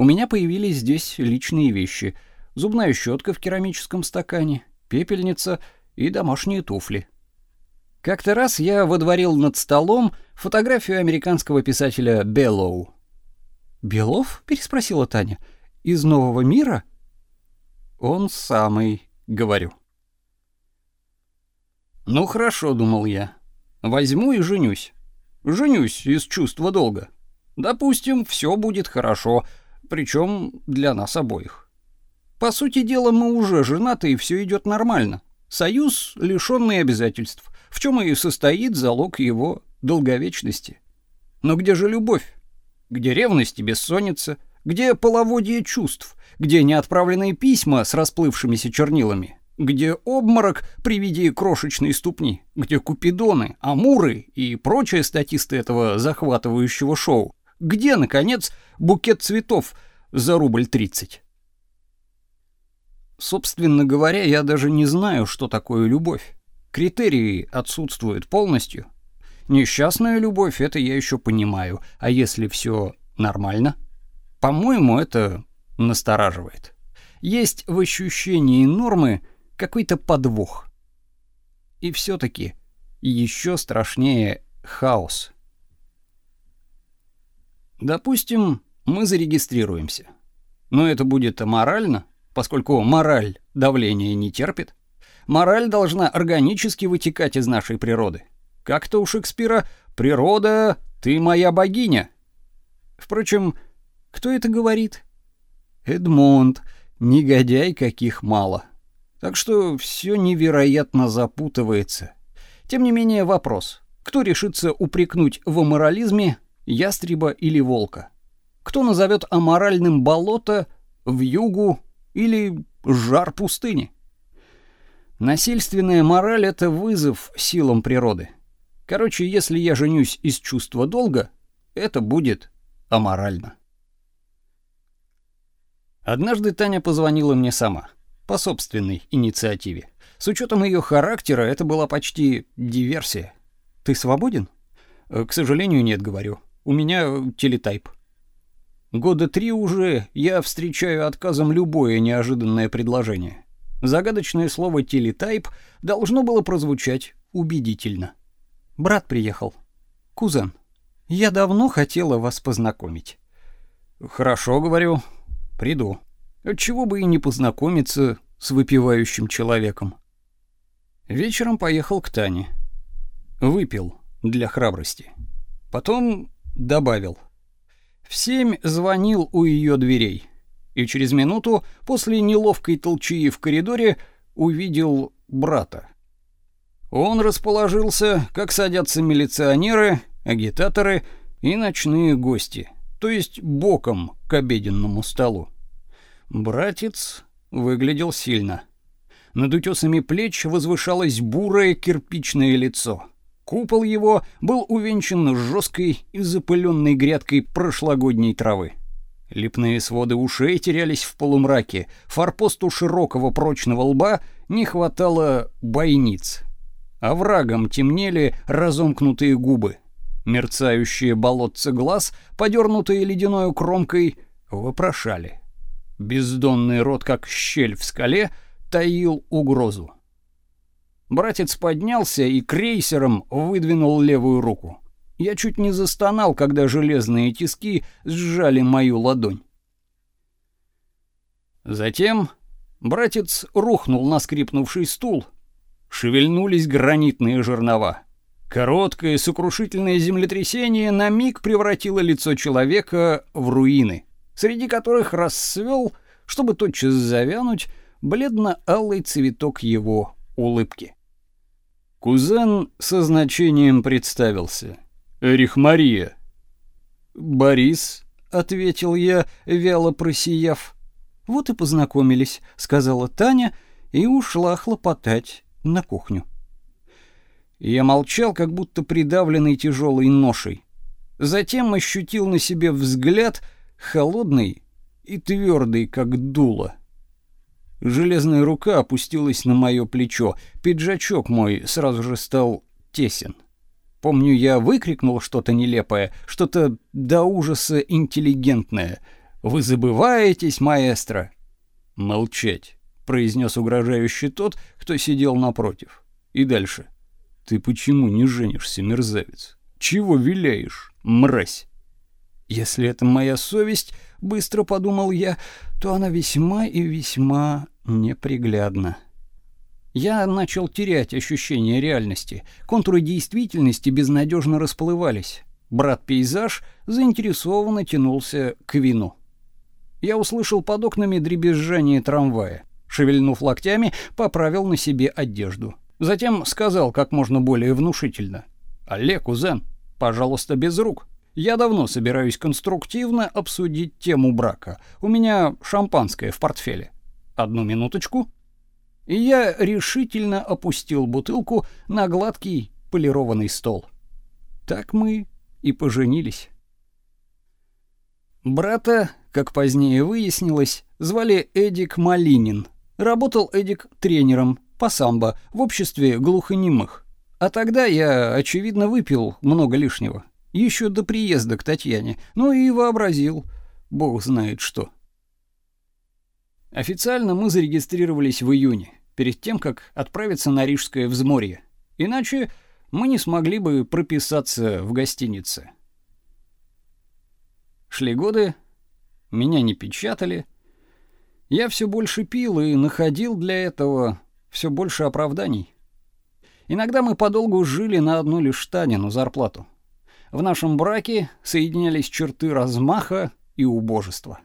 У меня появились здесь личные вещи: зубная щетка в керамическом стакане, пепельница и домашние туфли. Как-то раз я водворил над столом фотографию американского писателя Беллоу. «Белов?» — переспросила Таня. «Из нового мира?» «Он самый», — говорю. «Ну хорошо», — думал я. «Возьму и женюсь. Женюсь из чувства долга. Допустим, все будет хорошо, причем для нас обоих. По сути дела, мы уже женаты, и все идет нормально. Союз, лишенный обязательств, в чем и состоит залог его долговечности. Но где же любовь? Где ревность и бессонница? Где половодье чувств? Где неотправленные письма с расплывшимися чернилами? где обморок при виде крошечной ступни, где купидоны, амуры и прочие статисты этого захватывающего шоу, где, наконец, букет цветов за рубль тридцать. Собственно говоря, я даже не знаю, что такое любовь. Критерии отсутствуют полностью. Несчастная любовь это я еще понимаю, а если все нормально, по-моему, это настораживает. Есть в ощущении нормы какой-то подвох. И все таки еще страшнее хаос. Допустим, мы зарегистрируемся. Но это будет аморально, поскольку мораль давления не терпит. Мораль должна органически вытекать из нашей природы. Как-то у Шекспира «природа, ты моя богиня». Впрочем, кто это говорит? Эдмонд, негодяй каких мало. Так что все невероятно запутывается. Тем не менее вопрос. Кто решится упрекнуть в аморализме ястреба или волка? Кто назовет аморальным болото, вьюгу или жар пустыни? Насильственная мораль — это вызов силам природы. Короче, если я женюсь из чувства долга, это будет аморально. Однажды Таня позвонила мне сама по собственной инициативе. С учетом ее характера это была почти диверсия. Ты свободен? Э, к сожалению, нет, говорю. У меня телетайп. Года три уже я встречаю отказом любое неожиданное предложение. Загадочное слово телетайп должно было прозвучать убедительно. Брат приехал. Кузен. Я давно хотела вас познакомить. Хорошо, говорю. Приду. Отчего бы и не познакомиться с выпивающим человеком. Вечером поехал к Тане. Выпил для храбрости. Потом добавил. В семь звонил у ее дверей. И через минуту, после неловкой толчии в коридоре, увидел брата. Он расположился, как садятся милиционеры, агитаторы и ночные гости, то есть боком к обеденному столу. Братец выглядел сильно. Над утесами плеч возвышалось бурое кирпичное лицо. Купол его был увенчан жесткой и запыленной грядкой прошлогодней травы. Липные своды ушей терялись в полумраке, форпосту широкого прочного лба не хватало бойниц. Оврагом темнели разомкнутые губы. Мерцающие болотца глаз, подернутые ледяной кромкой, вопрошали. Бездонный рот, как щель в скале, таил угрозу. Братец поднялся и крейсером выдвинул левую руку. Я чуть не застонал, когда железные тиски сжали мою ладонь. Затем братец рухнул на скрипнувший стул. Шевельнулись гранитные жернова. Короткое сокрушительное землетрясение на миг превратило лицо человека в руины среди которых расцвел, чтобы тотчас завянуть, бледно-алый цветок его улыбки. Кузен со значением представился. «Эрих Мария». «Борис», — ответил я, вяло просияв. «Вот и познакомились», — сказала Таня и ушла хлопотать на кухню. Я молчал, как будто придавленный тяжелой ношей. Затем ощутил на себе взгляд — холодный и твердый, как дуло. Железная рука опустилась на мое плечо. Пиджачок мой сразу же стал тесен. Помню, я выкрикнул что-то нелепое, что-то до ужаса интеллигентное. «Вы забываетесь, маэстро!» «Молчать», — произнес угрожающий тот, кто сидел напротив. И дальше. «Ты почему не женишься, мерзавец? Чего виляешь, мразь?» Если это моя совесть, быстро подумал я, то она весьма и весьма неприглядна. Я начал терять ощущение реальности. Контуры действительности безнадежно расплывались. Брат-пейзаж заинтересованно тянулся к вину. Я услышал под окнами дребезжание трамвая. Шевельнув локтями, поправил на себе одежду. Затем сказал как можно более внушительно. «Олег, кузен, пожалуйста, без рук. Я давно собираюсь конструктивно обсудить тему брака. У меня шампанское в портфеле. Одну минуточку. И я решительно опустил бутылку на гладкий полированный стол. Так мы и поженились. Брата, как позднее выяснилось, звали Эдик Малинин. Работал Эдик тренером по самбо в обществе глухонемых. А тогда я, очевидно, выпил много лишнего. Еще до приезда к Татьяне. Ну и вообразил. Бог знает что. Официально мы зарегистрировались в июне, перед тем, как отправиться на Рижское взморье. Иначе мы не смогли бы прописаться в гостинице. Шли годы, меня не печатали. Я все больше пил и находил для этого все больше оправданий. Иногда мы подолгу жили на одну лишь Танину зарплату. В нашем браке соединялись черты размаха и убожества.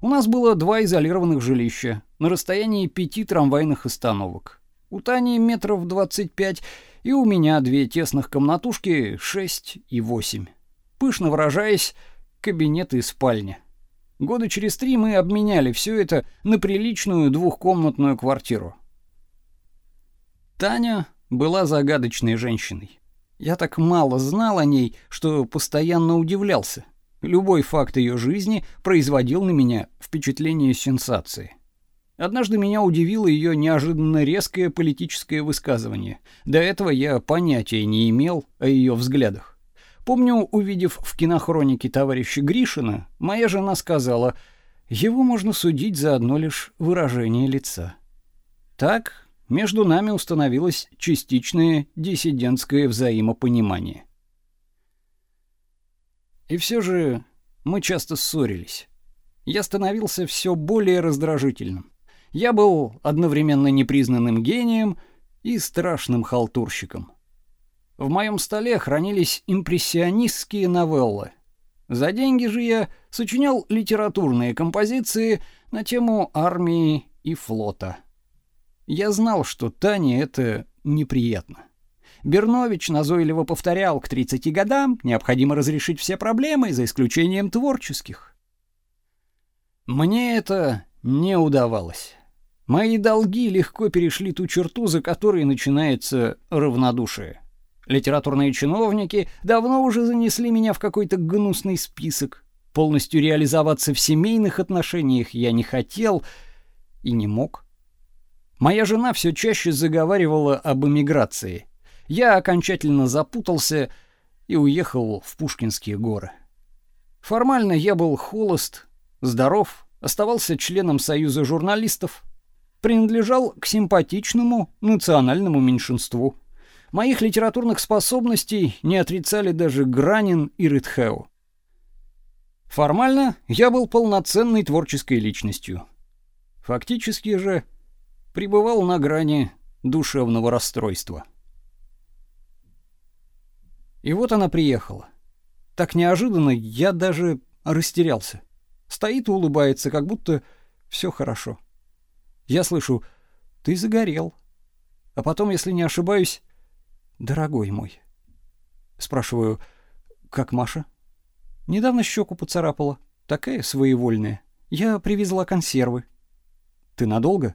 У нас было два изолированных жилища на расстоянии пяти трамвайных остановок. У Тани метров двадцать пять, и у меня две тесных комнатушки шесть и восемь. Пышно выражаясь, кабинет и спальня. Года через три мы обменяли все это на приличную двухкомнатную квартиру. Таня была загадочной женщиной. Я так мало знал о ней, что постоянно удивлялся. Любой факт ее жизни производил на меня впечатление сенсации. Однажды меня удивило ее неожиданно резкое политическое высказывание. До этого я понятия не имел о ее взглядах. Помню, увидев в кинохронике товарища Гришина, моя жена сказала: "Его можно судить за одно лишь выражение лица". Так между нами установилось частичное диссидентское взаимопонимание. И все же мы часто ссорились. Я становился все более раздражительным. Я был одновременно непризнанным гением и страшным халтурщиком. В моем столе хранились импрессионистские новеллы. За деньги же я сочинял литературные композиции на тему армии и флота. Я знал, что Тане это неприятно. Бернович назойливо повторял, к 30 годам необходимо разрешить все проблемы, за исключением творческих. Мне это не удавалось. Мои долги легко перешли ту черту, за которой начинается равнодушие. Литературные чиновники давно уже занесли меня в какой-то гнусный список. Полностью реализоваться в семейных отношениях я не хотел и не мог. Моя жена все чаще заговаривала об эмиграции. Я окончательно запутался и уехал в Пушкинские горы. Формально я был холост, здоров, оставался членом Союза журналистов, принадлежал к симпатичному национальному меньшинству. Моих литературных способностей не отрицали даже Гранин и Рытхеу. Формально я был полноценной творческой личностью. Фактически же пребывал на грани душевного расстройства. И вот она приехала. Так неожиданно я даже растерялся. Стоит и улыбается, как будто все хорошо. Я слышу: "Ты загорел". А потом, если не ошибаюсь, "Дорогой мой". Спрашиваю: "Как Маша?" Недавно щеку поцарапала, такая своевольная. Я привезла консервы. Ты надолго?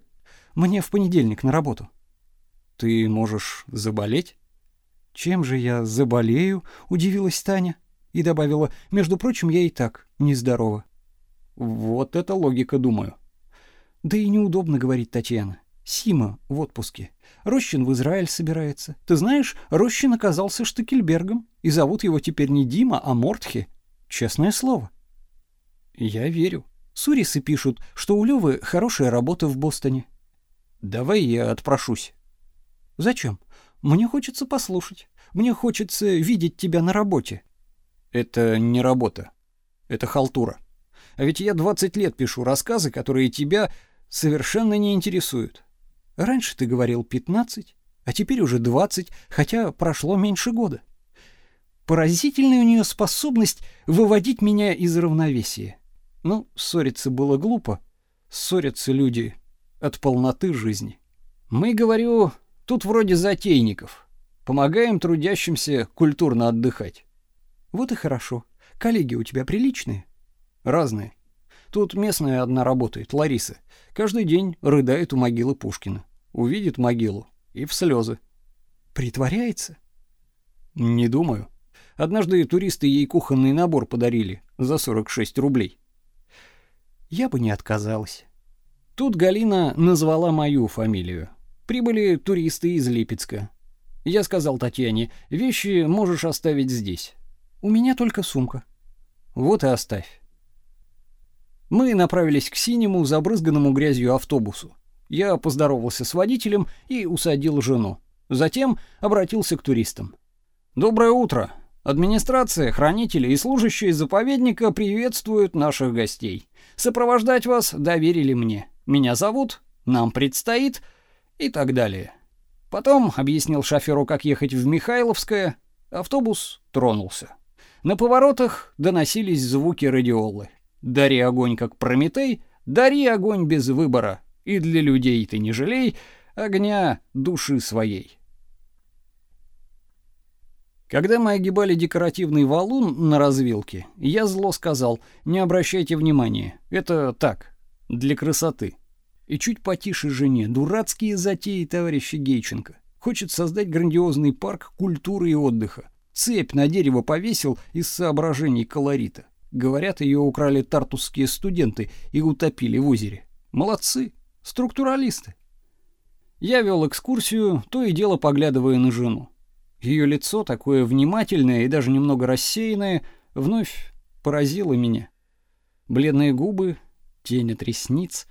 Мне в понедельник на работу. Ты можешь заболеть? Чем же я заболею? удивилась Таня и добавила: "Между прочим, я и так нездорова". Вот это логика, думаю. Да и неудобно говорить, Татьяна. Сима в отпуске. Рощин в Израиль собирается. Ты знаешь, Рощин оказался Штекельбергом, и зовут его теперь не Дима, а Мортхе. Честное слово. Я верю. Сурисы пишут, что у Лёвы хорошая работа в Бостоне. Давай я отпрошусь. Зачем? Мне хочется послушать. Мне хочется видеть тебя на работе. Это не работа. Это халтура. А ведь я 20 лет пишу рассказы, которые тебя совершенно не интересуют. Раньше ты говорил 15, а теперь уже 20, хотя прошло меньше года. Поразительная у нее способность выводить меня из равновесия. Ну, ссориться было глупо. Ссорятся люди от полноты жизни. Мы, говорю, тут вроде затейников. Помогаем трудящимся культурно отдыхать. Вот и хорошо. Коллеги у тебя приличные? Разные. Тут местная одна работает, Лариса. Каждый день рыдает у могилы Пушкина. увидит могилу и в слезы. Притворяется? Не думаю. Однажды туристы ей кухонный набор подарили за 46 рублей. Я бы не отказалась. Тут Галина назвала мою фамилию. Прибыли туристы из Липецка. Я сказал Татьяне, вещи можешь оставить здесь. У меня только сумка. Вот и оставь. Мы направились к синему, забрызганному грязью автобусу. Я поздоровался с водителем и усадил жену. Затем обратился к туристам. «Доброе утро. Администрация, хранители и служащие заповедника приветствуют наших гостей. Сопровождать вас доверили мне. Меня зовут, нам предстоит и так далее. Потом объяснил шоферу, как ехать в Михайловское. Автобус тронулся. На поворотах доносились звуки радиолы. Дари огонь, как Прометей, дари огонь без выбора, и для людей ты не жалей огня души своей. Когда мы огибали декоративный валун на развилке, я зло сказал: "Не обращайте внимания. Это так, для красоты". И чуть потише жене: "Дурацкие затеи товарища Гейченко. Хочет создать грандиозный парк культуры и отдыха. Цепь на дерево повесил из соображений колорита. Говорят, ее украли тартусские студенты и утопили в озере. Молодцы, структуралисты. Я вел экскурсию, то и дело поглядывая на жену. Ее лицо, такое внимательное и даже немного рассеянное, вновь поразило меня. Бледные губы, тень от ресниц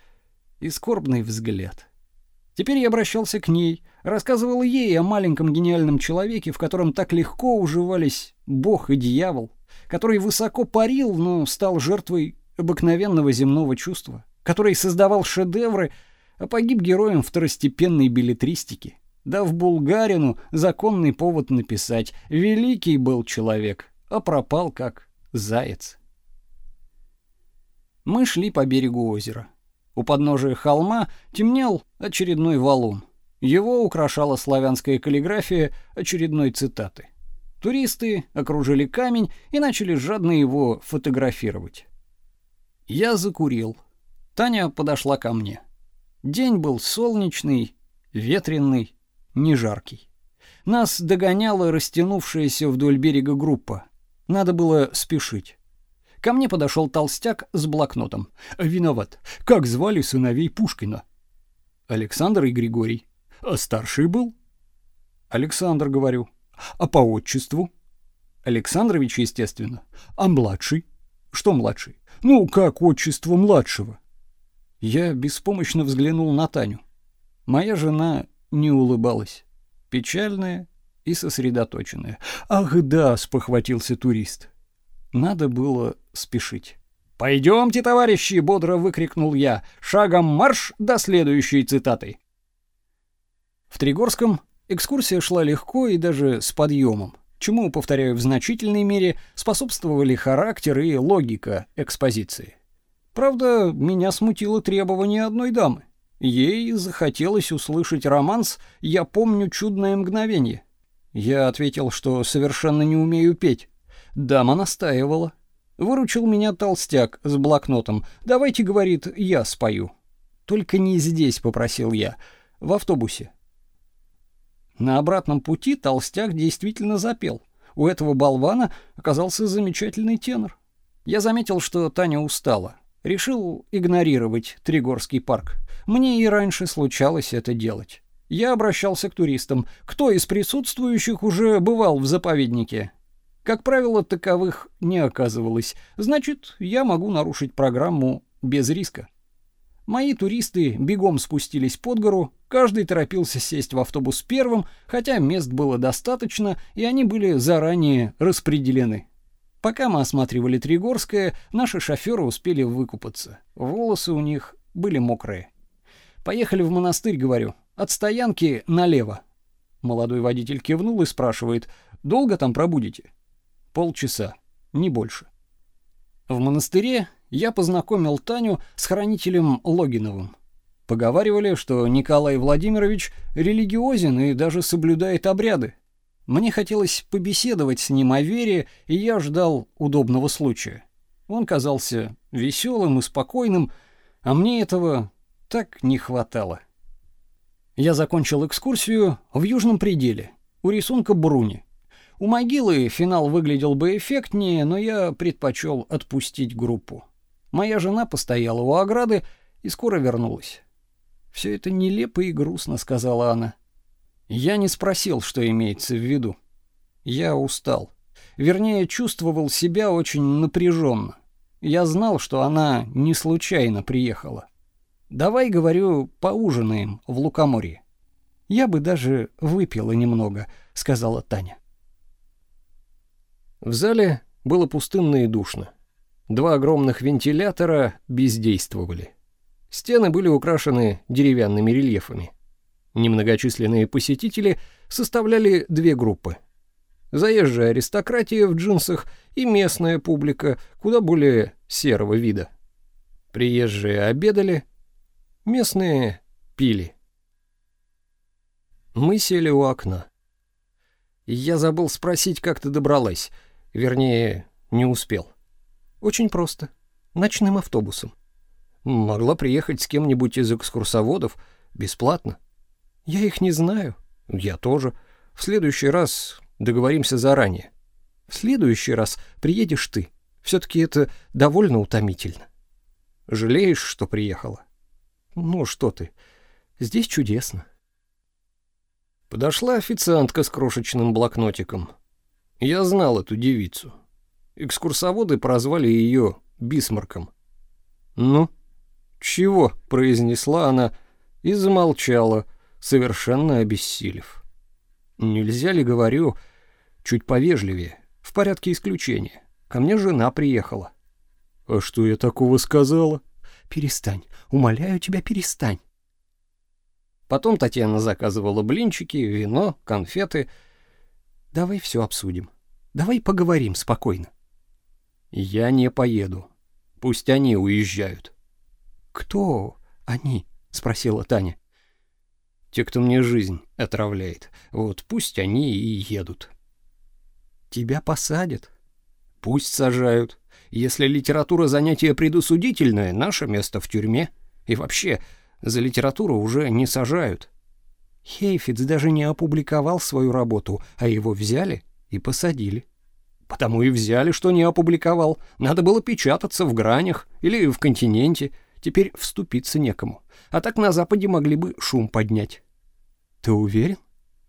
и скорбный взгляд. Теперь я обращался к ней, рассказывал ей о маленьком гениальном человеке, в котором так легко уживались Бог и дьявол, который высоко парил, но стал жертвой обыкновенного земного чувства, который создавал шедевры, а погиб героем второстепенной билетристики, дав булгарину законный повод написать «Великий был человек, а пропал как заяц». Мы шли по берегу озера. У подножия холма темнел очередной валун. Его украшала славянская каллиграфия очередной цитаты. Туристы окружили камень и начали жадно его фотографировать. Я закурил. Таня подошла ко мне. День был солнечный, ветреный, не жаркий. Нас догоняла растянувшаяся вдоль берега группа. Надо было спешить. Ко мне подошел толстяк с блокнотом. Виноват. Как звали сыновей Пушкина? Александр и Григорий. А старший был? Александр, говорю. А по отчеству? Александрович, естественно. А младший? Что младший? Ну, как отчество младшего? Я беспомощно взглянул на Таню. Моя жена не улыбалась, печальная и сосредоточенная. Ах, да, спохватился турист. Надо было спешить. «Пойдемте, товарищи!» — бодро выкрикнул я. «Шагом марш до следующей цитаты!» В Тригорском Экскурсия шла легко и даже с подъемом, чему, повторяю, в значительной мере способствовали характер и логика экспозиции. Правда, меня смутило требование одной дамы. Ей захотелось услышать романс «Я помню чудное мгновение». Я ответил, что совершенно не умею петь. Дама настаивала. Выручил меня толстяк с блокнотом. «Давайте, — говорит, — я спою». «Только не здесь», — попросил я, — «в автобусе». На обратном пути толстяк действительно запел. У этого болвана оказался замечательный тенор. Я заметил, что Таня устала. Решил игнорировать Тригорский парк. Мне и раньше случалось это делать. Я обращался к туристам. Кто из присутствующих уже бывал в заповеднике? Как правило, таковых не оказывалось. Значит, я могу нарушить программу без риска. Мои туристы бегом спустились под гору, каждый торопился сесть в автобус первым, хотя мест было достаточно, и они были заранее распределены. Пока мы осматривали Тригорское, наши шоферы успели выкупаться. Волосы у них были мокрые. Поехали в монастырь, говорю. От стоянки налево. Молодой водитель кивнул и спрашивает: "Долго там пробудете?" "Полчаса, не больше". В монастыре я познакомил Таню с хранителем Логиновым. Поговаривали, что Николай Владимирович религиозен и даже соблюдает обряды. Мне хотелось побеседовать с ним о вере, и я ждал удобного случая. Он казался веселым и спокойным, а мне этого так не хватало. Я закончил экскурсию в южном пределе, у рисунка Бруни. У могилы финал выглядел бы эффектнее, но я предпочел отпустить группу. Моя жена постояла у ограды и скоро вернулась. Все это нелепо и грустно, сказала она. Я не спросил, что имеется в виду. Я устал. Вернее, чувствовал себя очень напряженно. Я знал, что она не случайно приехала. Давай, говорю, поужинаем в Лукоморье. Я бы даже выпила немного, сказала Таня. В зале было пустынно и душно. Два огромных вентилятора бездействовали. Стены были украшены деревянными рельефами. Немногочисленные посетители составляли две группы. Заезжая аристократия в джинсах и местная публика куда более серого вида. Приезжие обедали, местные пили. Мы сели у окна. Я забыл спросить, как ты добралась. Вернее, не успел. Очень просто. Ночным автобусом. Могла приехать с кем-нибудь из экскурсоводов бесплатно. Я их не знаю. Я тоже. В следующий раз договоримся заранее. В следующий раз приедешь ты. все таки это довольно утомительно. Жалеешь, что приехала? Ну что ты? Здесь чудесно. Подошла официантка с крошечным блокнотиком. Я знал эту девицу. Экскурсоводы прозвали ее Бисмарком. «Ну?» «Чего?» — произнесла она и замолчала, совершенно обессилев. «Нельзя ли, говорю, чуть повежливее, в порядке исключения? Ко мне жена приехала». «А что я такого сказала?» «Перестань, умоляю тебя, перестань». Потом Татьяна заказывала блинчики, вино, конфеты. Давай все обсудим. Давай поговорим спокойно. Я не поеду. Пусть они уезжают. Кто они? спросила Таня. Те, кто мне жизнь отравляет. Вот пусть они и едут. Тебя посадят. Пусть сажают. Если литература занятие предусудительное, наше место в тюрьме. И вообще, за литературу уже не сажают. Хейфиц даже не опубликовал свою работу, а его взяли и посадили. Потому и взяли, что не опубликовал. Надо было печататься в гранях или в континенте. Теперь вступиться некому. А так на Западе могли бы шум поднять. Ты уверен?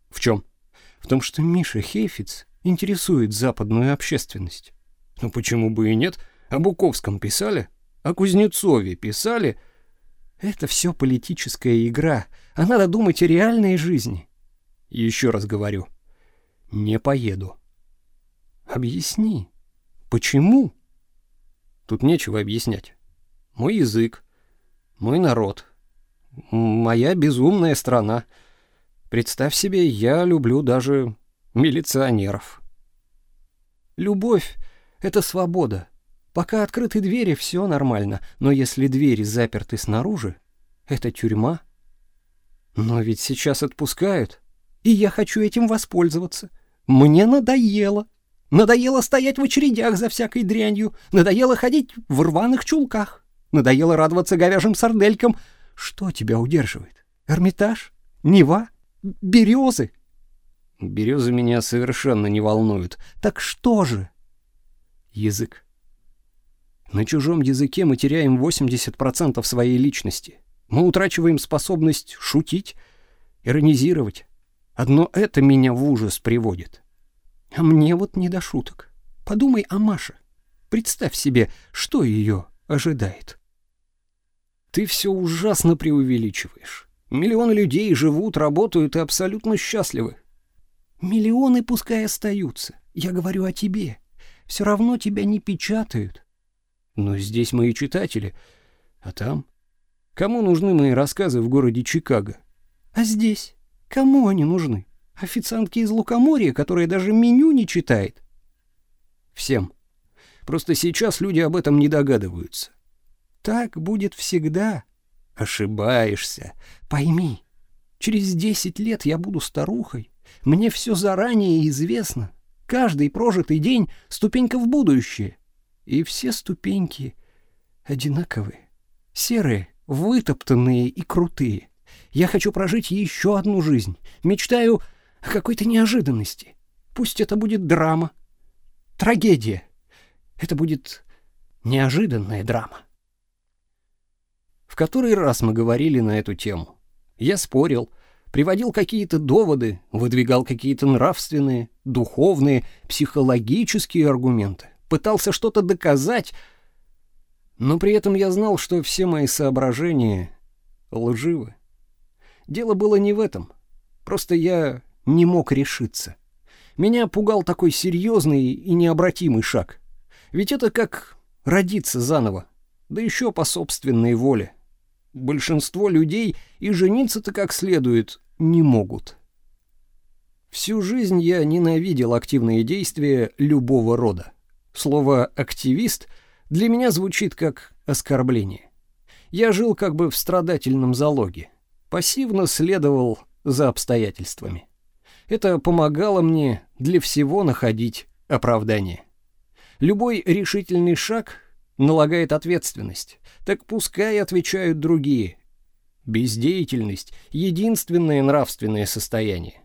В чем? В том, что Миша Хейфиц интересует западную общественность. Ну почему бы и нет? О Буковском писали, о Кузнецове писали, это все политическая игра, а надо думать о реальной жизни. Еще раз говорю, не поеду. Объясни, почему? Тут нечего объяснять. Мой язык, мой народ, моя безумная страна. Представь себе, я люблю даже милиционеров. Любовь — это свобода. Пока открыты двери, все нормально, но если двери заперты снаружи, это тюрьма. Но ведь сейчас отпускают, и я хочу этим воспользоваться. Мне надоело. Надоело стоять в очередях за всякой дрянью, надоело ходить в рваных чулках, надоело радоваться говяжьим сарделькам. Что тебя удерживает? Эрмитаж? Нева? Березы? Березы меня совершенно не волнуют. Так что же? Язык. На чужом языке мы теряем 80% своей личности. Мы утрачиваем способность шутить, иронизировать. Одно это меня в ужас приводит. А мне вот не до шуток. Подумай о Маше. Представь себе, что ее ожидает. Ты все ужасно преувеличиваешь. Миллионы людей живут, работают и абсолютно счастливы. Миллионы пускай остаются. Я говорю о тебе. Все равно тебя не печатают. Но здесь мои читатели, а там кому нужны мои рассказы в городе Чикаго? А здесь кому они нужны? Официантки из Лукоморья, которая даже меню не читает. Всем. Просто сейчас люди об этом не догадываются. Так будет всегда. Ошибаешься. Пойми, через десять лет я буду старухой. Мне все заранее известно. Каждый прожитый день — ступенька в будущее и все ступеньки одинаковые, серые, вытоптанные и крутые. Я хочу прожить еще одну жизнь. Мечтаю о какой-то неожиданности. Пусть это будет драма, трагедия. Это будет неожиданная драма. В который раз мы говорили на эту тему. Я спорил, приводил какие-то доводы, выдвигал какие-то нравственные, духовные, психологические аргументы, пытался что-то доказать, но при этом я знал, что все мои соображения лживы. Дело было не в этом. Просто я не мог решиться. Меня пугал такой серьезный и необратимый шаг. Ведь это как родиться заново, да еще по собственной воле. Большинство людей и жениться-то как следует не могут. Всю жизнь я ненавидел активные действия любого рода. Слово «активист» для меня звучит как оскорбление. Я жил как бы в страдательном залоге, пассивно следовал за обстоятельствами. Это помогало мне для всего находить оправдание. Любой решительный шаг налагает ответственность, так пускай отвечают другие. Бездеятельность — единственное нравственное состояние.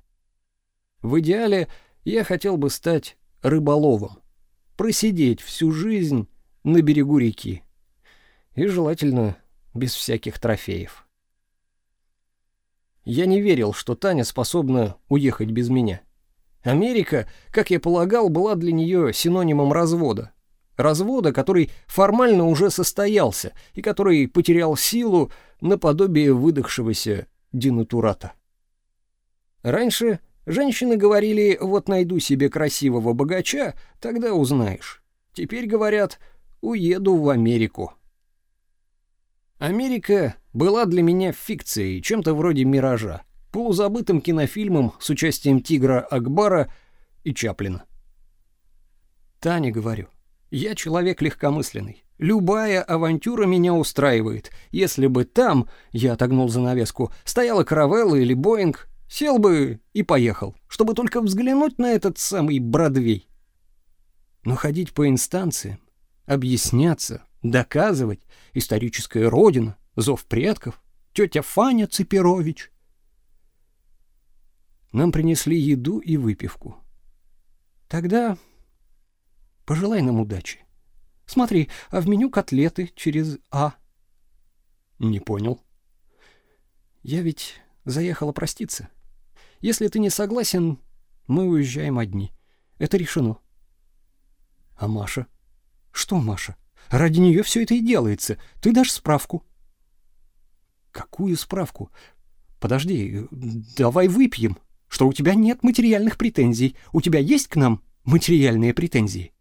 В идеале я хотел бы стать рыболовом, просидеть всю жизнь на берегу реки. И желательно без всяких трофеев. Я не верил, что Таня способна уехать без меня. Америка, как я полагал, была для нее синонимом развода. Развода, который формально уже состоялся и который потерял силу наподобие выдохшегося денатурата. Раньше женщины говорили «вот найду себе красивого богача, тогда узнаешь». Теперь говорят «уеду в Америку». Америка была для меня фикцией, чем-то вроде «Миража», полузабытым кинофильмом с участием Тигра Акбара и Чаплина. Таня, говорю, я человек легкомысленный. Любая авантюра меня устраивает. Если бы там, я отогнул занавеску, стояла каравелла или Боинг, сел бы и поехал, чтобы только взглянуть на этот самый Бродвей. Но ходить по инстанциям, объясняться, доказывать, историческая родина, зов предков, тетя Фаня Цепирович. Нам принесли еду и выпивку. Тогда пожелай нам удачи. Смотри, а в меню котлеты через А. Не понял. Я ведь заехала проститься. Если ты не согласен, мы уезжаем одни. Это решено. А Маша? Что Маша? Ради нее все это и делается. Ты дашь справку. Какую справку? Подожди, давай выпьем. Что у тебя нет материальных претензий. У тебя есть к нам материальные претензии?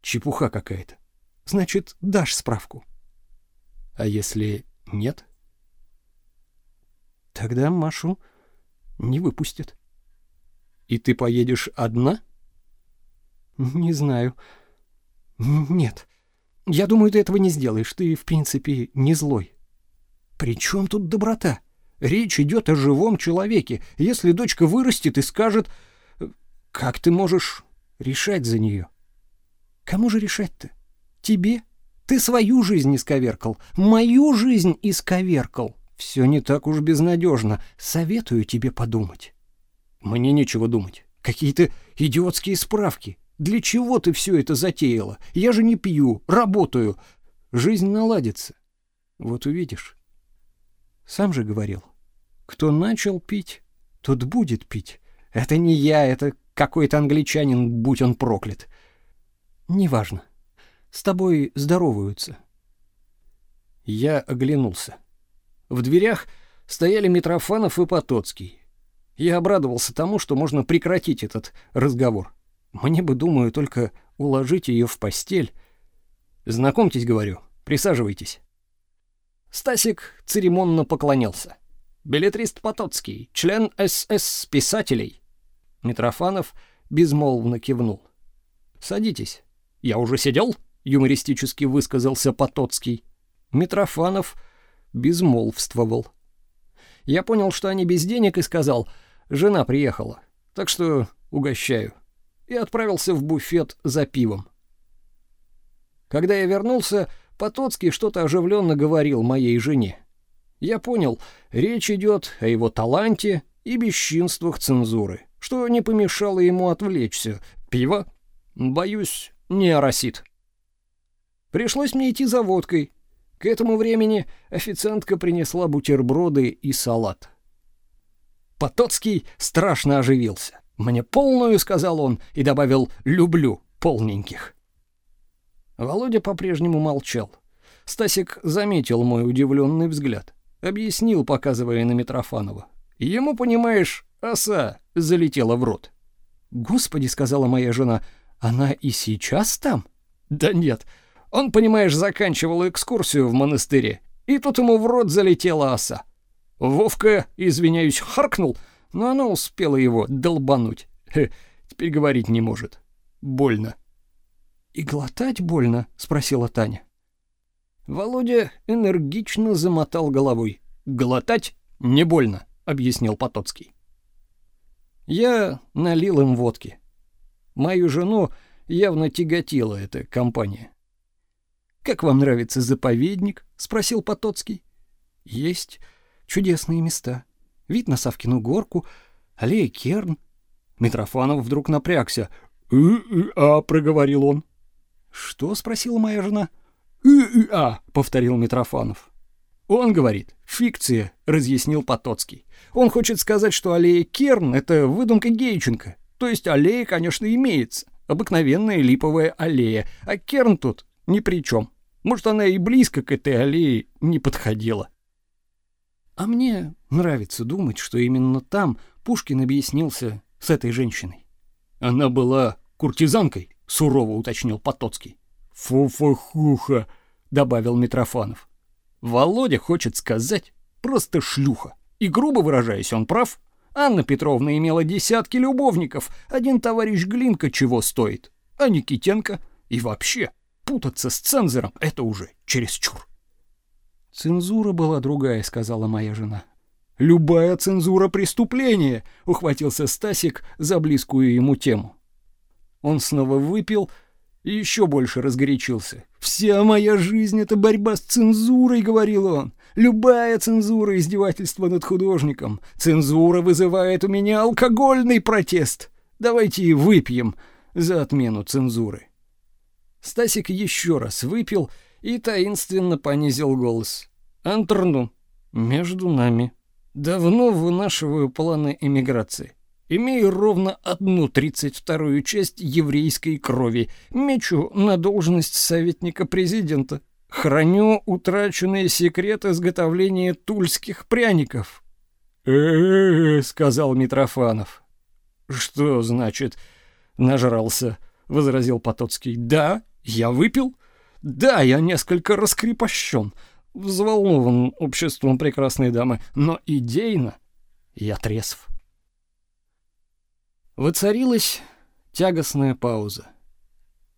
Чепуха какая-то. Значит, дашь справку. А если нет? Тогда Машу не выпустят. И ты поедешь одна? Не знаю. Нет. Я думаю, ты этого не сделаешь. Ты, в принципе, не злой. При чем тут доброта? Речь идет о живом человеке. Если дочка вырастет и скажет, как ты можешь решать за нее? Кому же решать-то? Тебе? Ты свою жизнь исковеркал, мою жизнь исковеркал. Все не так уж безнадежно. Советую тебе подумать. Мне нечего думать. Какие-то идиотские справки. Для чего ты все это затеяла? Я же не пью, работаю. Жизнь наладится. Вот увидишь. Сам же говорил. Кто начал пить, тот будет пить. Это не я, это какой-то англичанин, будь он проклят. Неважно. С тобой здороваются. Я оглянулся. В дверях стояли Митрофанов и Потоцкий. Я обрадовался тому, что можно прекратить этот разговор. Мне бы, думаю, только уложить ее в постель. Знакомьтесь, говорю, присаживайтесь. Стасик церемонно поклонился. Билетрист Потоцкий, член СС писателей. Митрофанов безмолвно кивнул. Садитесь. Я уже сидел, юмористически высказался Потоцкий. Митрофанов безмолвствовал. Я понял, что они без денег и сказал: "Жена приехала, так что угощаю" и отправился в буфет за пивом. Когда я вернулся, Потоцкий что-то оживленно говорил моей жене. Я понял, речь идет о его таланте и бесчинствах цензуры, что не помешало ему отвлечься. Пиво? Боюсь, не оросит. Пришлось мне идти за водкой. К этому времени официантка принесла бутерброды и салат. Потоцкий страшно оживился. «Мне полную», — сказал он, и добавил «люблю полненьких». Володя по-прежнему молчал. Стасик заметил мой удивленный взгляд. Объяснил, показывая на Митрофанова. Ему, понимаешь, оса залетела в рот. «Господи», — сказала моя жена, — «она и сейчас там?» «Да нет, он, понимаешь, заканчивал экскурсию в монастыре, и тут ему в рот залетела оса. Вовка, извиняюсь, харкнул, но она успела его долбануть. Хе, теперь говорить не может. Больно. «И глотать больно?» — спросила Таня. Володя энергично замотал головой. «Глотать не больно», — объяснил Потоцкий. Я налил им водки. Мою жену явно тяготила эта компания. «Как вам нравится заповедник?» — спросил Потоцкий. «Есть чудесные места. Вид на Савкину горку, аллея Керн». Митрофанов вдруг напрягся. «И-и-а», — проговорил он. «Что?» — спросила моя жена. «И-и-а», — повторил Митрофанов. «Он говорит, фикция», — разъяснил Потоцкий. «Он хочет сказать, что аллея Керн — это выдумка Гейченко. То есть аллея, конечно, имеется, обыкновенная липовая аллея, а Керн тут ни при чем. Может, она и близко к этой аллее не подходила». А мне нравится думать, что именно там Пушкин объяснился с этой женщиной. Она была куртизанкой, сурово уточнил Потоцкий. Фу-фу-хуха, добавил Митрофанов. Володя хочет сказать просто шлюха. И грубо выражаясь, он прав. Анна Петровна имела десятки любовников. Один товарищ Глинка чего стоит, а Никитенко и вообще путаться с цензором это уже чересчур. Цензура была другая, сказала моя жена. Любая цензура преступление, ухватился Стасик за близкую ему тему. Он снова выпил и еще больше разгорячился. «Вся моя жизнь — это борьба с цензурой», — говорил он. «Любая цензура — издевательство над художником. Цензура вызывает у меня алкогольный протест. Давайте выпьем за отмену цензуры». Стасик еще раз выпил и таинственно понизил голос. «Антрну, между нами. Давно вынашиваю планы эмиграции. Имею ровно одну тридцать вторую часть еврейской крови. Мечу на должность советника президента. Храню утраченные секреты изготовления тульских пряников. Э, сказал Митрофанов. Что значит нажрался? возразил Потоцкий. Да, я выпил. Да, я несколько раскрепощен, взволнован обществом прекрасной дамы, но идейно я трезв. Воцарилась тягостная пауза.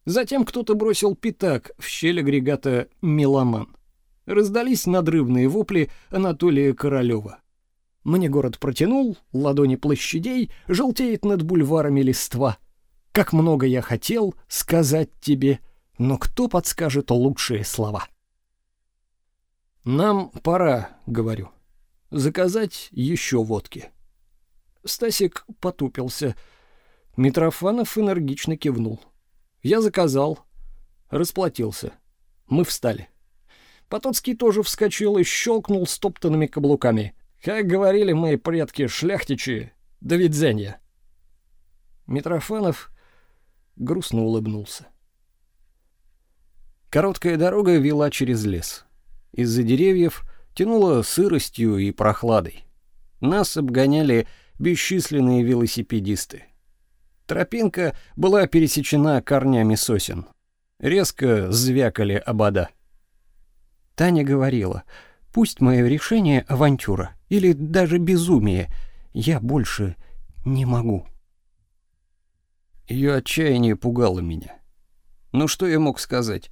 Затем кто-то бросил пятак в щель агрегата «Меломан». Раздались надрывные вопли Анатолия Королёва. Мне город протянул, ладони площадей, желтеет над бульварами листва. Как много я хотел сказать тебе, но кто подскажет лучшие слова? Нам пора, говорю, заказать еще водки. Стасик потупился. Митрофанов энергично кивнул. Я заказал, расплатился. Мы встали. Потоцкий тоже вскочил и щелкнул стоптанными каблуками. Как говорили мои предки шляхтичи, да видзенья. Митрофанов грустно улыбнулся. Короткая дорога вела через лес. Из-за деревьев тянуло сыростью и прохладой. Нас обгоняли бесчисленные велосипедисты. Тропинка была пересечена корнями сосен. Резко звякали обода. Таня говорила, пусть мое решение авантюра или даже безумие, я больше не могу. Ее отчаяние пугало меня. Ну что я мог сказать?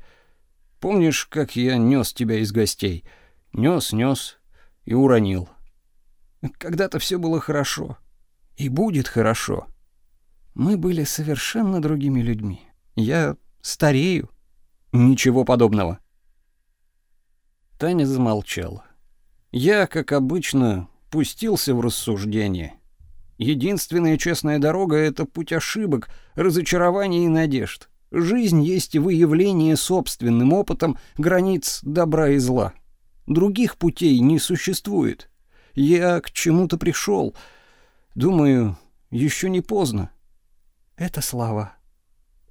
Помнишь, как я нес тебя из гостей? Нес, нес и уронил. Когда-то все было хорошо. И будет хорошо. Мы были совершенно другими людьми. Я старею. Ничего подобного. Таня замолчала. Я, как обычно, пустился в рассуждение. Единственная честная дорога — это путь ошибок, разочарований и надежд. Жизнь есть выявление собственным опытом границ добра и зла. Других путей не существует. Я к чему-то пришел. Думаю, еще не поздно. Это слова.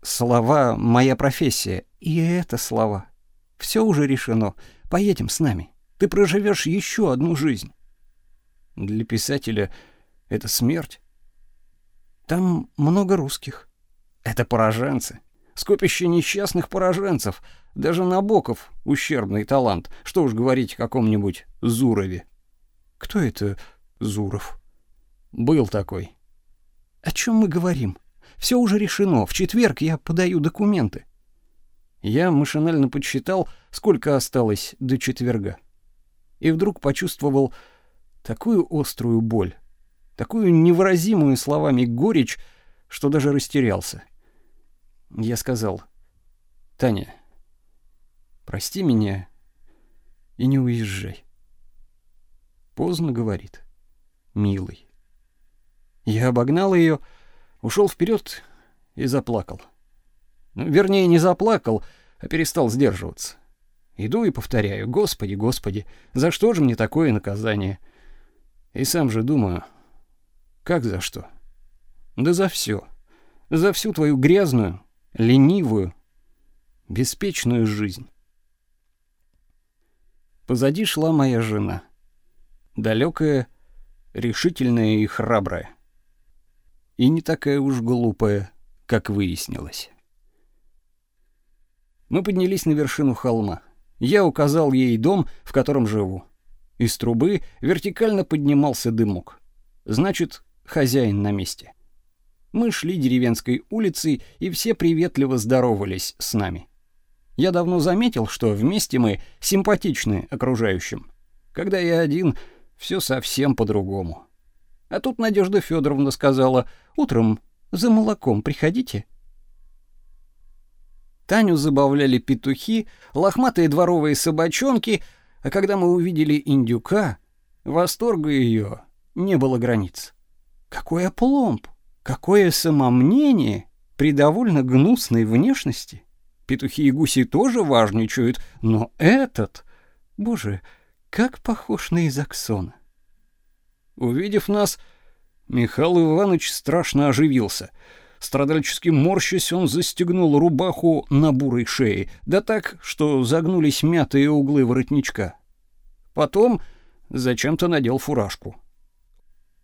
Слова — моя профессия, и это слова. Все уже решено. Поедем с нами. Ты проживешь еще одну жизнь. Для писателя это смерть. Там много русских. Это пораженцы. Скопище несчастных пораженцев. Даже Набоков — ущербный талант. Что уж говорить о каком-нибудь Зурове. Кто это Зуров? Был такой. О чем мы говорим? Все уже решено. В четверг я подаю документы. Я машинально подсчитал, сколько осталось до четверга. И вдруг почувствовал такую острую боль, такую невыразимую словами горечь, что даже растерялся. Я сказал: "Таня, прости меня и не уезжай". Поздно говорит. Милый. Я обогнал ее, ушел вперед и заплакал. Ну, вернее, не заплакал, а перестал сдерживаться. Иду и повторяю: "Господи, Господи, за что же мне такое наказание?" И сам же думаю, как за что? Да за все. За всю твою грязную, ленивую, беспечную жизнь. Позади шла моя жена. Далекая, решительная и храбрая. И не такая уж глупая, как выяснилось. Мы поднялись на вершину холма. Я указал ей дом, в котором живу. Из трубы вертикально поднимался дымок. Значит, хозяин на месте. Мы шли деревенской улицей, и все приветливо здоровались с нами. Я давно заметил, что вместе мы симпатичны окружающим. Когда я один, все совсем по-другому. А тут Надежда Федоровна сказала: "Утром за молоком приходите". Таню забавляли петухи, лохматые дворовые собачонки, а когда мы увидели индюка, восторгу ее не было границ. Какой опломб, какое самомнение при довольно гнусной внешности. Петухи и гуси тоже важничают, но этот, боже, как похож на Изаксона. Увидев нас, Михаил Иванович страшно оживился — Страдальчески морщась, он застегнул рубаху на бурой шее, да так, что загнулись мятые углы воротничка. Потом зачем-то надел фуражку.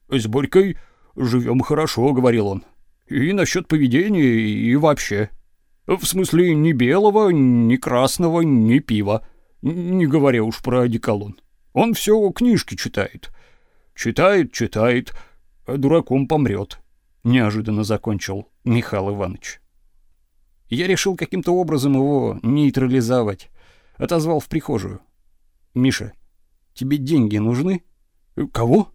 «С Борькой живем хорошо», — говорил он. «И насчет поведения, и вообще. В смысле, ни белого, ни красного, ни пива. Не говоря уж про одеколон. Он все книжки читает. Читает, читает, а дураком помрет неожиданно закончил Михаил Иванович. Я решил каким-то образом его нейтрализовать. Отозвал в прихожую. Миша, тебе деньги нужны? Кого?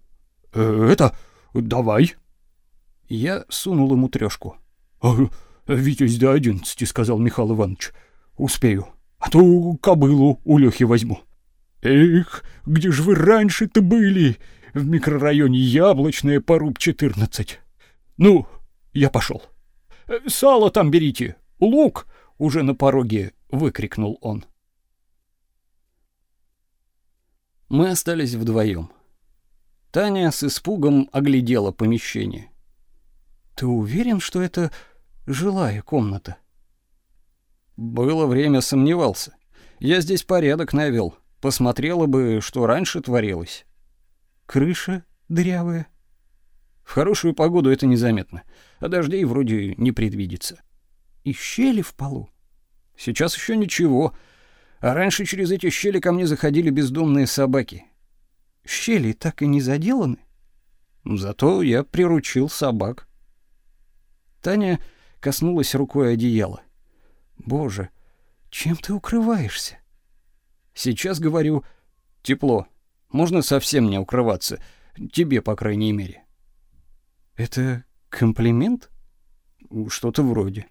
Э, это давай. Я сунул ему трёшку. А, Витязь до одиннадцати, сказал Михаил Иванович. Успею, а то кобылу у Лёхи возьму. Эх, где ж вы раньше-то были? В микрорайоне Яблочное, поруб 14. Ну, я пошел. «Э, сало там берите, лук, уже на пороге выкрикнул он. Мы остались вдвоем. Таня с испугом оглядела помещение. Ты уверен, что это жилая комната? Было время сомневался. Я здесь порядок навел. Посмотрела бы, что раньше творилось. Крыша дырявая. В хорошую погоду это незаметно, а дождей вроде не предвидится. И щели в полу. Сейчас еще ничего, а раньше через эти щели ко мне заходили бездомные собаки. Щели так и не заделаны. Зато я приручил собак. Таня коснулась рукой одеяла. Боже, чем ты укрываешься? Сейчас говорю, тепло. Можно совсем не укрываться, тебе, по крайней мере. Это комплимент? Что-то вроде.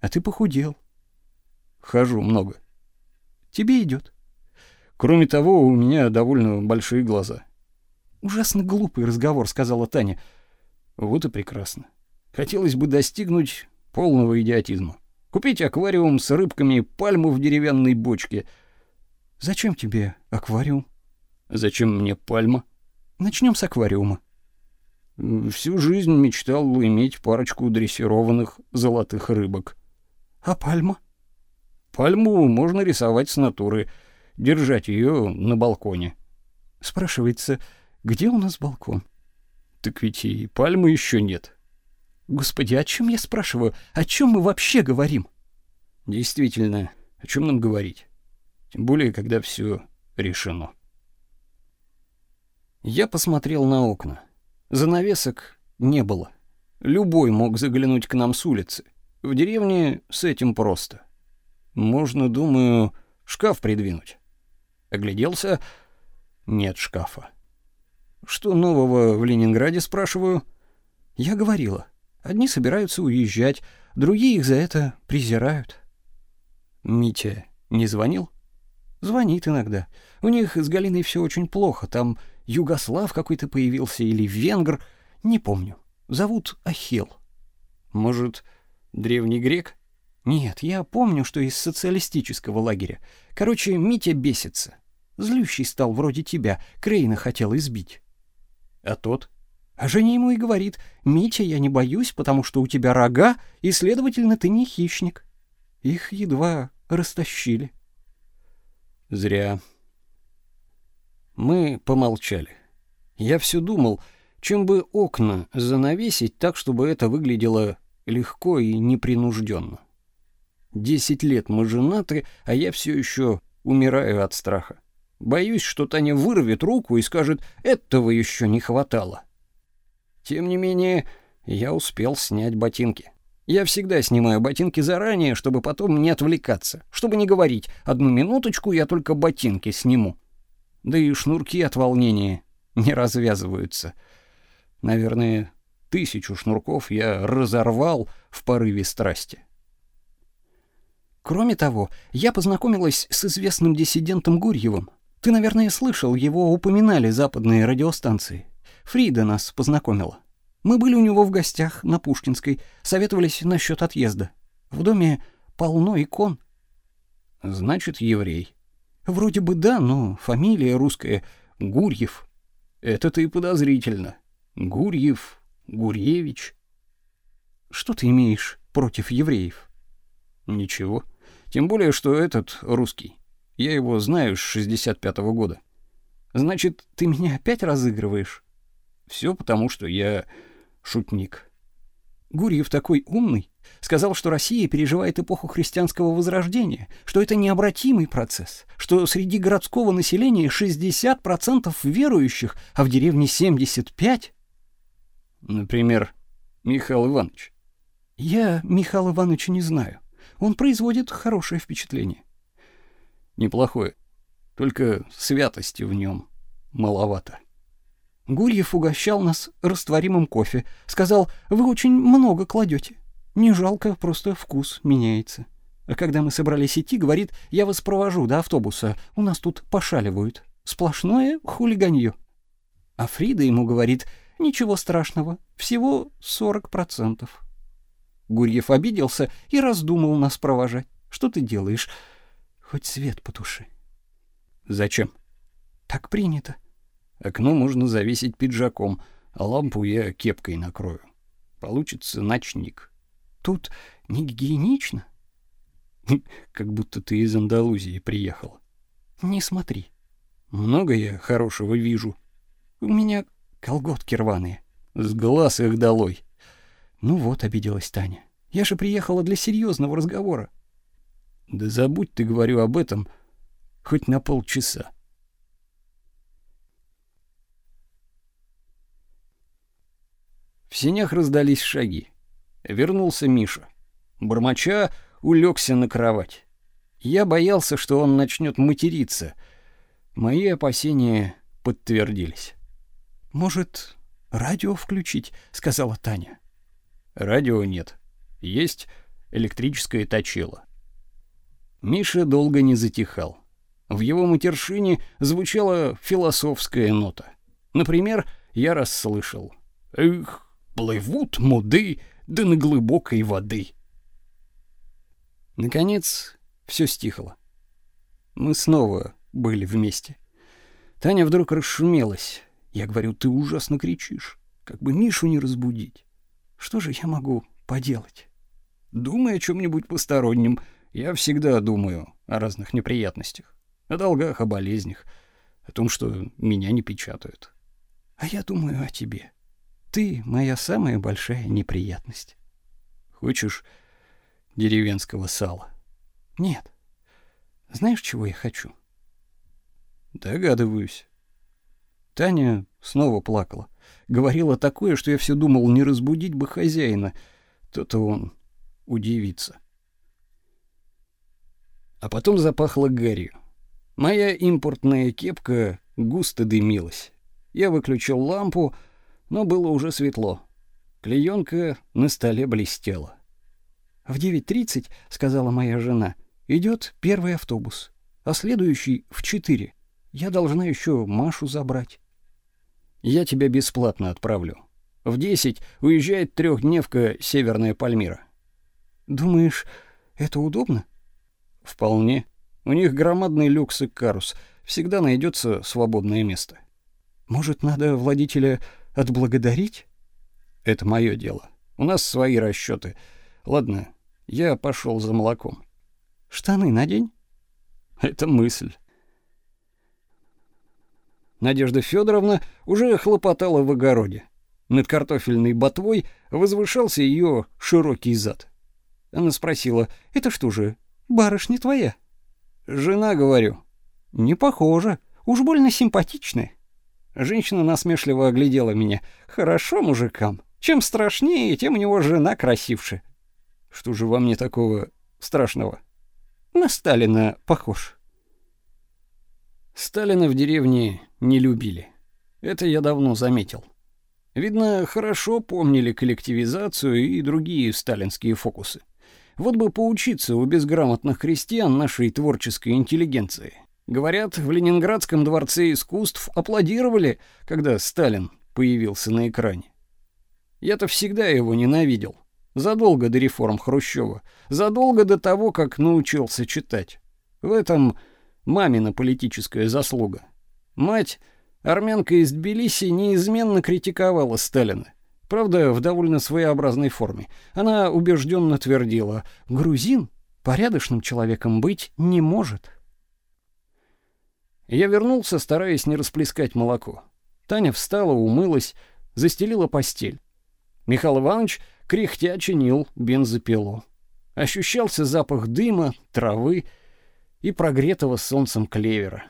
А ты похудел. Хожу много. Тебе идет. Кроме того, у меня довольно большие глаза. Ужасно глупый разговор, сказала Таня. Вот и прекрасно. Хотелось бы достигнуть полного идиотизма. Купить аквариум с рыбками, пальму в деревянной бочке. Зачем тебе аквариум? Зачем мне пальма? Начнем с аквариума. Всю жизнь мечтал иметь парочку дрессированных золотых рыбок. А пальма? Пальму можно рисовать с натуры, держать ее на балконе. Спрашивается, где у нас балкон? Так ведь и пальмы еще нет. Господи, о чем я спрашиваю? О чем мы вообще говорим? Действительно, о чем нам говорить? Тем более, когда все решено. Я посмотрел на окна. Занавесок не было. Любой мог заглянуть к нам с улицы. В деревне с этим просто. Можно, думаю, шкаф придвинуть. Огляделся — нет шкафа. Что нового в Ленинграде, спрашиваю? Я говорила. Одни собираются уезжать, другие их за это презирают. Митя не звонил? Звонит иногда. У них с Галиной все очень плохо. Там югослав какой-то появился или венгр, не помню. Зовут Ахил. Может, древний грек? Нет, я помню, что из социалистического лагеря. Короче, Митя бесится. Злющий стал вроде тебя, Крейна хотел избить. А тот? А Женя ему и говорит, «Митя, я не боюсь, потому что у тебя рога, и, следовательно, ты не хищник». Их едва растащили. Зря. Мы помолчали. Я все думал, чем бы окна занавесить так, чтобы это выглядело легко и непринужденно. Десять лет мы женаты, а я все еще умираю от страха. Боюсь, что Таня вырвет руку и скажет «этого еще не хватало». Тем не менее, я успел снять ботинки. Я всегда снимаю ботинки заранее, чтобы потом не отвлекаться, чтобы не говорить «одну минуточку, я только ботинки сниму» да и шнурки от волнения не развязываются. Наверное, тысячу шнурков я разорвал в порыве страсти. Кроме того, я познакомилась с известным диссидентом Гурьевым. Ты, наверное, слышал, его упоминали западные радиостанции. Фрида нас познакомила. Мы были у него в гостях на Пушкинской, советовались насчет отъезда. В доме полно икон. Значит, еврей. Вроде бы да, но фамилия русская Гурьев. Это-то и подозрительно. Гурьев, Гурьевич. Что ты имеешь против евреев? Ничего. Тем более, что этот русский. Я его знаю с 65-го года. Значит, ты меня опять разыгрываешь? Все потому, что я шутник. Гурьев такой умный, сказал, что Россия переживает эпоху христианского возрождения, что это необратимый процесс, что среди городского населения 60% верующих, а в деревне 75. Например, Михаил Иванович. Я Михаила Ивановича не знаю. Он производит хорошее впечатление. Неплохое. Только святости в нем маловато. Гурьев угощал нас растворимым кофе. Сказал, вы очень много кладете. Не жалко, просто вкус меняется. А когда мы собрались идти, говорит, я вас провожу до автобуса, у нас тут пошаливают. Сплошное хулиганье. А Фрида ему говорит, ничего страшного, всего 40%. Гурьев обиделся и раздумал нас провожать. Что ты делаешь? Хоть свет потуши. Зачем? Так принято. Окно можно завесить пиджаком, а лампу я кепкой накрою. Получится ночник. Тут не гигиенично. Как будто ты из Андалузии приехал. Не смотри. Много я хорошего вижу. У меня колготки рваные. С глаз их долой. Ну вот, обиделась Таня. Я же приехала для серьезного разговора. Да забудь ты, говорю, об этом хоть на полчаса. В сенях раздались шаги. Вернулся Миша. Бормоча улегся на кровать. Я боялся, что он начнет материться. Мои опасения подтвердились. «Может, радио включить?» — сказала Таня. «Радио нет. Есть электрическое точило». Миша долго не затихал. В его матершине звучала философская нота. Например, я расслышал: "Эх, плывут муды да на глубокой воды". Наконец, все стихло. Мы снова были вместе. Таня вдруг расшумелась. Я говорю: "Ты ужасно кричишь, как бы Мишу не разбудить". Что же я могу поделать? Думай о чем нибудь постороннем. Я всегда думаю о разных неприятностях, о долгах, о болезнях, о том, что меня не печатают. А я думаю о тебе. Ты моя самая большая неприятность. Хочешь деревенского сала? Нет. Знаешь, чего я хочу? Догадываюсь. Таня снова плакала. Говорила такое, что я все думал, не разбудить бы хозяина. То-то он удивится. А потом запахло гарью. Моя импортная кепка густо дымилась. Я выключил лампу, но было уже светло. Клеенка на столе блестела. В 9:30, сказала моя жена, идет первый автобус, а следующий в 4. Я должна еще Машу забрать. Я тебя бесплатно отправлю. В 10 уезжает трехдневка Северная Пальмира. Думаешь, это удобно? Вполне. У них громадный люкс и карус. Всегда найдется свободное место. Может, надо владельца отблагодарить? Это мое дело. У нас свои расчеты. Ладно, я пошел за молоком. Штаны надень. Это мысль. Надежда Федоровна уже хлопотала в огороде. Над картофельной ботвой возвышался ее широкий зад. Она спросила: "Это что же, барышня твоя?" "Жена, говорю". "Не похоже, уж больно симпатичная". Женщина насмешливо оглядела меня. "Хорошо мужикам. Чем страшнее, тем у него жена красивше". "Что же во мне такого страшного?" "На Сталина похож". Сталина в деревне не любили. Это я давно заметил. Видно, хорошо помнили коллективизацию и другие сталинские фокусы. Вот бы поучиться у безграмотных крестьян нашей творческой интеллигенции. Говорят, в Ленинградском дворце искусств аплодировали, когда Сталин появился на экране. Я-то всегда его ненавидел. Задолго до реформ Хрущева, задолго до того, как научился читать. В этом мамина политическая заслуга. Мать, армянка из Тбилиси, неизменно критиковала Сталина. Правда, в довольно своеобразной форме. Она убежденно твердила: "Грузин порядочным человеком быть не может". Я вернулся, стараясь не расплескать молоко. Таня встала, умылась, застелила постель. Михаил Иванович кряхтя чинил бензопилу. Ощущался запах дыма, травы и прогретого солнцем клевера.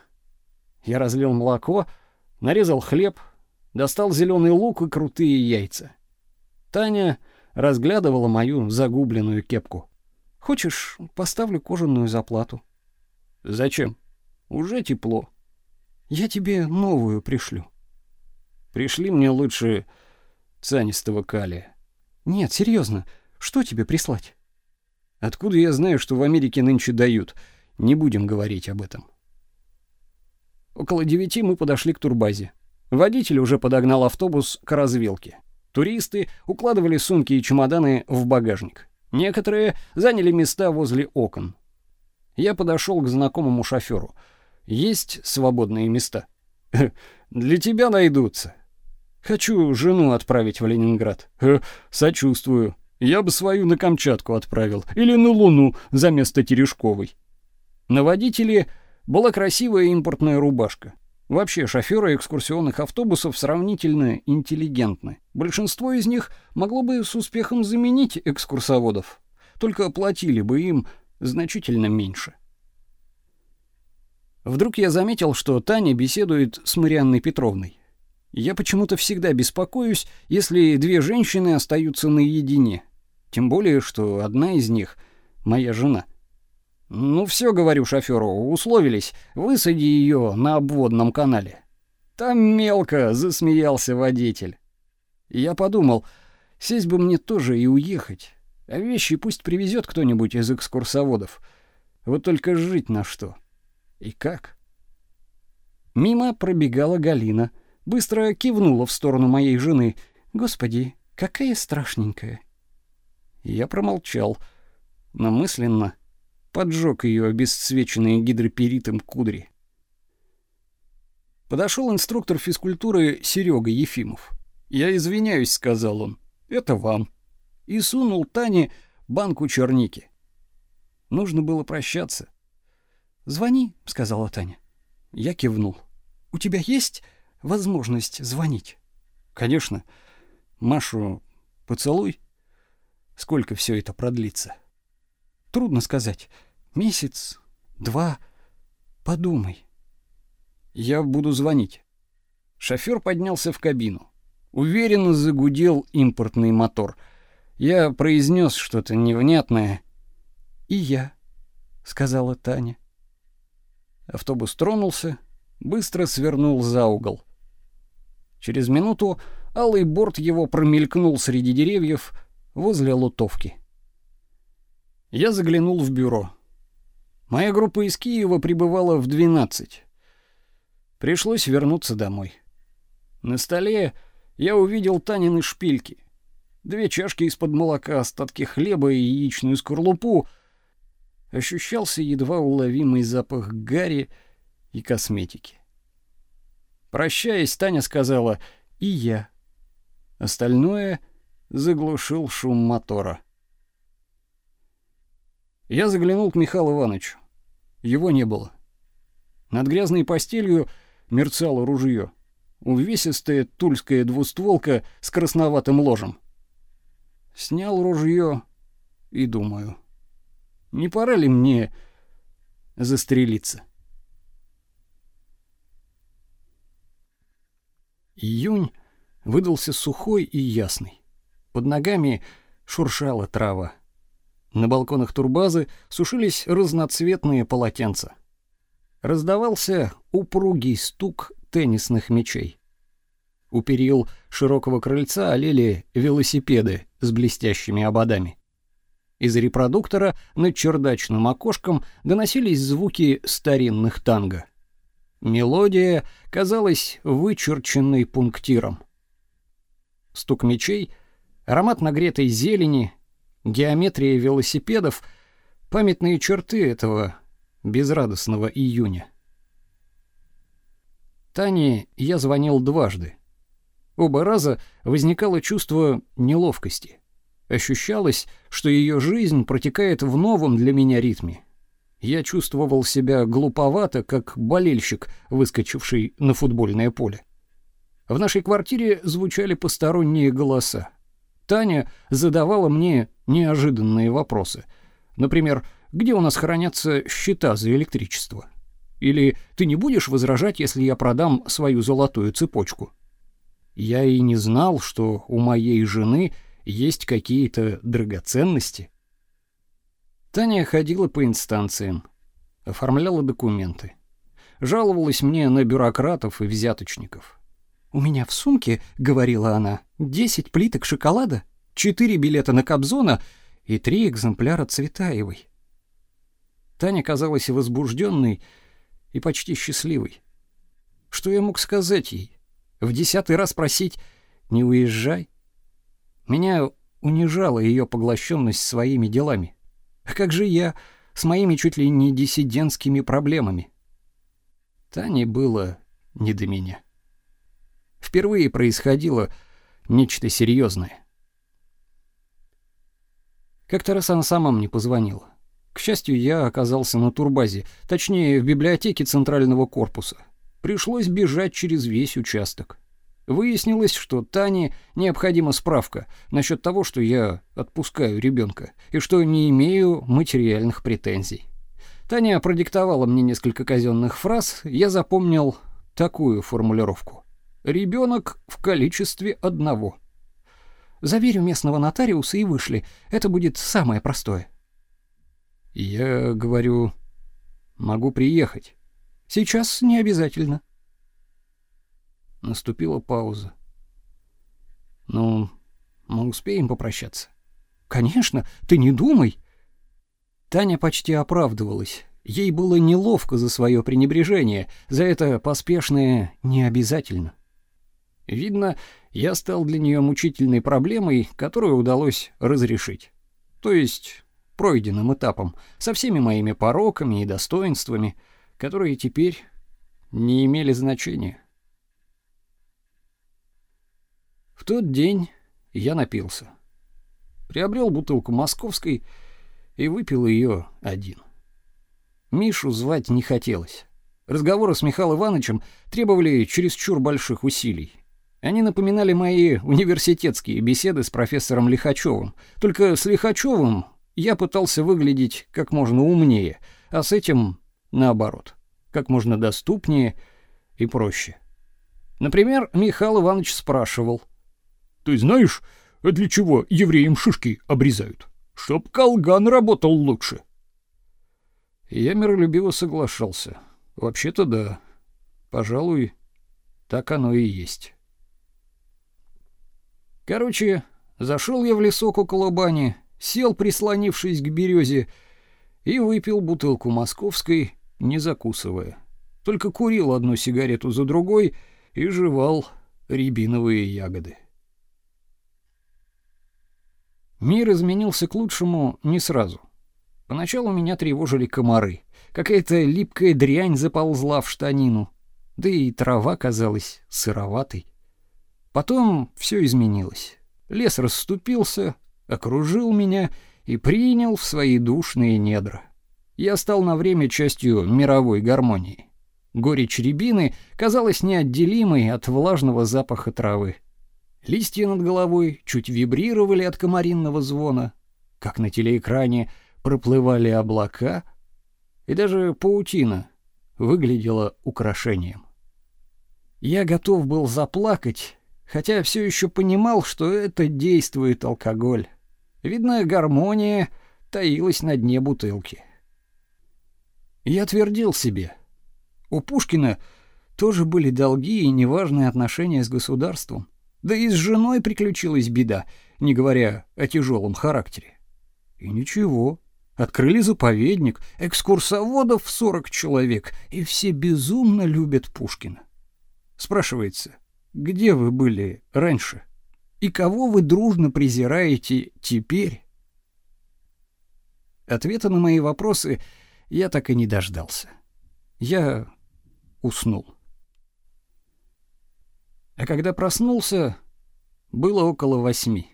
Я разлил молоко, нарезал хлеб, достал зеленый лук и крутые яйца. Таня разглядывала мою загубленную кепку. Хочешь, поставлю кожаную заплату? Зачем? Уже тепло. Я тебе новую пришлю. Пришли мне лучше цианистого калия. Нет, серьезно. Что тебе прислать? Откуда я знаю, что в Америке нынче дают? Не будем говорить об этом. Около девяти мы подошли к турбазе. Водитель уже подогнал автобус к развилке. Туристы укладывали сумки и чемоданы в багажник. Некоторые заняли места возле окон. Я подошел к знакомому шоферу. Есть свободные места. Для тебя найдутся. Хочу жену отправить в Ленинград. Э, сочувствую. Я бы свою на Камчатку отправил или на Луну за место Терешковой. На водителе была красивая импортная рубашка. Вообще, шофёры экскурсионных автобусов сравнительно интеллигентны. Большинство из них могло бы с успехом заменить экскурсоводов, только платили бы им значительно меньше. Вдруг я заметил, что Таня беседует с Марианной Петровной. Я почему-то всегда беспокоюсь, если две женщины остаются наедине. Тем более, что одна из них моя жена — ну все, говорю шофёру, условились, высади ее на обводном канале. Там мелко, засмеялся водитель. Я подумал, сесть бы мне тоже и уехать. А вещи пусть привезет кто-нибудь из экскурсоводов. Вот только жить на что. И как? Мимо пробегала Галина, быстро кивнула в сторону моей жены. Господи, какая страшненькая. Я промолчал, но мысленно поджег ее обесцвеченные гидроперитом кудри. Подошел инструктор физкультуры Серега Ефимов. «Я извиняюсь», — сказал он. «Это вам». И сунул Тане банку черники. Нужно было прощаться. «Звони», — сказала Таня. Я кивнул. «У тебя есть возможность звонить?» «Конечно. Машу поцелуй. Сколько все это продлится?» «Трудно сказать. Месяц, два. Подумай». Я буду звонить. Шофёр поднялся в кабину. Уверенно загудел импортный мотор. Я произнес что-то невнятное. «И я», — сказала Таня. Автобус тронулся, быстро свернул за угол. Через минуту алый борт его промелькнул среди деревьев возле лутовки. Я заглянул в бюро. Моя группа из Киева прибывала в 12. Пришлось вернуться домой. На столе я увидел Танины шпильки. Две чашки из-под молока, остатки хлеба и яичную скорлупу. Ощущался едва уловимый запах гари и косметики. Прощаясь, Таня сказала «И я». Остальное заглушил шум мотора. Я заглянул к Михаилу Ивановичу. Его не было. Над грязной постелью мерцало ружье. Увесистая тульская двустволка с красноватым ложем. Снял ружье и думаю, не пора ли мне застрелиться? Июнь выдался сухой и ясный. Под ногами шуршала трава. На балконах турбазы сушились разноцветные полотенца раздавался упругий стук теннисных мячей. У перил широкого крыльца олели велосипеды с блестящими ободами. Из репродуктора над чердачным окошком доносились звуки старинных танго. Мелодия казалась вычерченной пунктиром. Стук мечей, аромат нагретой зелени, геометрия велосипедов — памятные черты этого безрадостного июня. Тане я звонил дважды. Оба раза возникало чувство неловкости. Ощущалось, что ее жизнь протекает в новом для меня ритме. Я чувствовал себя глуповато, как болельщик, выскочивший на футбольное поле. В нашей квартире звучали посторонние голоса. Таня задавала мне неожиданные вопросы. Например, где у нас хранятся счета за электричество? Или ты не будешь возражать, если я продам свою золотую цепочку? Я и не знал, что у моей жены есть какие-то драгоценности. Таня ходила по инстанциям, оформляла документы. Жаловалась мне на бюрократов и взяточников. «У меня в сумке, — говорила она, — десять плиток шоколада, четыре билета на Кобзона и три экземпляра Цветаевой. Таня казалась возбужденной и почти счастливой. Что я мог сказать ей? В десятый раз просить «не уезжай»? Меня унижала ее поглощенность своими делами. А как же я с моими чуть ли не диссидентскими проблемами? Тане было не до меня. Впервые происходило нечто серьезное. Как-то раз она сама мне позвонила. К счастью, я оказался на турбазе, точнее, в библиотеке центрального корпуса. Пришлось бежать через весь участок. Выяснилось, что Тане необходима справка насчет того, что я отпускаю ребенка и что не имею материальных претензий. Таня продиктовала мне несколько казенных фраз, я запомнил такую формулировку. Ребенок в количестве одного. Заверю местного нотариуса и вышли. Это будет самое простое. Я говорю, могу приехать. Сейчас не обязательно. Наступила пауза. Ну, мы успеем попрощаться. Конечно, ты не думай. Таня почти оправдывалась. Ей было неловко за свое пренебрежение, за это поспешное «не обязательно». Видно, я стал для нее мучительной проблемой, которую удалось разрешить. То есть пройденным этапом, со всеми моими пороками и достоинствами, которые теперь не имели значения. В тот день я напился. Приобрел бутылку московской и выпил ее один. Мишу звать не хотелось. Разговоры с Михаилом Ивановичем требовали чересчур больших усилий. Они напоминали мои университетские беседы с профессором Лихачевым. Только с Лихачевым я пытался выглядеть как можно умнее, а с этим наоборот, как можно доступнее и проще. Например, Михаил Иванович спрашивал: "Ты знаешь, для чего евреям шишки обрезают? Чтоб колган работал лучше?" Я миролюбиво соглашался. Вообще-то да. Пожалуй, так оно и есть. Короче, зашел я в лесок около бани, сел, прислонившись к березе, и выпил бутылку московской, не закусывая. Только курил одну сигарету за другой и жевал рябиновые ягоды. Мир изменился к лучшему не сразу. Поначалу меня тревожили комары. Какая-то липкая дрянь заползла в штанину. Да и трава казалась сыроватой. Потом все изменилось. Лес расступился, окружил меня и принял в свои душные недра. Я стал на время частью мировой гармонии. Горечь рябины казалась неотделимой от влажного запаха травы. Листья над головой чуть вибрировали от комаринного звона, как на телеэкране проплывали облака, и даже паутина выглядела украшением. Я готов был заплакать, хотя все еще понимал, что это действует алкоголь. Видно, гармония таилась на дне бутылки. Я твердил себе, у Пушкина тоже были долги и неважные отношения с государством. Да и с женой приключилась беда, не говоря о тяжелом характере. И ничего, Открыли заповедник, экскурсоводов в 40 человек, и все безумно любят Пушкина. Спрашивается, где вы были раньше? И кого вы дружно презираете теперь? Ответа на мои вопросы я так и не дождался. Я уснул. А когда проснулся, было около восьми.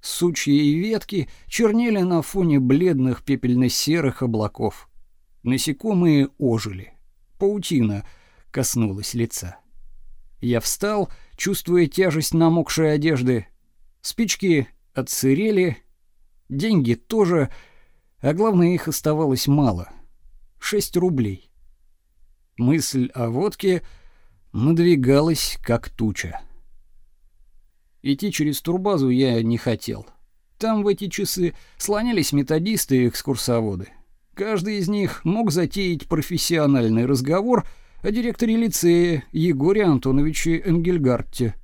Сучья и ветки чернели на фоне бледных пепельно-серых облаков. Насекомые ожили. Паутина коснулась лица. Я встал, чувствуя тяжесть намокшей одежды. Спички отсырели, деньги тоже, а главное, их оставалось мало. Шесть рублей. Мысль о водке надвигалась, как туча. Идти через турбазу я не хотел. Там в эти часы слонялись методисты и экскурсоводы. Каждый из них мог затеять профессиональный разговор о директоре лицея Егоре Антоновиче Энгельгартте.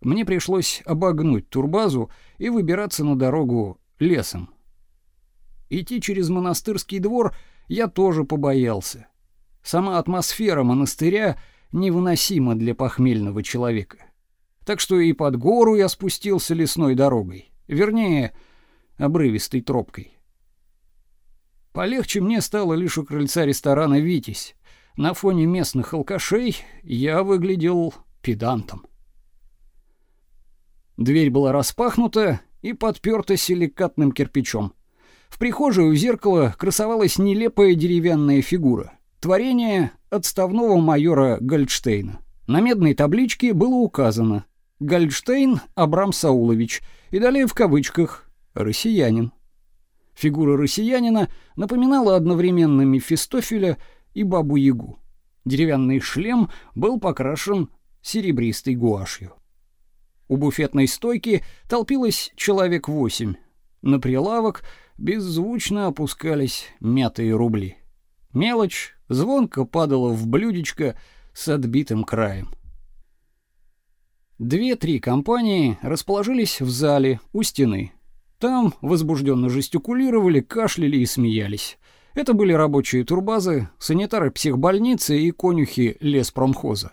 Мне пришлось обогнуть турбазу и выбираться на дорогу лесом. Идти через монастырский двор я тоже побоялся. Сама атмосфера монастыря невыносима для похмельного человека так что и под гору я спустился лесной дорогой, вернее, обрывистой тропкой. Полегче мне стало лишь у крыльца ресторана «Витязь». На фоне местных алкашей я выглядел педантом. Дверь была распахнута и подперта силикатным кирпичом. В прихожей у зеркала красовалась нелепая деревянная фигура, творение отставного майора Гольдштейна. На медной табличке было указано Гольдштейн Абрам Саулович и далее в кавычках «россиянин». Фигура россиянина напоминала одновременно Мефистофеля и Бабу-Ягу. Деревянный шлем был покрашен серебристой гуашью. У буфетной стойки толпилось человек восемь. На прилавок беззвучно опускались мятые рубли. Мелочь звонко падала в блюдечко с отбитым краем. Две-три компании расположились в зале у стены. Там возбужденно жестикулировали, кашляли и смеялись. Это были рабочие турбазы, санитары психбольницы и конюхи леспромхоза.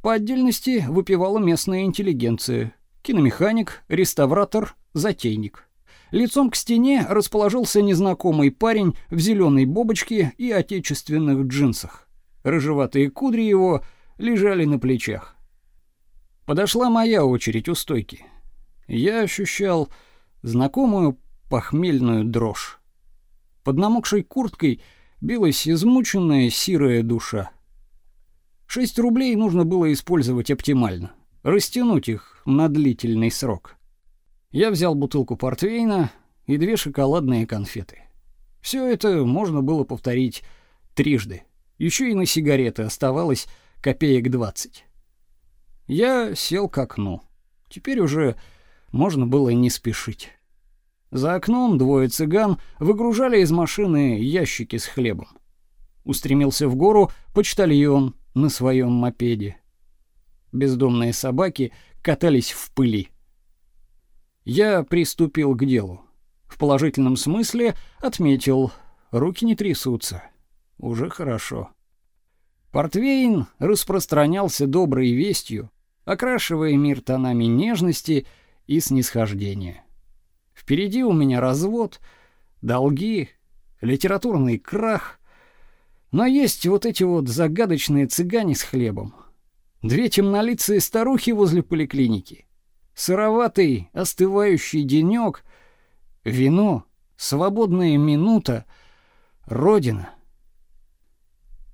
По отдельности выпивала местная интеллигенция: киномеханик, реставратор, затейник. Лицом к стене расположился незнакомый парень в зеленой бобочке и отечественных джинсах. Рыжеватые кудри его лежали на плечах. Подошла моя очередь у стойки. Я ощущал знакомую похмельную дрожь. Под намокшей курткой билась измученная сирая душа. Шесть рублей нужно было использовать оптимально, растянуть их на длительный срок. Я взял бутылку портвейна и две шоколадные конфеты. Все это можно было повторить трижды. Еще и на сигареты оставалось копеек двадцать. Я сел к окну. Теперь уже можно было не спешить. За окном двое цыган выгружали из машины ящики с хлебом. Устремился в гору почтальон на своем мопеде. Бездомные собаки катались в пыли. Я приступил к делу. В положительном смысле отметил, руки не трясутся. Уже хорошо. Портвейн распространялся доброй вестью, окрашивая мир тонами нежности и снисхождения. Впереди у меня развод, долги, литературный крах. Но есть вот эти вот загадочные цыгане с хлебом. Две темнолицые старухи возле поликлиники. Сыроватый, остывающий денёк, вино, свободная минута, родина.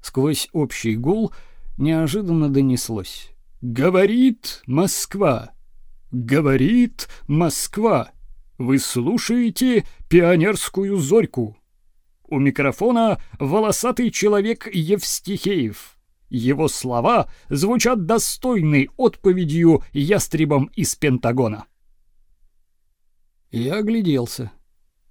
Сквозь общий гул неожиданно донеслось: "Говорит Москва. Говорит Москва". Вы слушаете пионерскую зорьку. У микрофона волосатый человек Евстихеев. Его слова звучат достойной отповедью ястребам из Пентагона. Я огляделся.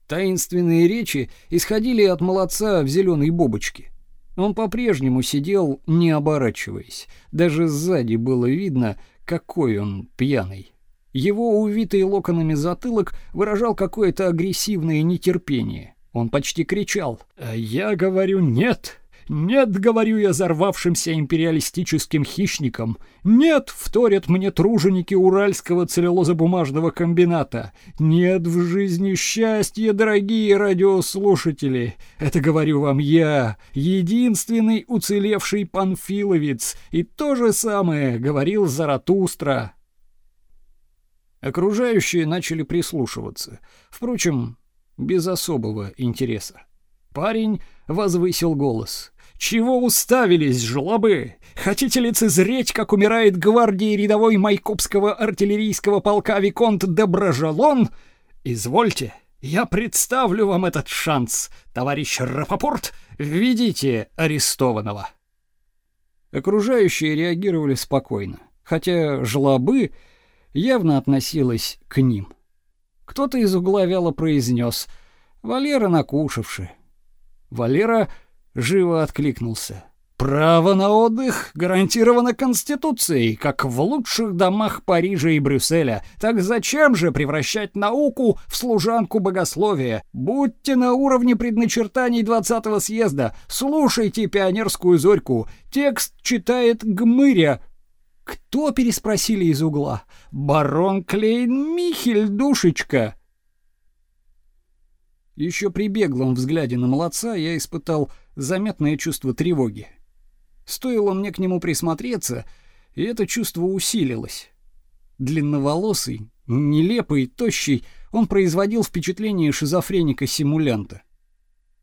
Таинственные речи исходили от молодца в зеленой бобочке. Он по-прежнему сидел, не оборачиваясь. Даже сзади было видно, какой он пьяный. Его увитый локонами затылок выражал какое-то агрессивное нетерпение. Он почти кричал: «А я говорю нет, нет, говорю я взорвавшимся империалистическим хищникам. Нет, вторят мне труженики Уральского целлюлозобумажного комбината. Нет в жизни счастья, дорогие радиослушатели. Это говорю вам я, единственный уцелевший панфиловец. И то же самое говорил Заратустра. Окружающие начали прислушиваться, впрочем, без особого интереса. Парень возвысил голос. «Чего уставились, жлобы? Хотите лицезреть, как умирает гвардии рядовой Майкопского артиллерийского полка Виконт Доброжалон? Извольте, я представлю вам этот шанс. Товарищ Рапопорт, введите арестованного». Окружающие реагировали спокойно, хотя жлобы явно относилась к ним. Кто-то из угла вяло произнес «Валера накушавший». Валера живо откликнулся. Право на отдых гарантировано Конституцией, как в лучших домах Парижа и Брюсселя. Так зачем же превращать науку в служанку богословия? Будьте на уровне предначертаний 20-го съезда. Слушайте пионерскую зорьку. Текст читает Гмыря, «Кто?» — переспросили из угла. «Барон Клейн-Михель, душечка!» Еще при беглом взгляде на молодца я испытал заметное чувство тревоги. Стоило мне к нему присмотреться, и это чувство усилилось. Длинноволосый, нелепый, тощий, он производил впечатление шизофреника-симулянта.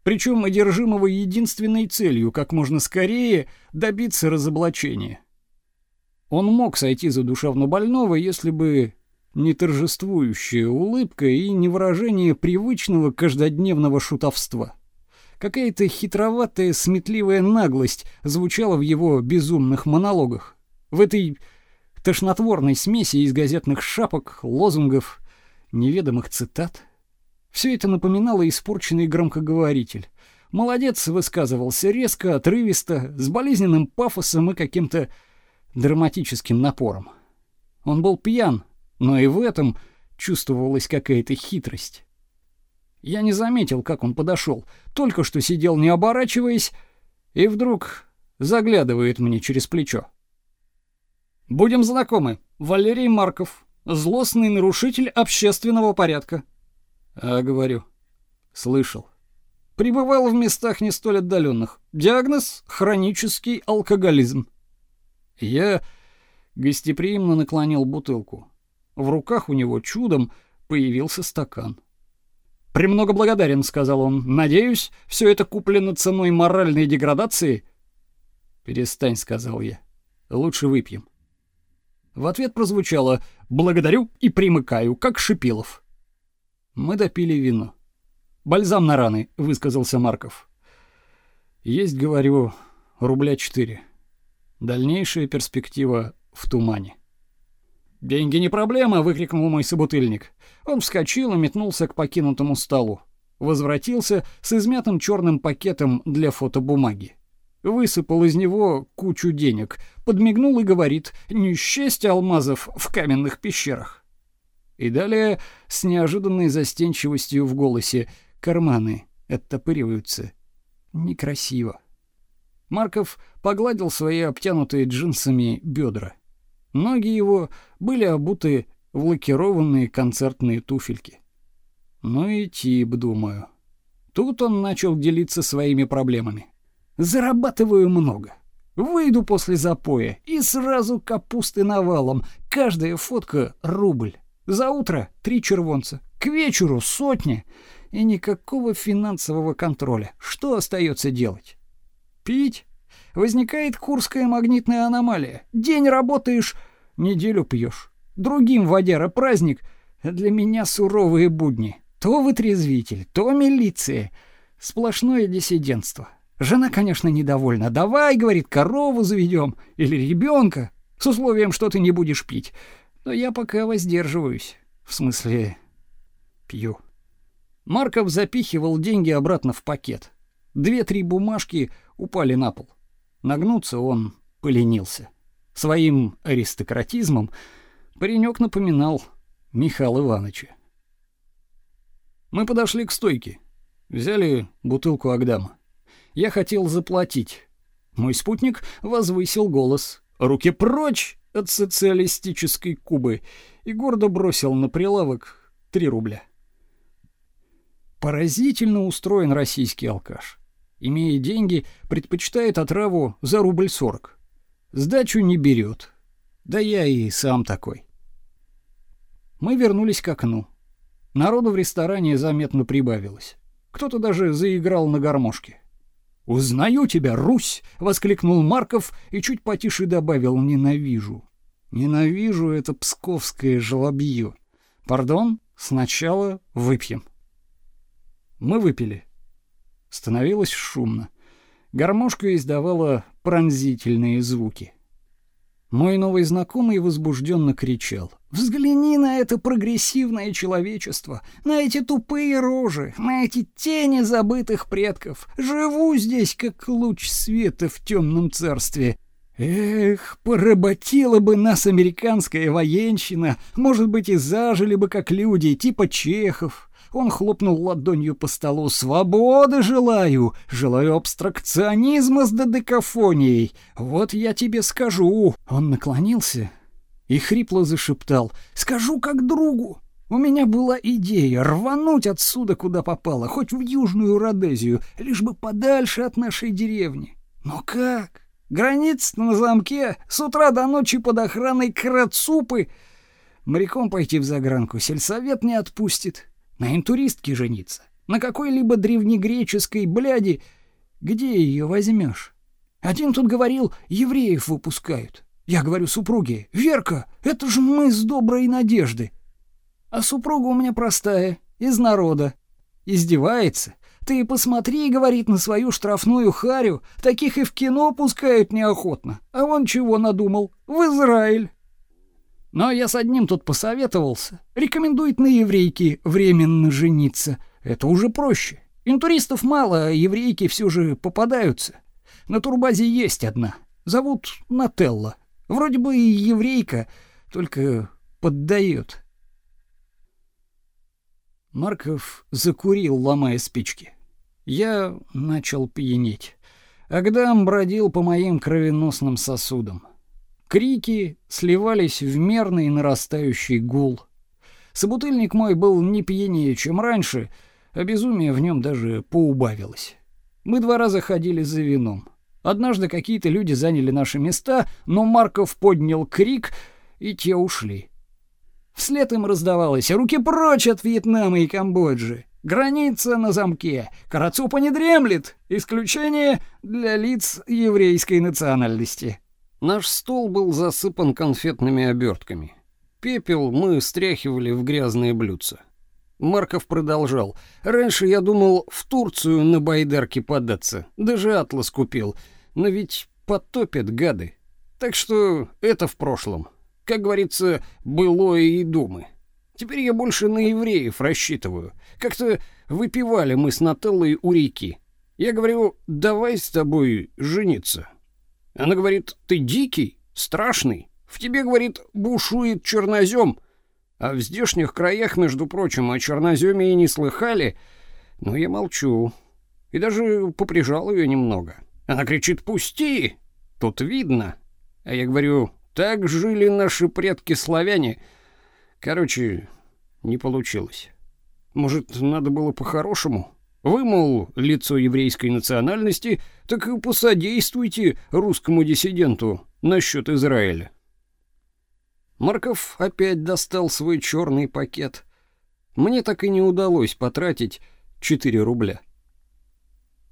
Причем одержимого единственной целью как можно скорее добиться разоблачения. Он мог сойти за душевно больного, если бы не торжествующая улыбка и не выражение привычного каждодневного шутовства. Какая-то хитроватая, сметливая наглость звучала в его безумных монологах. В этой тошнотворной смеси из газетных шапок, лозунгов, неведомых цитат. Все это напоминало испорченный громкоговоритель. Молодец высказывался резко, отрывисто, с болезненным пафосом и каким-то драматическим напором. Он был пьян, но и в этом чувствовалась какая-то хитрость. Я не заметил, как он подошел, только что сидел не оборачиваясь, и вдруг заглядывает мне через плечо. Будем знакомы. Валерий Марков, злостный нарушитель общественного порядка. А говорю, слышал. Пребывал в местах не столь отдаленных. Диагноз хронический алкоголизм. Я гостеприимно наклонил бутылку. В руках у него чудом появился стакан. «Премного благодарен», — сказал он. «Надеюсь, все это куплено ценой моральной деградации?» «Перестань», — сказал я. «Лучше выпьем». В ответ прозвучало «благодарю и примыкаю, как Шипилов». Мы допили вино. «Бальзам на раны», — высказался Марков. «Есть, говорю, рубля четыре. Дальнейшая перспектива в тумане». «Деньги не проблема!» — выкрикнул мой собутыльник. Он вскочил и метнулся к покинутому столу. Возвратился с измятым черным пакетом для фотобумаги. Высыпал из него кучу денег, подмигнул и говорит «Не счесть алмазов в каменных пещерах». И далее с неожиданной застенчивостью в голосе карманы оттопыриваются. Некрасиво. Марков погладил свои обтянутые джинсами бедра. Ноги его были обуты в лакированные концертные туфельки. Ну и тип, думаю. Тут он начал делиться своими проблемами. Зарабатываю много. Выйду после запоя и сразу капусты навалом. Каждая фотка рубль. За утро три червонца, к вечеру сотня и никакого финансового контроля. Что остается делать? Пить? Возникает курская магнитная аномалия. День работаешь, неделю пьешь. Другим водяра праздник, а для меня суровые будни. То вытрезвитель, то милиция. Сплошное диссидентство. Жена, конечно, недовольна. Давай, говорит, корову заведем или ребенка, с условием, что ты не будешь пить. Но я пока воздерживаюсь. В смысле, пью. Марков запихивал деньги обратно в пакет. Две-три бумажки упали на пол. Нагнуться он поленился. Своим аристократизмом паренек напоминал Михаила Ивановича. Мы подошли к стойке, взяли бутылку Агдама. Я хотел заплатить. Мой спутник возвысил голос. «Руки прочь от социалистической Кубы!» и гордо бросил на прилавок три рубля. Поразительно устроен российский алкаш. Имея деньги, предпочитает отраву за рубль сорок. Сдачу не берет. Да я и сам такой. Мы вернулись к окну. Народу в ресторане заметно прибавилось. Кто-то даже заиграл на гармошке. «Узнаю тебя, Русь!» — воскликнул Марков и чуть потише добавил «ненавижу». «Ненавижу это псковское жлобье. Пардон, сначала выпьем». Мы выпили. Становилось шумно. Гармошка издавала пронзительные звуки. Мой новый знакомый возбужденно кричал. «Взгляни на это прогрессивное человечество, на эти тупые рожи, на эти тени забытых предков. Живу здесь, как луч света в темном царстве. Эх, поработила бы нас американская военщина, может быть, и зажили бы как люди, типа чехов». Он хлопнул ладонью по столу. «Свободы желаю! Желаю абстракционизма с додекафонией! Вот я тебе скажу!» Он наклонился и хрипло зашептал. «Скажу как другу! У меня была идея рвануть отсюда, куда попало, хоть в Южную Родезию, лишь бы подальше от нашей деревни. Но как? Граница на замке, с утра до ночи под охраной крацупы. Моряком пойти в загранку сельсовет не отпустит. На интуристке жениться? На какой-либо древнегреческой бляди? Где ее возьмешь? Один тут говорил, евреев выпускают. Я говорю супруге, Верка, это же мы с доброй надежды. А супруга у меня простая, из народа. Издевается. Ты посмотри, говорит, на свою штрафную харю. Таких и в кино пускают неохотно. А он чего надумал? В Израиль. Но я с одним тут посоветовался. Рекомендует на еврейке временно жениться. Это уже проще. Интуристов мало, а еврейки все же попадаются. На турбазе есть одна. Зовут Нателла. Вроде бы и еврейка, только поддает. Марков закурил, ломая спички. Я начал пьянеть. Агдам бродил по моим кровеносным сосудам. Крики сливались в мерный нарастающий гул. Собутыльник мой был не пьянее, чем раньше, а безумие в нем даже поубавилось. Мы два раза ходили за вином. Однажды какие-то люди заняли наши места, но Марков поднял крик, и те ушли. Вслед им раздавалось «Руки прочь от Вьетнама и Камбоджи! Граница на замке! Карацупа не дремлет! Исключение для лиц еврейской национальности!» Наш стол был засыпан конфетными обертками. Пепел мы стряхивали в грязные блюдца. Марков продолжал. «Раньше я думал в Турцию на байдарке податься. Даже атлас купил. Но ведь потопят гады. Так что это в прошлом. Как говорится, былое и думы. Теперь я больше на евреев рассчитываю. Как-то выпивали мы с Нателлой у реки. Я говорю, давай с тобой жениться. Она говорит, ты дикий, страшный. В тебе, говорит, бушует чернозем. А в здешних краях, между прочим, о черноземе и не слыхали. Но я молчу. И даже поприжал ее немного. Она кричит «Пусти!» Тут видно. А я говорю «Так жили наши предки-славяне». Короче, не получилось. Может, надо было по-хорошему? Вы, мол, лицо еврейской национальности, так и посодействуйте русскому диссиденту насчет Израиля. Марков опять достал свой черный пакет. Мне так и не удалось потратить 4 рубля.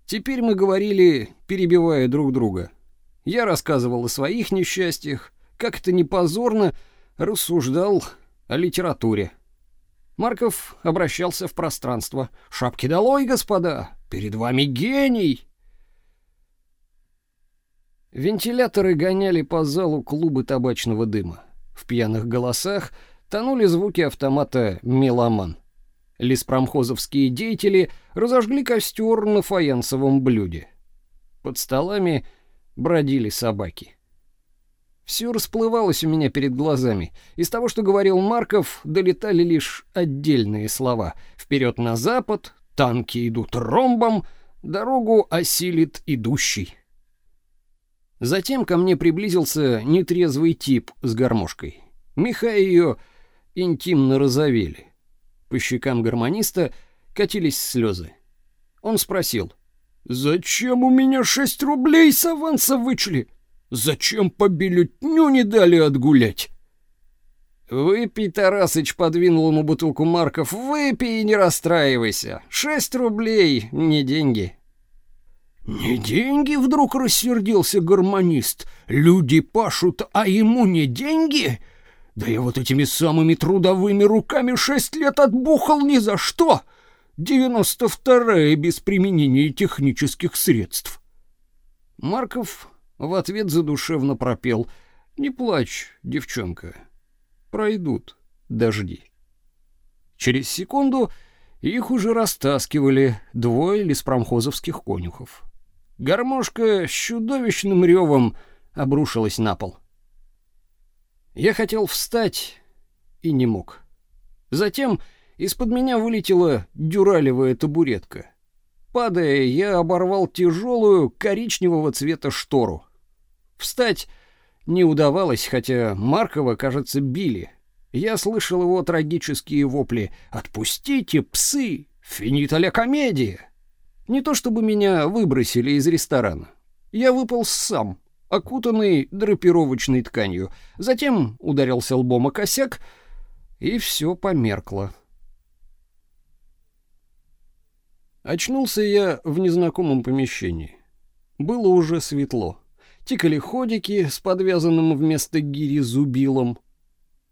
Теперь мы говорили, перебивая друг друга. Я рассказывал о своих несчастьях, как это не позорно, рассуждал о литературе. Марков обращался в пространство. «Шапки долой, господа! Перед вами гений!» Вентиляторы гоняли по залу клубы табачного дыма. В пьяных голосах тонули звуки автомата «Меломан». Леспромхозовские деятели разожгли костер на фаянсовом блюде. Под столами бродили собаки. Все расплывалось у меня перед глазами. Из того, что говорил Марков, долетали лишь отдельные слова. «Вперед на запад», «Танки идут ромбом», «Дорогу осилит идущий». Затем ко мне приблизился нетрезвый тип с гармошкой. Меха ее интимно розовели. По щекам гармониста катились слезы. Он спросил. «Зачем у меня шесть рублей с аванса вычли? Зачем по бюллетню не дали отгулять?» «Выпей, Тарасыч», — подвинул ему бутылку Марков, — «выпей и не расстраивайся. Шесть рублей — не деньги». «Не деньги?» — вдруг рассердился гармонист. «Люди пашут, а ему не деньги? Да я вот этими самыми трудовыми руками шесть лет отбухал ни за что! Девяносто вторая без применения технических средств!» Марков в ответ задушевно пропел. «Не плачь, девчонка. Пройдут дожди». Через секунду их уже растаскивали двое леспромхозовских конюхов. Гармошка с чудовищным ревом обрушилась на пол. Я хотел встать и не мог. Затем из-под меня вылетела дюралевая табуретка. Падая, я оборвал тяжелую коричневого цвета штору. Встать не удавалось, хотя Маркова, кажется, били. Я слышал его трагические вопли «Отпустите, псы! Финита ля комедия!» Не то чтобы меня выбросили из ресторана. Я выпал сам, окутанный драпировочной тканью. Затем ударился лбом о косяк, и все померкло. Очнулся я в незнакомом помещении. Было уже светло. Тикали ходики с подвязанным вместо гири зубилом.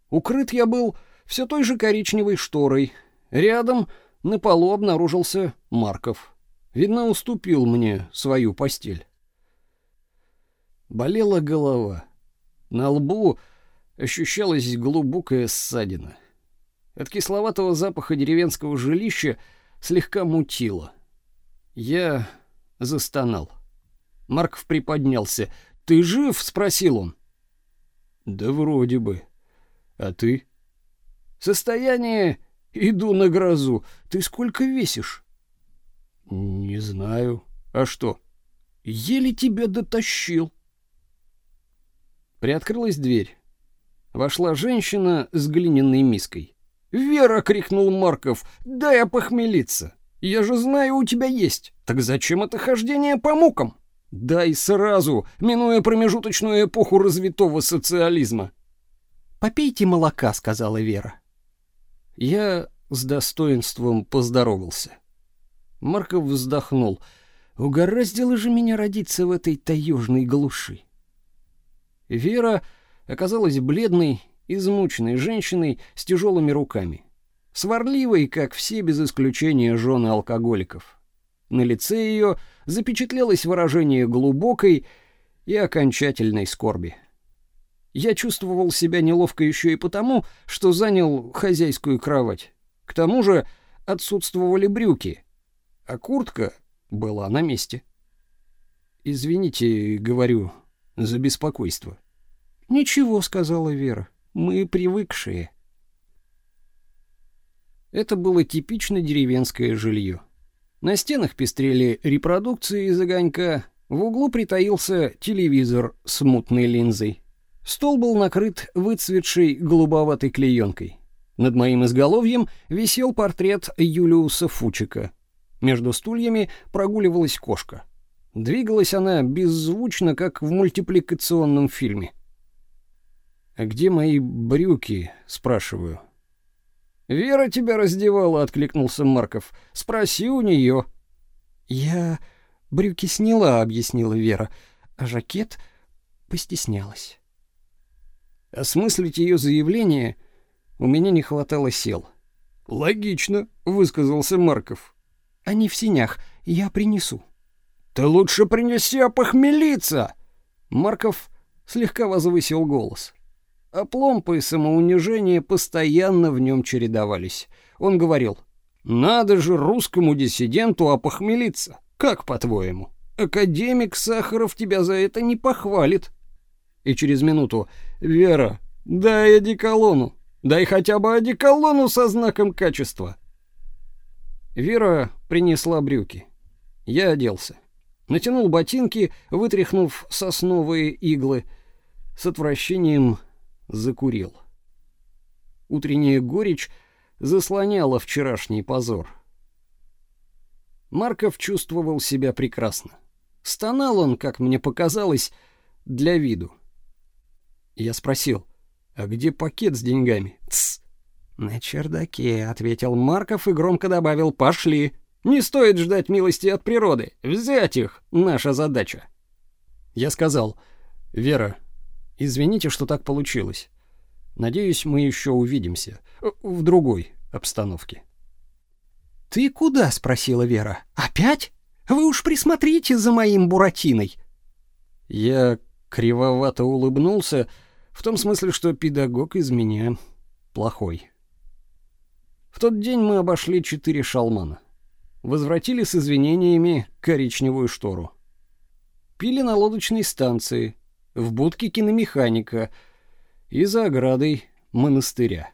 Укрыт я был все той же коричневой шторой. Рядом на полу обнаружился Марков. Видно, уступил мне свою постель. Болела голова. На лбу ощущалась глубокая ссадина. От кисловатого запаха деревенского жилища слегка мутило. Я застонал. Марков приподнялся. «Ты жив?» — спросил он. «Да вроде бы. А ты?» «Состояние Иду на грозу. Ты сколько весишь? Не знаю. А что? Еле тебя дотащил. Приоткрылась дверь. Вошла женщина с глиняной миской. «Вера!» — крикнул Марков. «Дай опохмелиться! Я же знаю, у тебя есть! Так зачем это хождение по мукам?» «Дай сразу, минуя промежуточную эпоху развитого социализма!» «Попейте молока», — сказала Вера. Я с достоинством поздоровался. Марков вздохнул. «Угораздило же меня родиться в этой таежной глуши!» Вера оказалась бледной, измученной женщиной с тяжелыми руками. Сварливой, как все без исключения жены алкоголиков. На лице ее запечатлелось выражение глубокой и окончательной скорби. Я чувствовал себя неловко еще и потому, что занял хозяйскую кровать. К тому же отсутствовали брюки, а куртка была на месте. «Извините, — говорю, — за беспокойство». «Ничего», — сказала Вера, — «мы привыкшие». Это было типично деревенское жилье. На стенах пестрели репродукции из огонька, в углу притаился телевизор с мутной линзой. Стол был накрыт выцветшей голубоватой клеенкой. Над моим изголовьем висел портрет Юлиуса Фучика. Между стульями прогуливалась кошка. Двигалась она беззвучно, как в мультипликационном фильме. «А где мои брюки?» — спрашиваю. «Вера тебя раздевала», — откликнулся Марков. «Спроси у нее». «Я брюки сняла», — объяснила Вера, а жакет постеснялась. Осмыслить ее заявление у меня не хватало сил. «Логично», — высказался Марков. «Они в синях, я принесу». «Ты лучше принеси опохмелиться!» Марков слегка возвысил голос. Опломб и самоунижение постоянно в нем чередовались. Он говорил, «Надо же русскому диссиденту опохмелиться. Как, по-твоему? Академик Сахаров тебя за это не похвалит». И через минуту, «Вера, дай одеколону. Дай хотя бы одеколону со знаком качества». Вера принесла брюки. Я оделся. Натянул ботинки, вытряхнув сосновые иглы. С отвращением закурил. Утренняя горечь заслоняла вчерашний позор. Марков чувствовал себя прекрасно. Стонал он, как мне показалось, для виду. Я спросил, а где пакет с деньгами? Тсс. На чердаке, ответил Марков и громко добавил, пошли. Не стоит ждать милости от природы. Взять их — наша задача. Я сказал, Вера, Извините, что так получилось. Надеюсь, мы еще увидимся э, в другой обстановке. Ты куда? спросила Вера. Опять? Вы уж присмотрите за моим Буратиной. Я кривовато улыбнулся, в том смысле, что педагог из меня плохой. В тот день мы обошли четыре шалмана. Возвратили с извинениями коричневую штору. Пили на лодочной станции, в будке киномеханика и за оградой монастыря.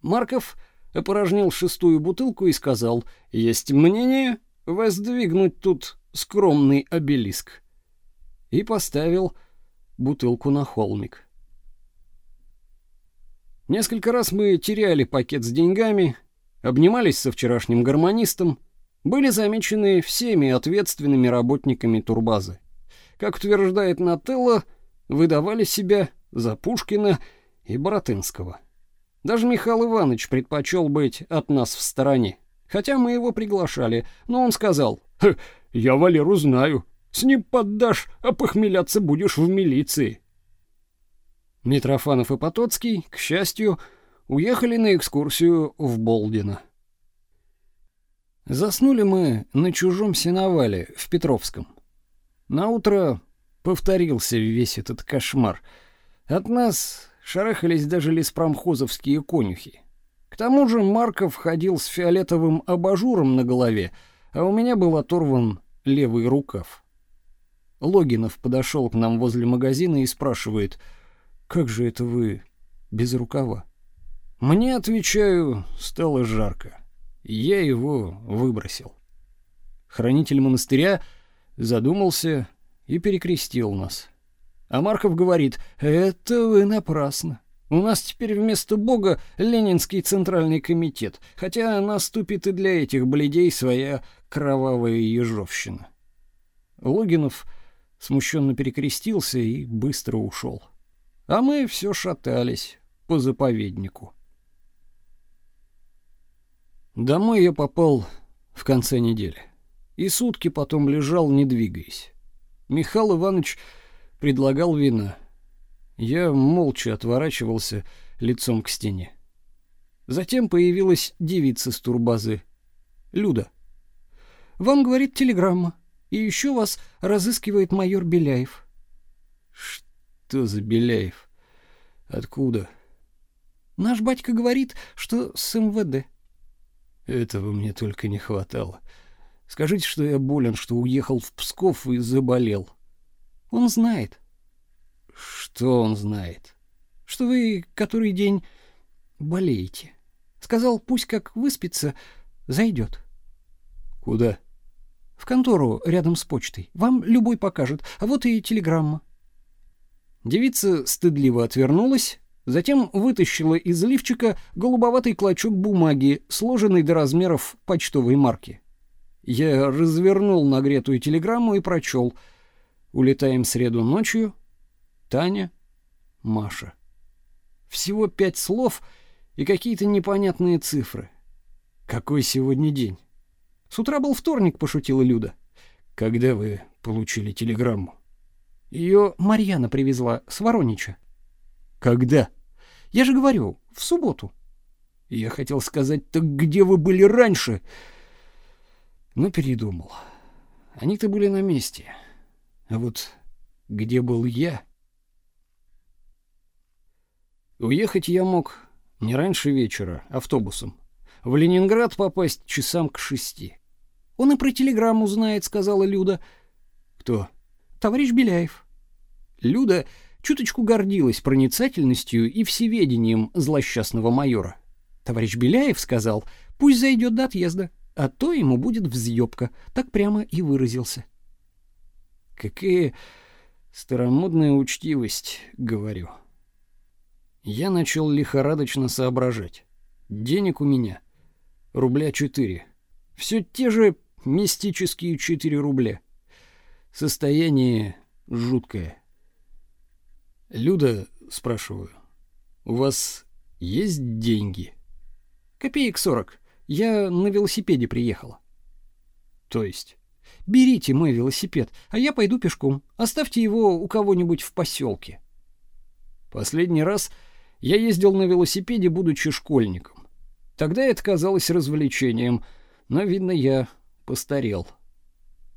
Марков опорожнил шестую бутылку и сказал, «Есть мнение воздвигнуть тут скромный обелиск». И поставил бутылку на холмик. Несколько раз мы теряли пакет с деньгами, обнимались со вчерашним гармонистом, были замечены всеми ответственными работниками турбазы как утверждает Нателло, выдавали себя за Пушкина и Боротынского. Даже Михаил Иванович предпочел быть от нас в стороне. Хотя мы его приглашали, но он сказал, «Я Валеру знаю. С ним поддашь, а похмеляться будешь в милиции». Митрофанов и Потоцкий, к счастью, уехали на экскурсию в Болдино. Заснули мы на чужом сеновале в Петровском. На утро повторился весь этот кошмар. От нас шарахались даже леспромхозовские конюхи. К тому же Марков ходил с фиолетовым абажуром на голове, а у меня был оторван левый рукав. Логинов подошел к нам возле магазина и спрашивает, «Как же это вы без рукава?» Мне, отвечаю, стало жарко. Я его выбросил. Хранитель монастыря задумался и перекрестил нас. А Марков говорит, это вы напрасно. У нас теперь вместо Бога Ленинский центральный комитет, хотя наступит и для этих бледей своя кровавая ежовщина. Логинов смущенно перекрестился и быстро ушел. А мы все шатались по заповеднику. Домой я попал в конце недели. И сутки потом лежал, не двигаясь. Михаил Иванович предлагал вина. Я молча отворачивался лицом к стене. Затем появилась девица с турбазы. Люда. «Вам, — говорит, — телеграмма. И еще вас разыскивает майор Беляев». «Что за Беляев? Откуда?» «Наш батька говорит, что с МВД». Этого мне только не хватало. Скажите, что я болен, что уехал в Псков и заболел. Он знает. Что он знает? Что вы который день болеете. Сказал, пусть как выспится, зайдет. Куда? В контору рядом с почтой. Вам любой покажет. А вот и телеграмма. Девица стыдливо отвернулась, Затем вытащила из лифчика голубоватый клочок бумаги, сложенный до размеров почтовой марки. Я развернул нагретую телеграмму и прочел. Улетаем в среду ночью. Таня, Маша. Всего пять слов и какие-то непонятные цифры. Какой сегодня день? С утра был вторник, пошутила Люда. Когда вы получили телеграмму? Ее Марьяна привезла с Воронича. Когда? Я же говорю, в субботу. Я хотел сказать, так где вы были раньше? Но передумал. Они-то были на месте. А вот где был я? Уехать я мог не раньше вечера автобусом. В Ленинград попасть часам к шести. Он и про телеграмму знает, сказала Люда. Кто? Товарищ Беляев. Люда чуточку гордилась проницательностью и всеведением злосчастного майора. Товарищ Беляев сказал, пусть зайдет до отъезда, а то ему будет взъебка. Так прямо и выразился. Какая старомодная учтивость, говорю. Я начал лихорадочно соображать. Денег у меня рубля четыре. Все те же мистические четыре рубля. Состояние жуткое. Люда, спрашиваю, у вас есть деньги? Копеек сорок. Я на велосипеде приехала. То есть? Берите мой велосипед, а я пойду пешком. Оставьте его у кого-нибудь в поселке. Последний раз я ездил на велосипеде, будучи школьником. Тогда это казалось развлечением, но, видно, я постарел.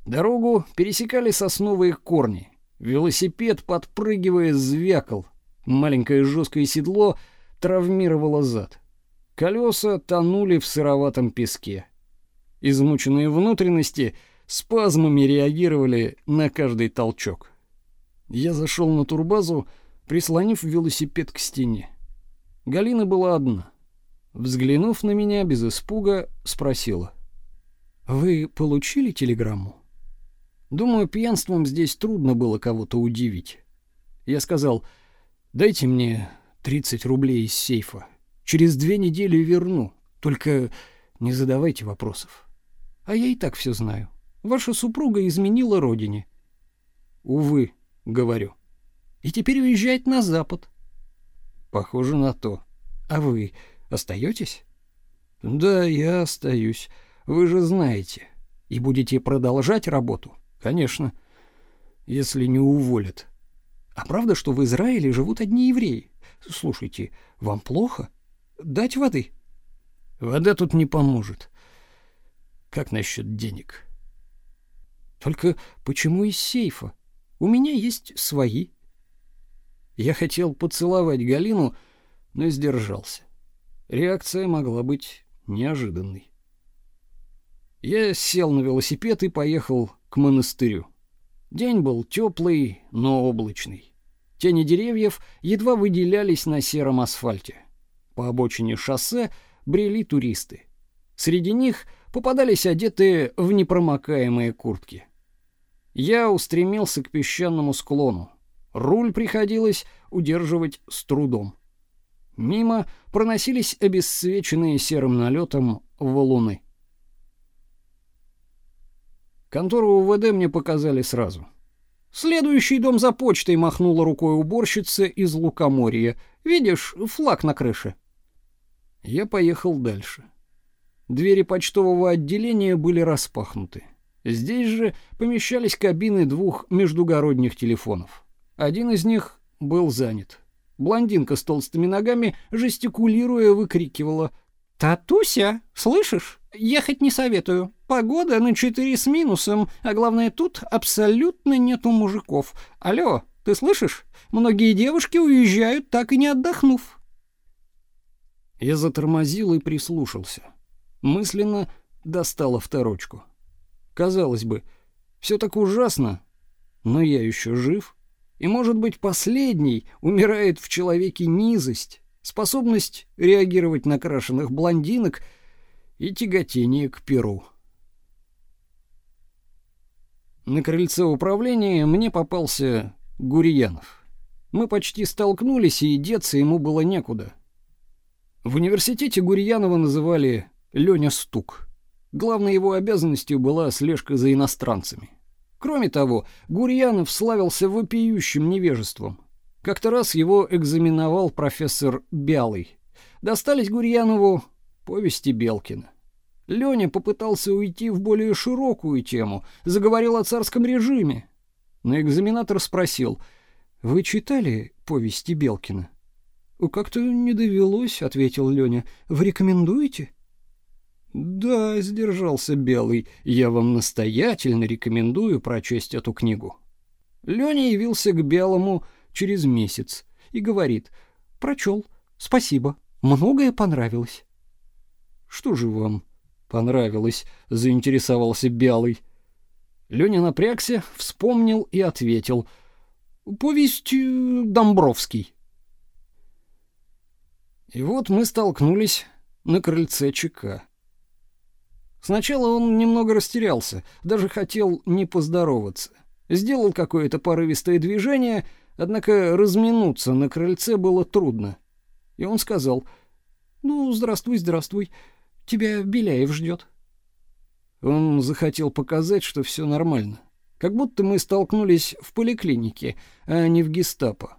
Дорогу пересекали сосновые корни, Велосипед, подпрыгивая, звякал. Маленькое жесткое седло травмировало зад. Колеса тонули в сыроватом песке. Измученные внутренности спазмами реагировали на каждый толчок. Я зашел на турбазу, прислонив велосипед к стене. Галина была одна. Взглянув на меня без испуга, спросила: "Вы получили телеграмму?" Думаю, пьянством здесь трудно было кого-то удивить. Я сказал, дайте мне 30 рублей из сейфа. Через две недели верну. Только не задавайте вопросов. А я и так все знаю. Ваша супруга изменила родине. Увы, говорю. И теперь уезжает на запад. Похоже на то. А вы остаетесь? Да, я остаюсь. Вы же знаете. И будете продолжать работу? Конечно, если не уволят. А правда, что в Израиле живут одни евреи? Слушайте, вам плохо? Дать воды? Вода тут не поможет. Как насчет денег? Только почему из сейфа? У меня есть свои. Я хотел поцеловать Галину, но сдержался. Реакция могла быть неожиданной. Я сел на велосипед и поехал к монастырю. День был теплый, но облачный. Тени деревьев едва выделялись на сером асфальте. По обочине шоссе брели туристы. Среди них попадались одетые в непромокаемые куртки. Я устремился к песчаному склону. Руль приходилось удерживать с трудом. Мимо проносились обесцвеченные серым налетом валуны. Контору УВД мне показали сразу. Следующий дом за почтой махнула рукой уборщица из Лукоморья. Видишь, флаг на крыше. Я поехал дальше. Двери почтового отделения были распахнуты. Здесь же помещались кабины двух междугородних телефонов. Один из них был занят. Блондинка с толстыми ногами, жестикулируя, выкрикивала «Татуся, слышишь? Ехать не советую. Погода на четыре с минусом, а главное, тут абсолютно нету мужиков. Алло, ты слышишь? Многие девушки уезжают, так и не отдохнув». Я затормозил и прислушался. Мысленно достал авторучку. Казалось бы, все так ужасно, но я еще жив. И, может быть, последний умирает в человеке низость, способность реагировать на крашеных блондинок и тяготение к перу. На крыльце управления мне попался Гурьянов. Мы почти столкнулись, и деться ему было некуда. В университете Гурьянова называли Лёня Стук. Главной его обязанностью была слежка за иностранцами. Кроме того, Гурьянов славился вопиющим невежеством. Как-то раз его экзаменовал профессор Бялый. Достались Гурьянову повести Белкина. Лёня попытался уйти в более широкую тему, заговорил о царском режиме. Но экзаменатор спросил: "Вы читали повести Белкина?" "Как-то не довелось", ответил Лёня. "Вы рекомендуете?" Да, сдержался Белый. Я вам настоятельно рекомендую прочесть эту книгу. Лёня явился к Белому через месяц и говорит: "Прочел. Спасибо. Многое понравилось". Что же вам понравилось? заинтересовался Белый. Лёня напрягся, вспомнил и ответил: "Повесть э, Домбровский". И вот мы столкнулись на крыльце ЧК. Сначала он немного растерялся, даже хотел не поздороваться. Сделал какое-то порывистое движение, однако разминуться на крыльце было трудно. И он сказал: "Ну, здравствуй, здравствуй. Тебя Беляев ждет». Он захотел показать, что все нормально. Как будто мы столкнулись в поликлинике, а не в Гестапо.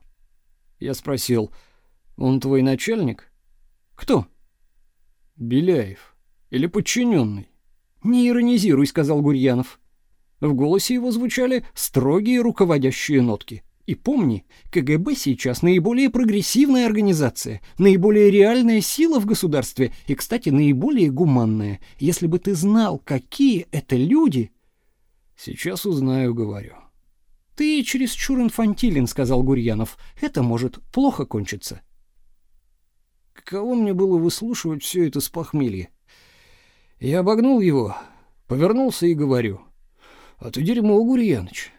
Я спросил: "Он твой начальник?" "Кто?" "Беляев или подчиненный?» «Не иронизируй», — сказал Гурьянов. В голосе его звучали строгие руководящие нотки. И помни, КГБ сейчас наиболее прогрессивная организация, наиболее реальная сила в государстве и, кстати, наиболее гуманная. Если бы ты знал, какие это люди... Сейчас узнаю, говорю. Ты чересчур инфантилен, сказал Гурьянов. Это может плохо кончиться. Каково мне было выслушивать все это с похмелья? Я обогнул его, повернулся и говорю. «А ты дерьмо, Гурьяныч.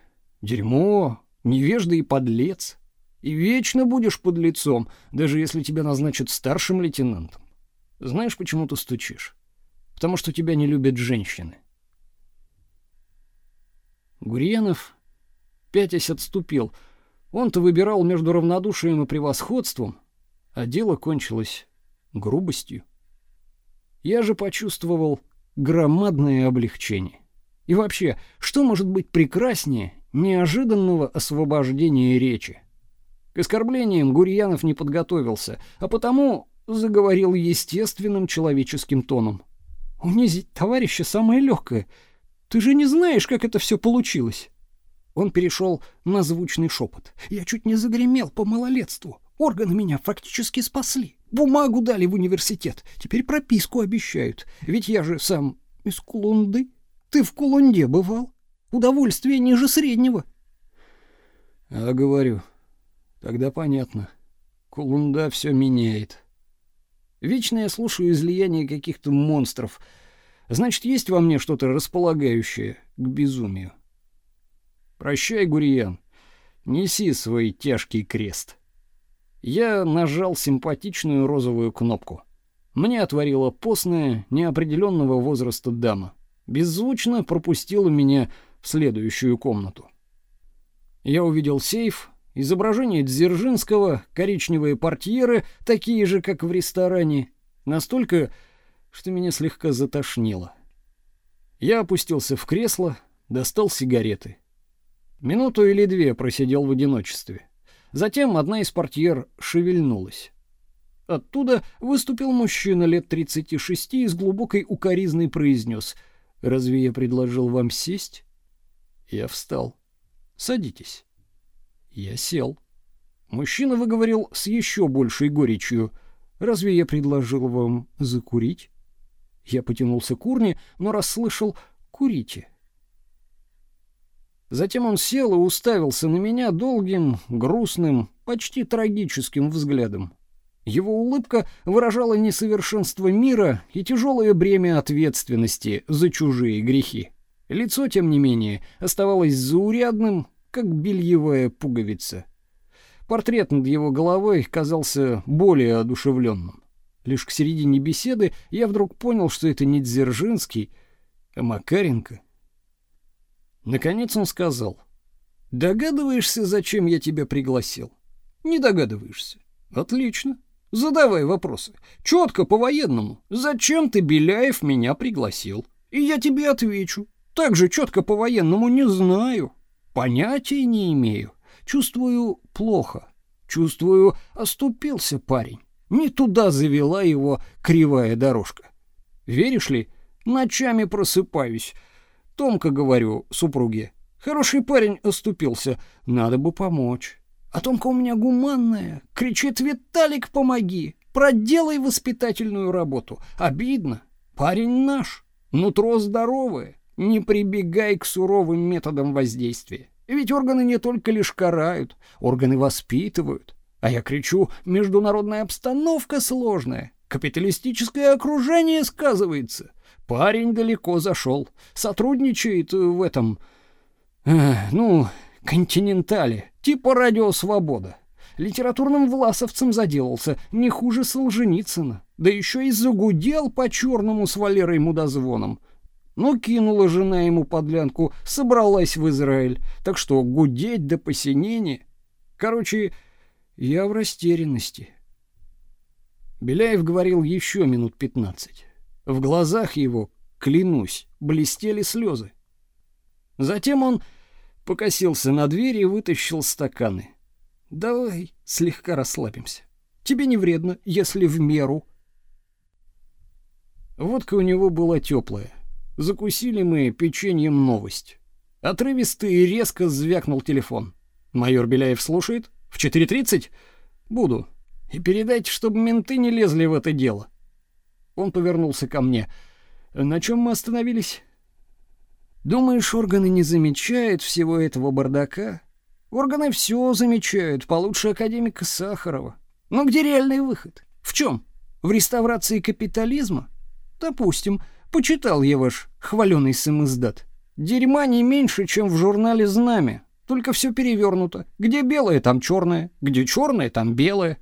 Дерьмо, невежда и подлец. И вечно будешь под лицом, даже если тебя назначат старшим лейтенантом. Знаешь, почему ты стучишь? Потому что тебя не любят женщины». Гурьянов, пятясь, отступил. Он-то выбирал между равнодушием и превосходством, а дело кончилось грубостью. Я же почувствовал громадное облегчение. И вообще, что может быть прекраснее неожиданного освобождения речи? К оскорблениям Гурьянов не подготовился, а потому заговорил естественным человеческим тоном. Унизить товарища самое легкое. Ты же не знаешь, как это все получилось. Он перешел на звучный шепот. Я чуть не загремел по малолетству. Органы меня фактически спасли. Бумагу дали в университет. Теперь прописку обещают. Ведь я же сам из Кулунды. Ты в Кулунде бывал? Удовольствие ниже среднего. А говорю, тогда понятно. Кулунда все меняет. Вечно я слушаю излияние каких-то монстров. Значит, есть во мне что-то располагающее к безумию. Прощай, Гурьян. Неси свой тяжкий крест. Я нажал симпатичную розовую кнопку. Мне отворила постная, неопределенного возраста дама. Беззвучно пропустила меня в следующую комнату. Я увидел сейф, изображение Дзержинского, коричневые портьеры, такие же, как в ресторане, настолько, что меня слегка затошнило. Я опустился в кресло, достал сигареты. Минуту или две просидел в одиночестве. Затем одна из портьер шевельнулась. Оттуда выступил мужчина лет 36 и с глубокой укоризной произнес «Разве я предложил вам сесть?» Я встал. «Садитесь». Я сел. Мужчина выговорил с еще большей горечью «Разве я предложил вам закурить?» Я потянулся к урне, но расслышал «Курите». Затем он сел и уставился на меня долгим, грустным, почти трагическим взглядом. Его улыбка выражала несовершенство мира и тяжелое бремя ответственности за чужие грехи. Лицо, тем не менее, оставалось заурядным, как бельевая пуговица. Портрет над его головой казался более одушевленным. Лишь к середине беседы я вдруг понял, что это не Дзержинский, а Макаренко. Наконец он сказал: "Догадываешься, зачем я тебя пригласил?" "Не догадываешься. Отлично. Задавай вопросы. Четко по-военному. Зачем ты, Беляев, меня пригласил? И я тебе отвечу. Так же четко по-военному не знаю. Понятия не имею. Чувствую плохо. Чувствую, оступился парень. Не туда завела его кривая дорожка. Веришь ли, ночами просыпаюсь. Томка говорю супруге. Хороший парень оступился, надо бы помочь. А Томка у меня гуманная, кричит: "Виталик, помоги! Проделай воспитательную работу". Обидно. Парень наш, нутро здоровое. Не прибегай к суровым методам воздействия. Ведь органы не только лишь карают, органы воспитывают. А я кричу: "Международная обстановка сложная, капиталистическое окружение сказывается". Парень далеко зашел, сотрудничает в этом э, ну, континентале, типа радио Свобода. Литературным власовцем заделался, не хуже Солженицына. Да еще и загудел по-черному с Валерой Мудозвоном. Ну, кинула жена ему подлянку, собралась в Израиль. Так что гудеть до посинения. Короче, я в растерянности. Беляев говорил еще минут пятнадцать. В глазах его, клянусь, блестели слезы. Затем он покосился на дверь и вытащил стаканы. Давай слегка расслабимся. Тебе не вредно, если в меру. Водка у него была теплая. Закусили мы печеньем новость. Отрывисто и резко звякнул телефон. Майор Беляев слушает. В 4:30 буду. И передайте, чтобы менты не лезли в это дело. Он повернулся ко мне. На чем мы остановились? Думаешь, органы не замечают всего этого бардака? Органы все замечают, получше академика Сахарова. Но где реальный выход? В чем? В реставрации капитализма? Допустим, почитал я ваш хваленый самиздат. Дерьма не меньше, чем в журнале «Знамя». Только все перевернуто. Где белое, там черное. Где черное, там белое.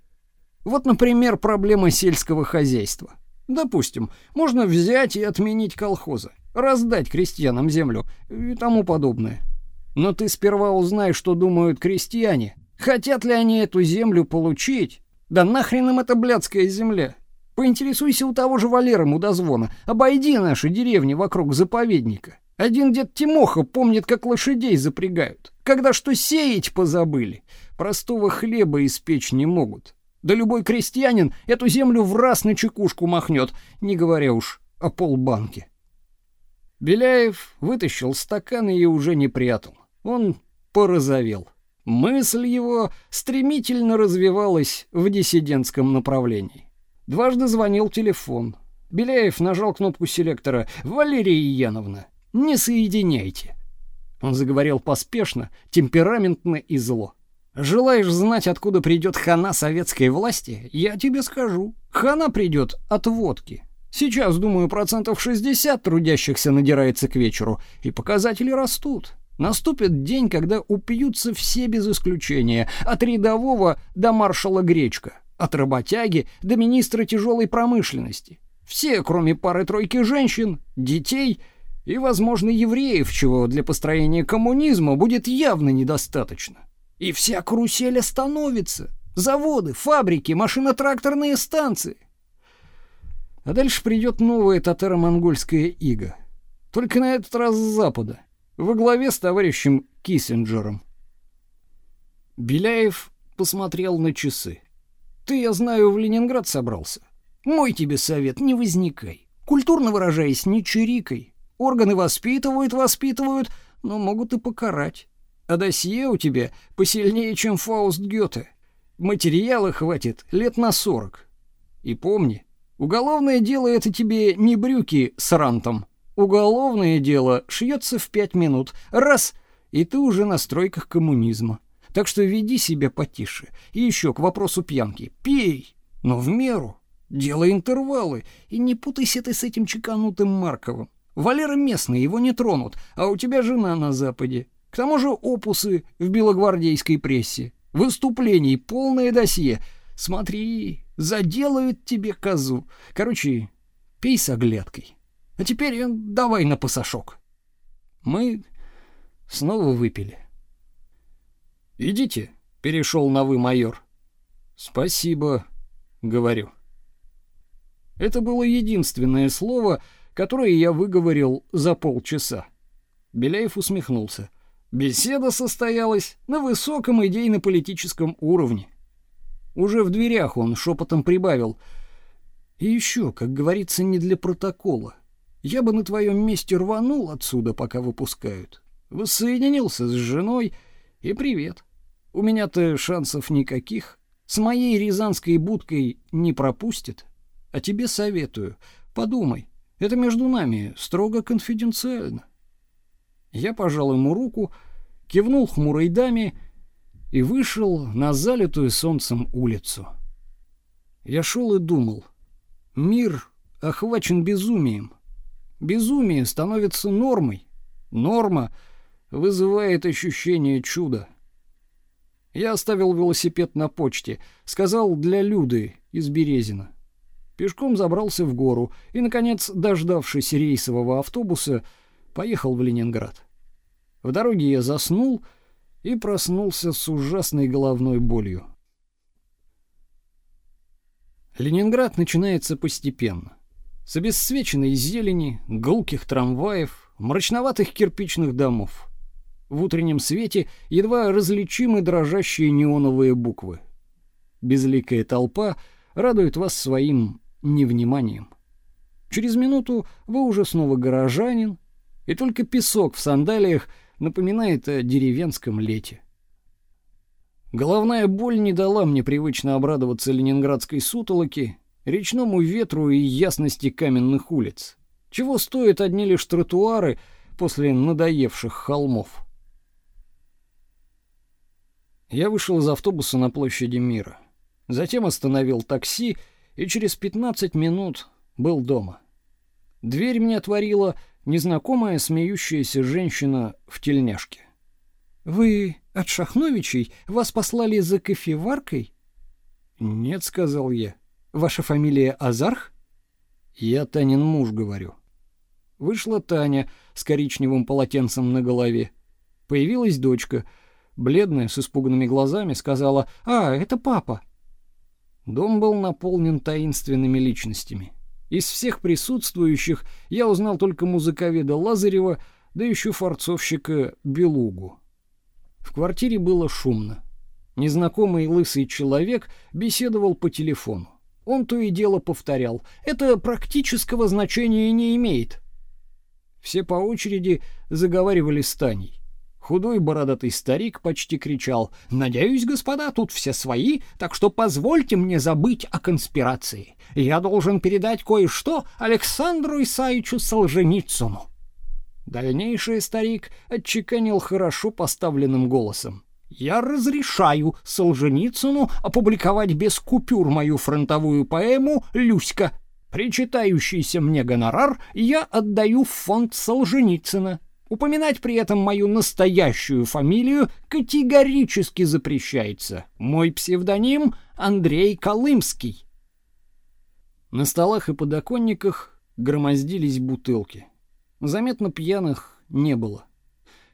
Вот, например, проблема сельского хозяйства. Допустим, можно взять и отменить колхозы раздать крестьянам землю и тому подобное. Но ты сперва узнай, что думают крестьяне. Хотят ли они эту землю получить? Да нахрен им эта блядская земля? Поинтересуйся у того же Валеры Мудозвона. Обойди наши деревни вокруг заповедника. Один дед Тимоха помнит, как лошадей запрягают. Когда что сеять позабыли. Простого хлеба испечь не могут. Да любой крестьянин эту землю в раз на чекушку махнет, не говоря уж о полбанке. Беляев вытащил стакан и уже не прятал. Он порозовел. Мысль его стремительно развивалась в диссидентском направлении. Дважды звонил телефон. Беляев нажал кнопку селектора. «Валерия Яновна, не соединяйте». Он заговорил поспешно, темпераментно и зло. «Желаешь знать, откуда придет хана советской власти? Я тебе скажу. Хана придет от водки. Сейчас, думаю, процентов 60 трудящихся надирается к вечеру, и показатели растут. Наступит день, когда упьются все без исключения, от рядового до маршала Гречка, от работяги до министра тяжелой промышленности. Все, кроме пары-тройки женщин, детей и, возможно, евреев, чего для построения коммунизма будет явно недостаточно. И вся карусель остановится. Заводы, фабрики, машино-тракторные станции. А дальше придет новая татаро-монгольская ига. Только на этот раз с запада во главе с товарищем Киссинджером. Беляев посмотрел на часы. Ты, я знаю, в Ленинград собрался. Мой тебе совет, не возникай. Культурно выражаясь, не чирикай. Органы воспитывают, воспитывают, но могут и покарать. А досье у тебя посильнее, чем Фауст Гёте. Материала хватит лет на сорок. И помни, уголовное дело это тебе не брюки с рантом. Уголовное дело шьется в пять минут. Раз, и ты уже на стройках коммунизма. Так что веди себя потише. И еще к вопросу пьянки. Пей, но в меру. Делай интервалы. И не путайся ты с этим чеканутым Марковым. Валера местный, его не тронут, а у тебя жена на Западе. К тому же опусы в белогвардейской прессе. Выступлений полное досье. Смотри, заделают тебе козу. Короче, пей с оглядкой. А теперь э, давай на пасашок. Мы снова выпили. Идите, перешел на вы майор. Спасибо, говорю. Это было единственное слово, которое я выговорил за полчаса. Беляев усмехнулся. Беседа состоялась на высоком идейно-политическом уровне. Уже в дверях он шепотом прибавил: "И еще, как говорится, не для протокола. Я бы на твоем месте рванул отсюда, пока выпускают. Воссоединился с женой и привет. У меня-то шансов никаких. С моей рязанской будкой не пропустит. А тебе советую, подумай. Это между нами строго конфиденциально. Я пожал ему руку, кивнул хмурой даме и вышел на залитую солнцем улицу. Я шел и думал. Мир охвачен безумием. Безумие становится нормой. Норма вызывает ощущение чуда. Я оставил велосипед на почте, сказал для Люды из Березина. Пешком забрался в гору и, наконец, дождавшись рейсового автобуса, поехал в Ленинград. В дороге я заснул и проснулся с ужасной головной болью. Ленинград начинается постепенно с обесцвеченной зелени, гулких трамваев, мрачноватых кирпичных домов. В утреннем свете едва различимы дрожащие неоновые буквы. Безликая толпа радует вас своим невниманием. Через минуту вы уже снова горожанин, и только песок в сандалиях напоминает о деревенском лете. Головная боль не дала мне привычно обрадоваться ленинградской сутолоке речному ветру и ясности каменных улиц. Чего стоят одни лишь тротуары после надоевших холмов? Я вышел из автобуса на площади Мира. Затем остановил такси и через 15 минут был дома. Дверь мне отворила незнакомая смеющаяся женщина в тельняшке. «Вы от Шахновичей? Вас послали за кофеваркой?» «Нет», — сказал я. Ваша фамилия Азарх? Я Танин муж, говорю. Вышла Таня с коричневым полотенцем на голове. Появилась дочка, бледная, с испуганными глазами, сказала: "А, это папа". Дом был наполнен таинственными личностями. Из всех присутствующих я узнал только музыковеда Лазарева, да еще форцовщика Белугу. В квартире было шумно. Незнакомый лысый человек беседовал по телефону. Он то и дело повторял. Это практического значения не имеет. Все по очереди заговаривали с Таней. Худой бородатый старик почти кричал: "Надеюсь, господа, тут все свои, так что позвольте мне забыть о конспирации. Я должен передать кое-что Александру Исаевичу Солженицыну". Дальнейшее старик отчеканил хорошо поставленным голосом: я разрешаю Солженицыну опубликовать без купюр мою фронтовую поэму «Люська». Причитающийся мне гонорар я отдаю в фонд Солженицына. Упоминать при этом мою настоящую фамилию категорически запрещается. Мой псевдоним Андрей Колымский. На столах и подоконниках громоздились бутылки. Заметно пьяных не было.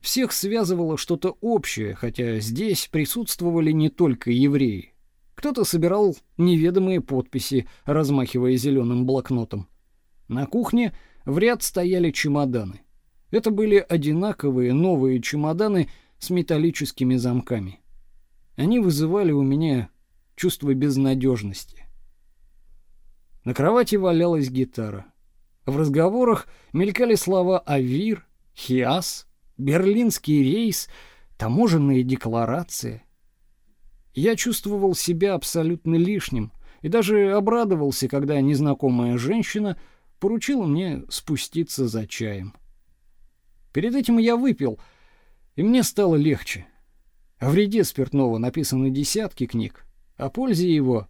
Всех связывало что-то общее, хотя здесь присутствовали не только евреи. Кто-то собирал неведомые подписи, размахивая зеленым блокнотом. На кухне в ряд стояли чемоданы. Это были одинаковые новые чемоданы с металлическими замками. Они вызывали у меня чувство безнадежности. На кровати валялась гитара. В разговорах мелькали слова «Авир», «Хиас», «Берлинский рейс», «Таможенные декларации». Я чувствовал себя абсолютно лишним и даже обрадовался, когда незнакомая женщина поручила мне спуститься за чаем. Перед этим я выпил, и мне стало легче. О вреде спиртного написаны десятки книг, о пользе его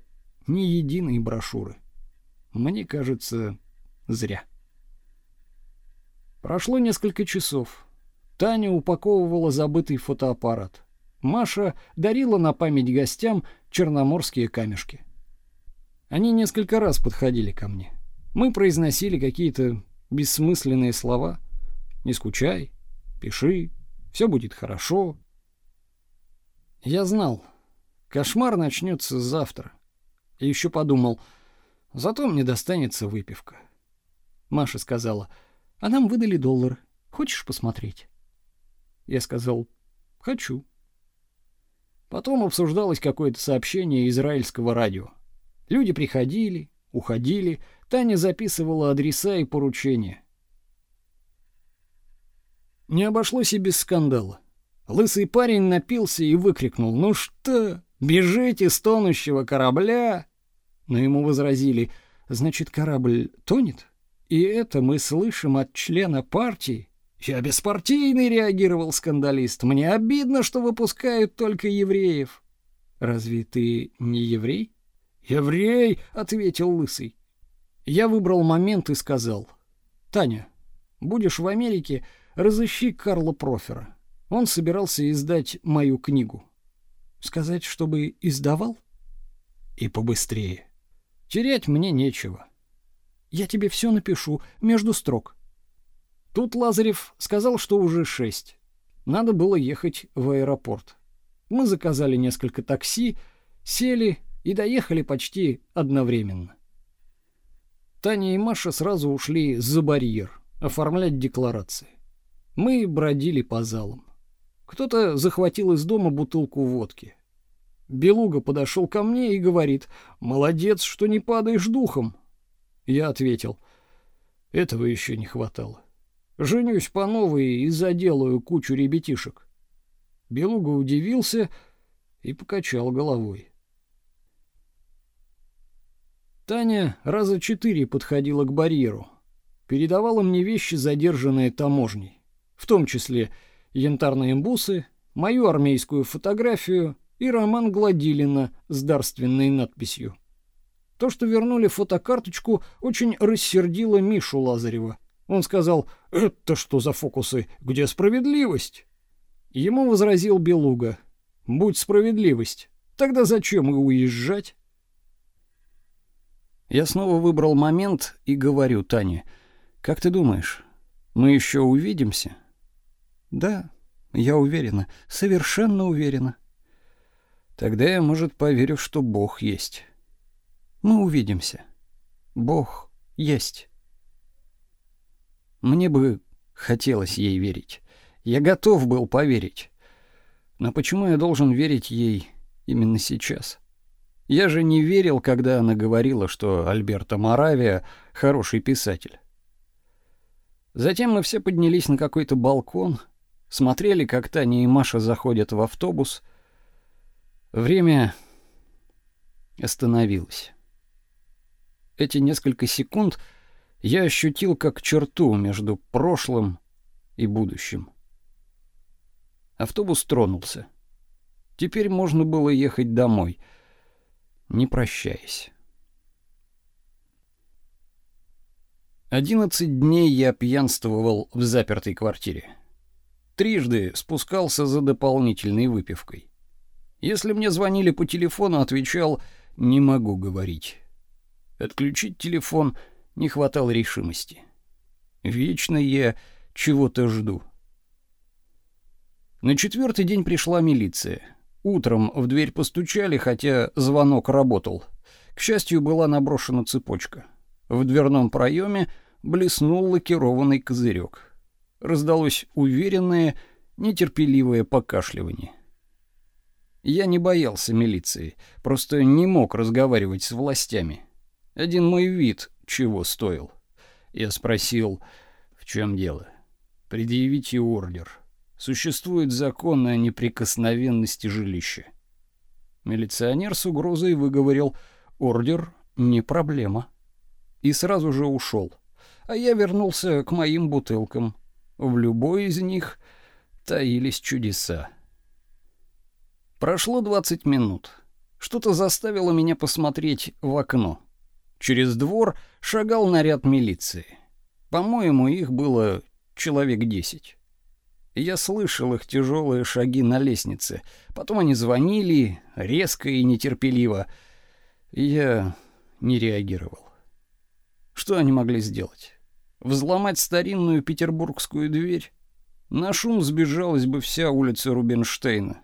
ни единой брошюры. Мне кажется, зря. Прошло несколько часов. Таня упаковывала забытый фотоаппарат. Маша дарила на память гостям черноморские камешки. Они несколько раз подходили ко мне. Мы произносили какие-то бессмысленные слова — не скучай, пиши, все будет хорошо. Я знал, кошмар начнется завтра. И еще подумал, зато мне достанется выпивка. Маша сказала, а нам выдали доллар. Хочешь посмотреть? Я сказал, хочу. Потом обсуждалось какое-то сообщение израильского радио. Люди приходили, уходили, Таня записывала адреса и поручения. Не обошлось и без скандала. Лысый парень напился и выкрикнул «Ну что, бежите с тонущего корабля!» Но ему возразили «Значит, корабль тонет?» И это мы слышим от члена партии. «Я беспартийный», — реагировал скандалист. «Мне обидно, что выпускают только евреев». «Разве ты не еврей?» «Еврей», — ответил Лысый. Я выбрал момент и сказал. «Таня, будешь в Америке, — Разыщи Карла Профера. Он собирался издать мою книгу. Сказать, чтобы издавал? И побыстрее. Терять мне нечего. Я тебе все напишу между строк. Тут Лазарев сказал, что уже шесть. Надо было ехать в аэропорт. Мы заказали несколько такси, сели и доехали почти одновременно. Таня и Маша сразу ушли за барьер оформлять декларации. Мы бродили по залам. Кто-то захватил из дома бутылку водки. Белуга подошел ко мне и говорит, «Молодец, что не падаешь духом». Я ответил, «Этого еще не хватало. Женюсь по новой и заделаю кучу ребятишек». Белуга удивился и покачал головой. Таня раза четыре подходила к барьеру, передавала мне вещи, задержанные таможней в том числе янтарные бусы, мою армейскую фотографию и роман Гладилина с дарственной надписью. То, что вернули фотокарточку, очень рассердило Мишу Лазарева. Он сказал «Это что за фокусы? Где справедливость?» Ему возразил Белуга «Будь справедливость, тогда зачем и уезжать?» Я снова выбрал момент и говорю Тане «Как ты думаешь, мы еще увидимся?» Да, я уверена, совершенно уверена. Тогда я, может, поверю, что Бог есть. Мы увидимся. Бог есть. Мне бы хотелось ей верить. Я готов был поверить. Но почему я должен верить ей именно сейчас? Я же не верил, когда она говорила, что Альберто Моравия хороший писатель. Затем мы все поднялись на какой-то балкон — смотрели, как Таня и Маша заходят в автобус. Время остановилось. Эти несколько секунд я ощутил как черту между прошлым и будущим. Автобус тронулся. Теперь можно было ехать домой, не прощаясь. Одиннадцать дней я пьянствовал в запертой квартире. Трижды спускался за дополнительной выпивкой. Если мне звонили по телефону, отвечал «не могу говорить». Отключить телефон не хватало решимости. Вечно я чего-то жду. На четвертый день пришла милиция. Утром в дверь постучали, хотя звонок работал. К счастью, была наброшена цепочка. В дверном проеме блеснул лакированный козырек. Раздалось уверенное, нетерпеливое покашливание. Я не боялся милиции, просто не мог разговаривать с властями. Один мой вид чего стоил. Я спросил, в чем дело. Предъявите ордер. Существует закон о неприкосновенности жилища. Милиционер с угрозой выговорил: "Ордер не проблема". И сразу же ушел. А я вернулся к моим бутылкам. В любой из них таились чудеса. Прошло 20 минут. Что-то заставило меня посмотреть в окно. Через двор шагал наряд милиции. По-моему, их было человек десять. Я слышал их тяжелые шаги на лестнице. Потом они звонили, резко и нетерпеливо. Я не реагировал. Что они могли сделать? Взломать старинную петербургскую дверь? На шум сбежалась бы вся улица Рубинштейна.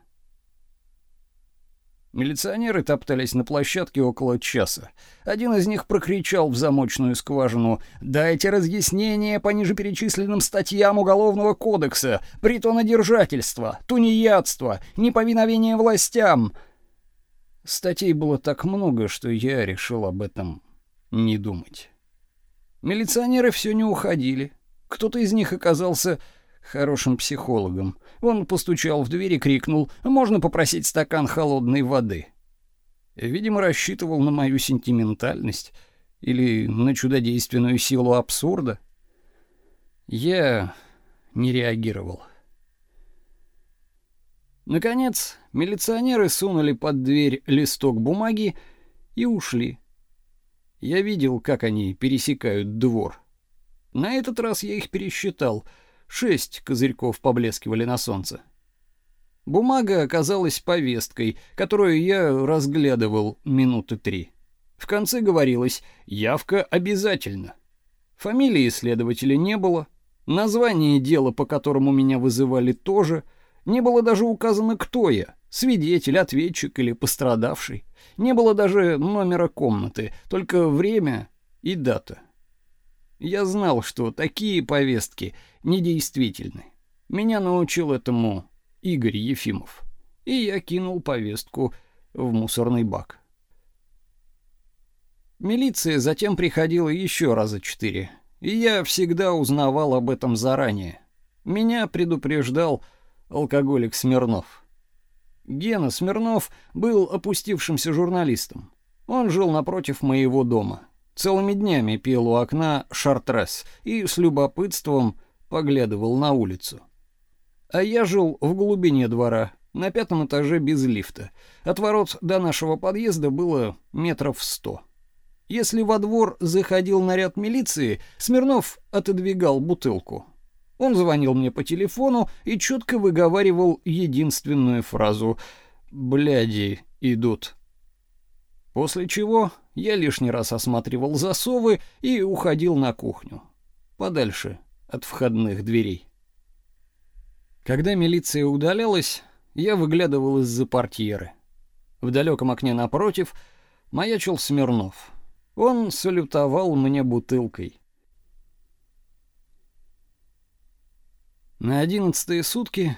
Милиционеры топтались на площадке около часа. Один из них прокричал в замочную скважину: "Дайте разъяснение по нижеперечисленным статьям Уголовного кодекса: притонодержательство, тунеядство, неповиновение властям". Статей было так много, что я решил об этом не думать. Милиционеры все не уходили. Кто-то из них оказался хорошим психологом. Он постучал в дверь и крикнул: "Можно попросить стакан холодной воды?" Видимо, рассчитывал на мою сентиментальность или на чудодейственную силу абсурда. Я не реагировал. Наконец, милиционеры сунули под дверь листок бумаги и ушли. Я видел, как они пересекают двор. На этот раз я их пересчитал — Шесть козырьков поблескивали на солнце. Бумага оказалась повесткой, которую я разглядывал минуты три. В конце говорилось «явка обязательно». Фамилии следователя не было, название дела, по которому меня вызывали, тоже, не было даже указано, кто я, свидетель, ответчик или пострадавший. Не было даже номера комнаты, только время и дата. Я знал, что такие повестки недействительны. Меня научил этому Игорь Ефимов. И я кинул повестку в мусорный бак. Милиция затем приходила еще раза четыре, и я всегда узнавал об этом заранее. Меня предупреждал алкоголик Смирнов. Гена Смирнов был опустившимся журналистом. Он жил напротив моего дома. Целыми днями пил у окна шартрес и с любопытством поглядывал на улицу. А я жил в глубине двора, на пятом этаже без лифта. От ворот до нашего подъезда было метров сто. Если во двор заходил наряд милиции, Смирнов отодвигал бутылку. Он звонил мне по телефону и четко выговаривал единственную фразу «Бляди идут». После чего я лишний раз осматривал засовы и уходил на кухню, подальше от входных дверей. Когда милиция удалялась, я выглядывал из-за портьеры. В далеком окне напротив маячил Смирнов. Он салютовал мне бутылкой. На одиннадцатые сутки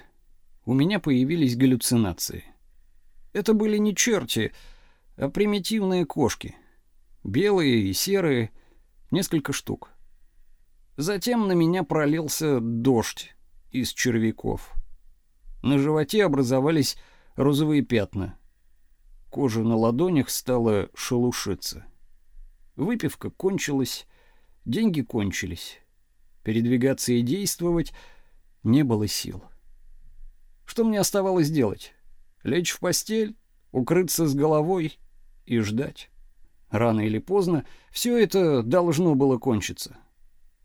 у меня появились галлюцинации. Это были не черти, а примитивные кошки. Белые и серые, несколько штук. Затем на меня пролился дождь из червяков. На животе образовались розовые пятна. Кожа на ладонях стала шелушиться. Выпивка кончилась, деньги кончились. Передвигаться и действовать не было сил. Что мне оставалось делать? Лечь в постель, укрыться с головой и ждать. Рано или поздно все это должно было кончиться.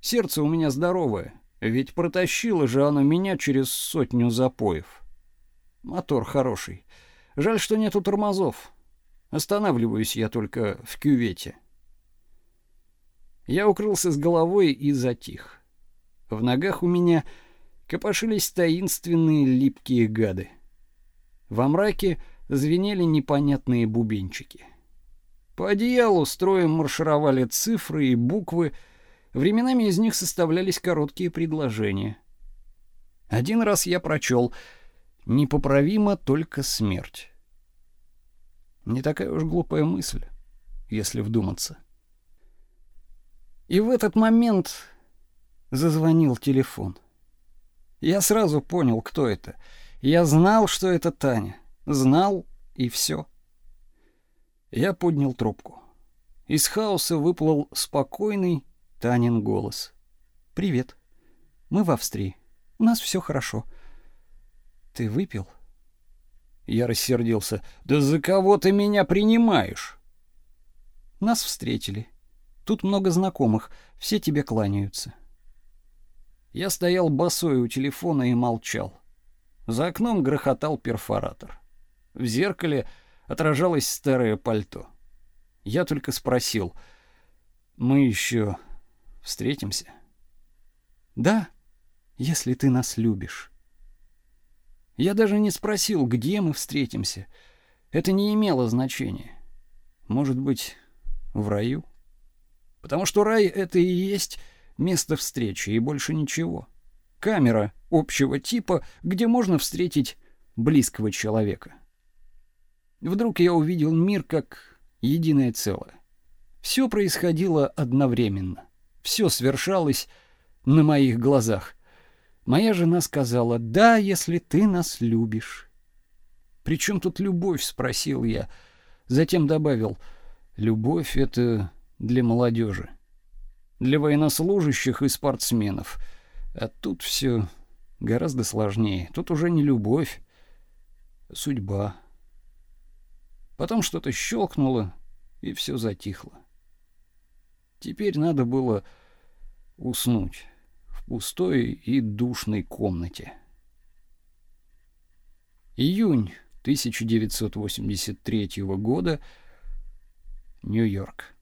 Сердце у меня здоровое, Ведь протащило же оно меня через сотню запоев. Мотор хороший. Жаль, что нету тормозов. Останавливаюсь я только в кювете. Я укрылся с головой и затих. В ногах у меня копошились таинственные липкие гады. Во мраке звенели непонятные бубенчики. По одеялу строем маршировали цифры и буквы, временами из них составлялись короткие предложения. Один раз я прочел «Непоправима только смерть». Не такая уж глупая мысль, если вдуматься. И в этот момент зазвонил телефон. Я сразу понял, кто это. Я знал, что это Таня. Знал и все. Я поднял трубку. Из хаоса выплыл спокойный Танин голос. «Привет. Мы в Австрии. У нас все хорошо. Ты выпил?» Я рассердился. «Да за кого ты меня принимаешь?» Нас встретили. Тут много знакомых, все тебе кланяются. Я стоял босой у телефона и молчал. За окном грохотал перфоратор. В зеркале отражалось старое пальто. Я только спросил: "Мы еще встретимся?" "Да, если ты нас любишь". Я даже не спросил, где мы встретимся. Это не имело значения. Может быть, в раю? Потому что рай — это и есть место встречи, и больше ничего. Камера общего типа, где можно встретить близкого человека. Вдруг я увидел мир как единое целое. Все происходило одновременно. Все свершалось на моих глазах. Моя жена сказала: "Да, если ты нас любишь". «Причем тут любовь?" спросил я. Затем добавил: "Любовь это для молодежи, для военнослужащих и спортсменов. А тут все гораздо сложнее. Тут уже не любовь, судьба. Потом что-то щелкнуло, и все затихло. Теперь надо было уснуть в пустой и душной комнате. Июнь 1983 года, Нью-Йорк.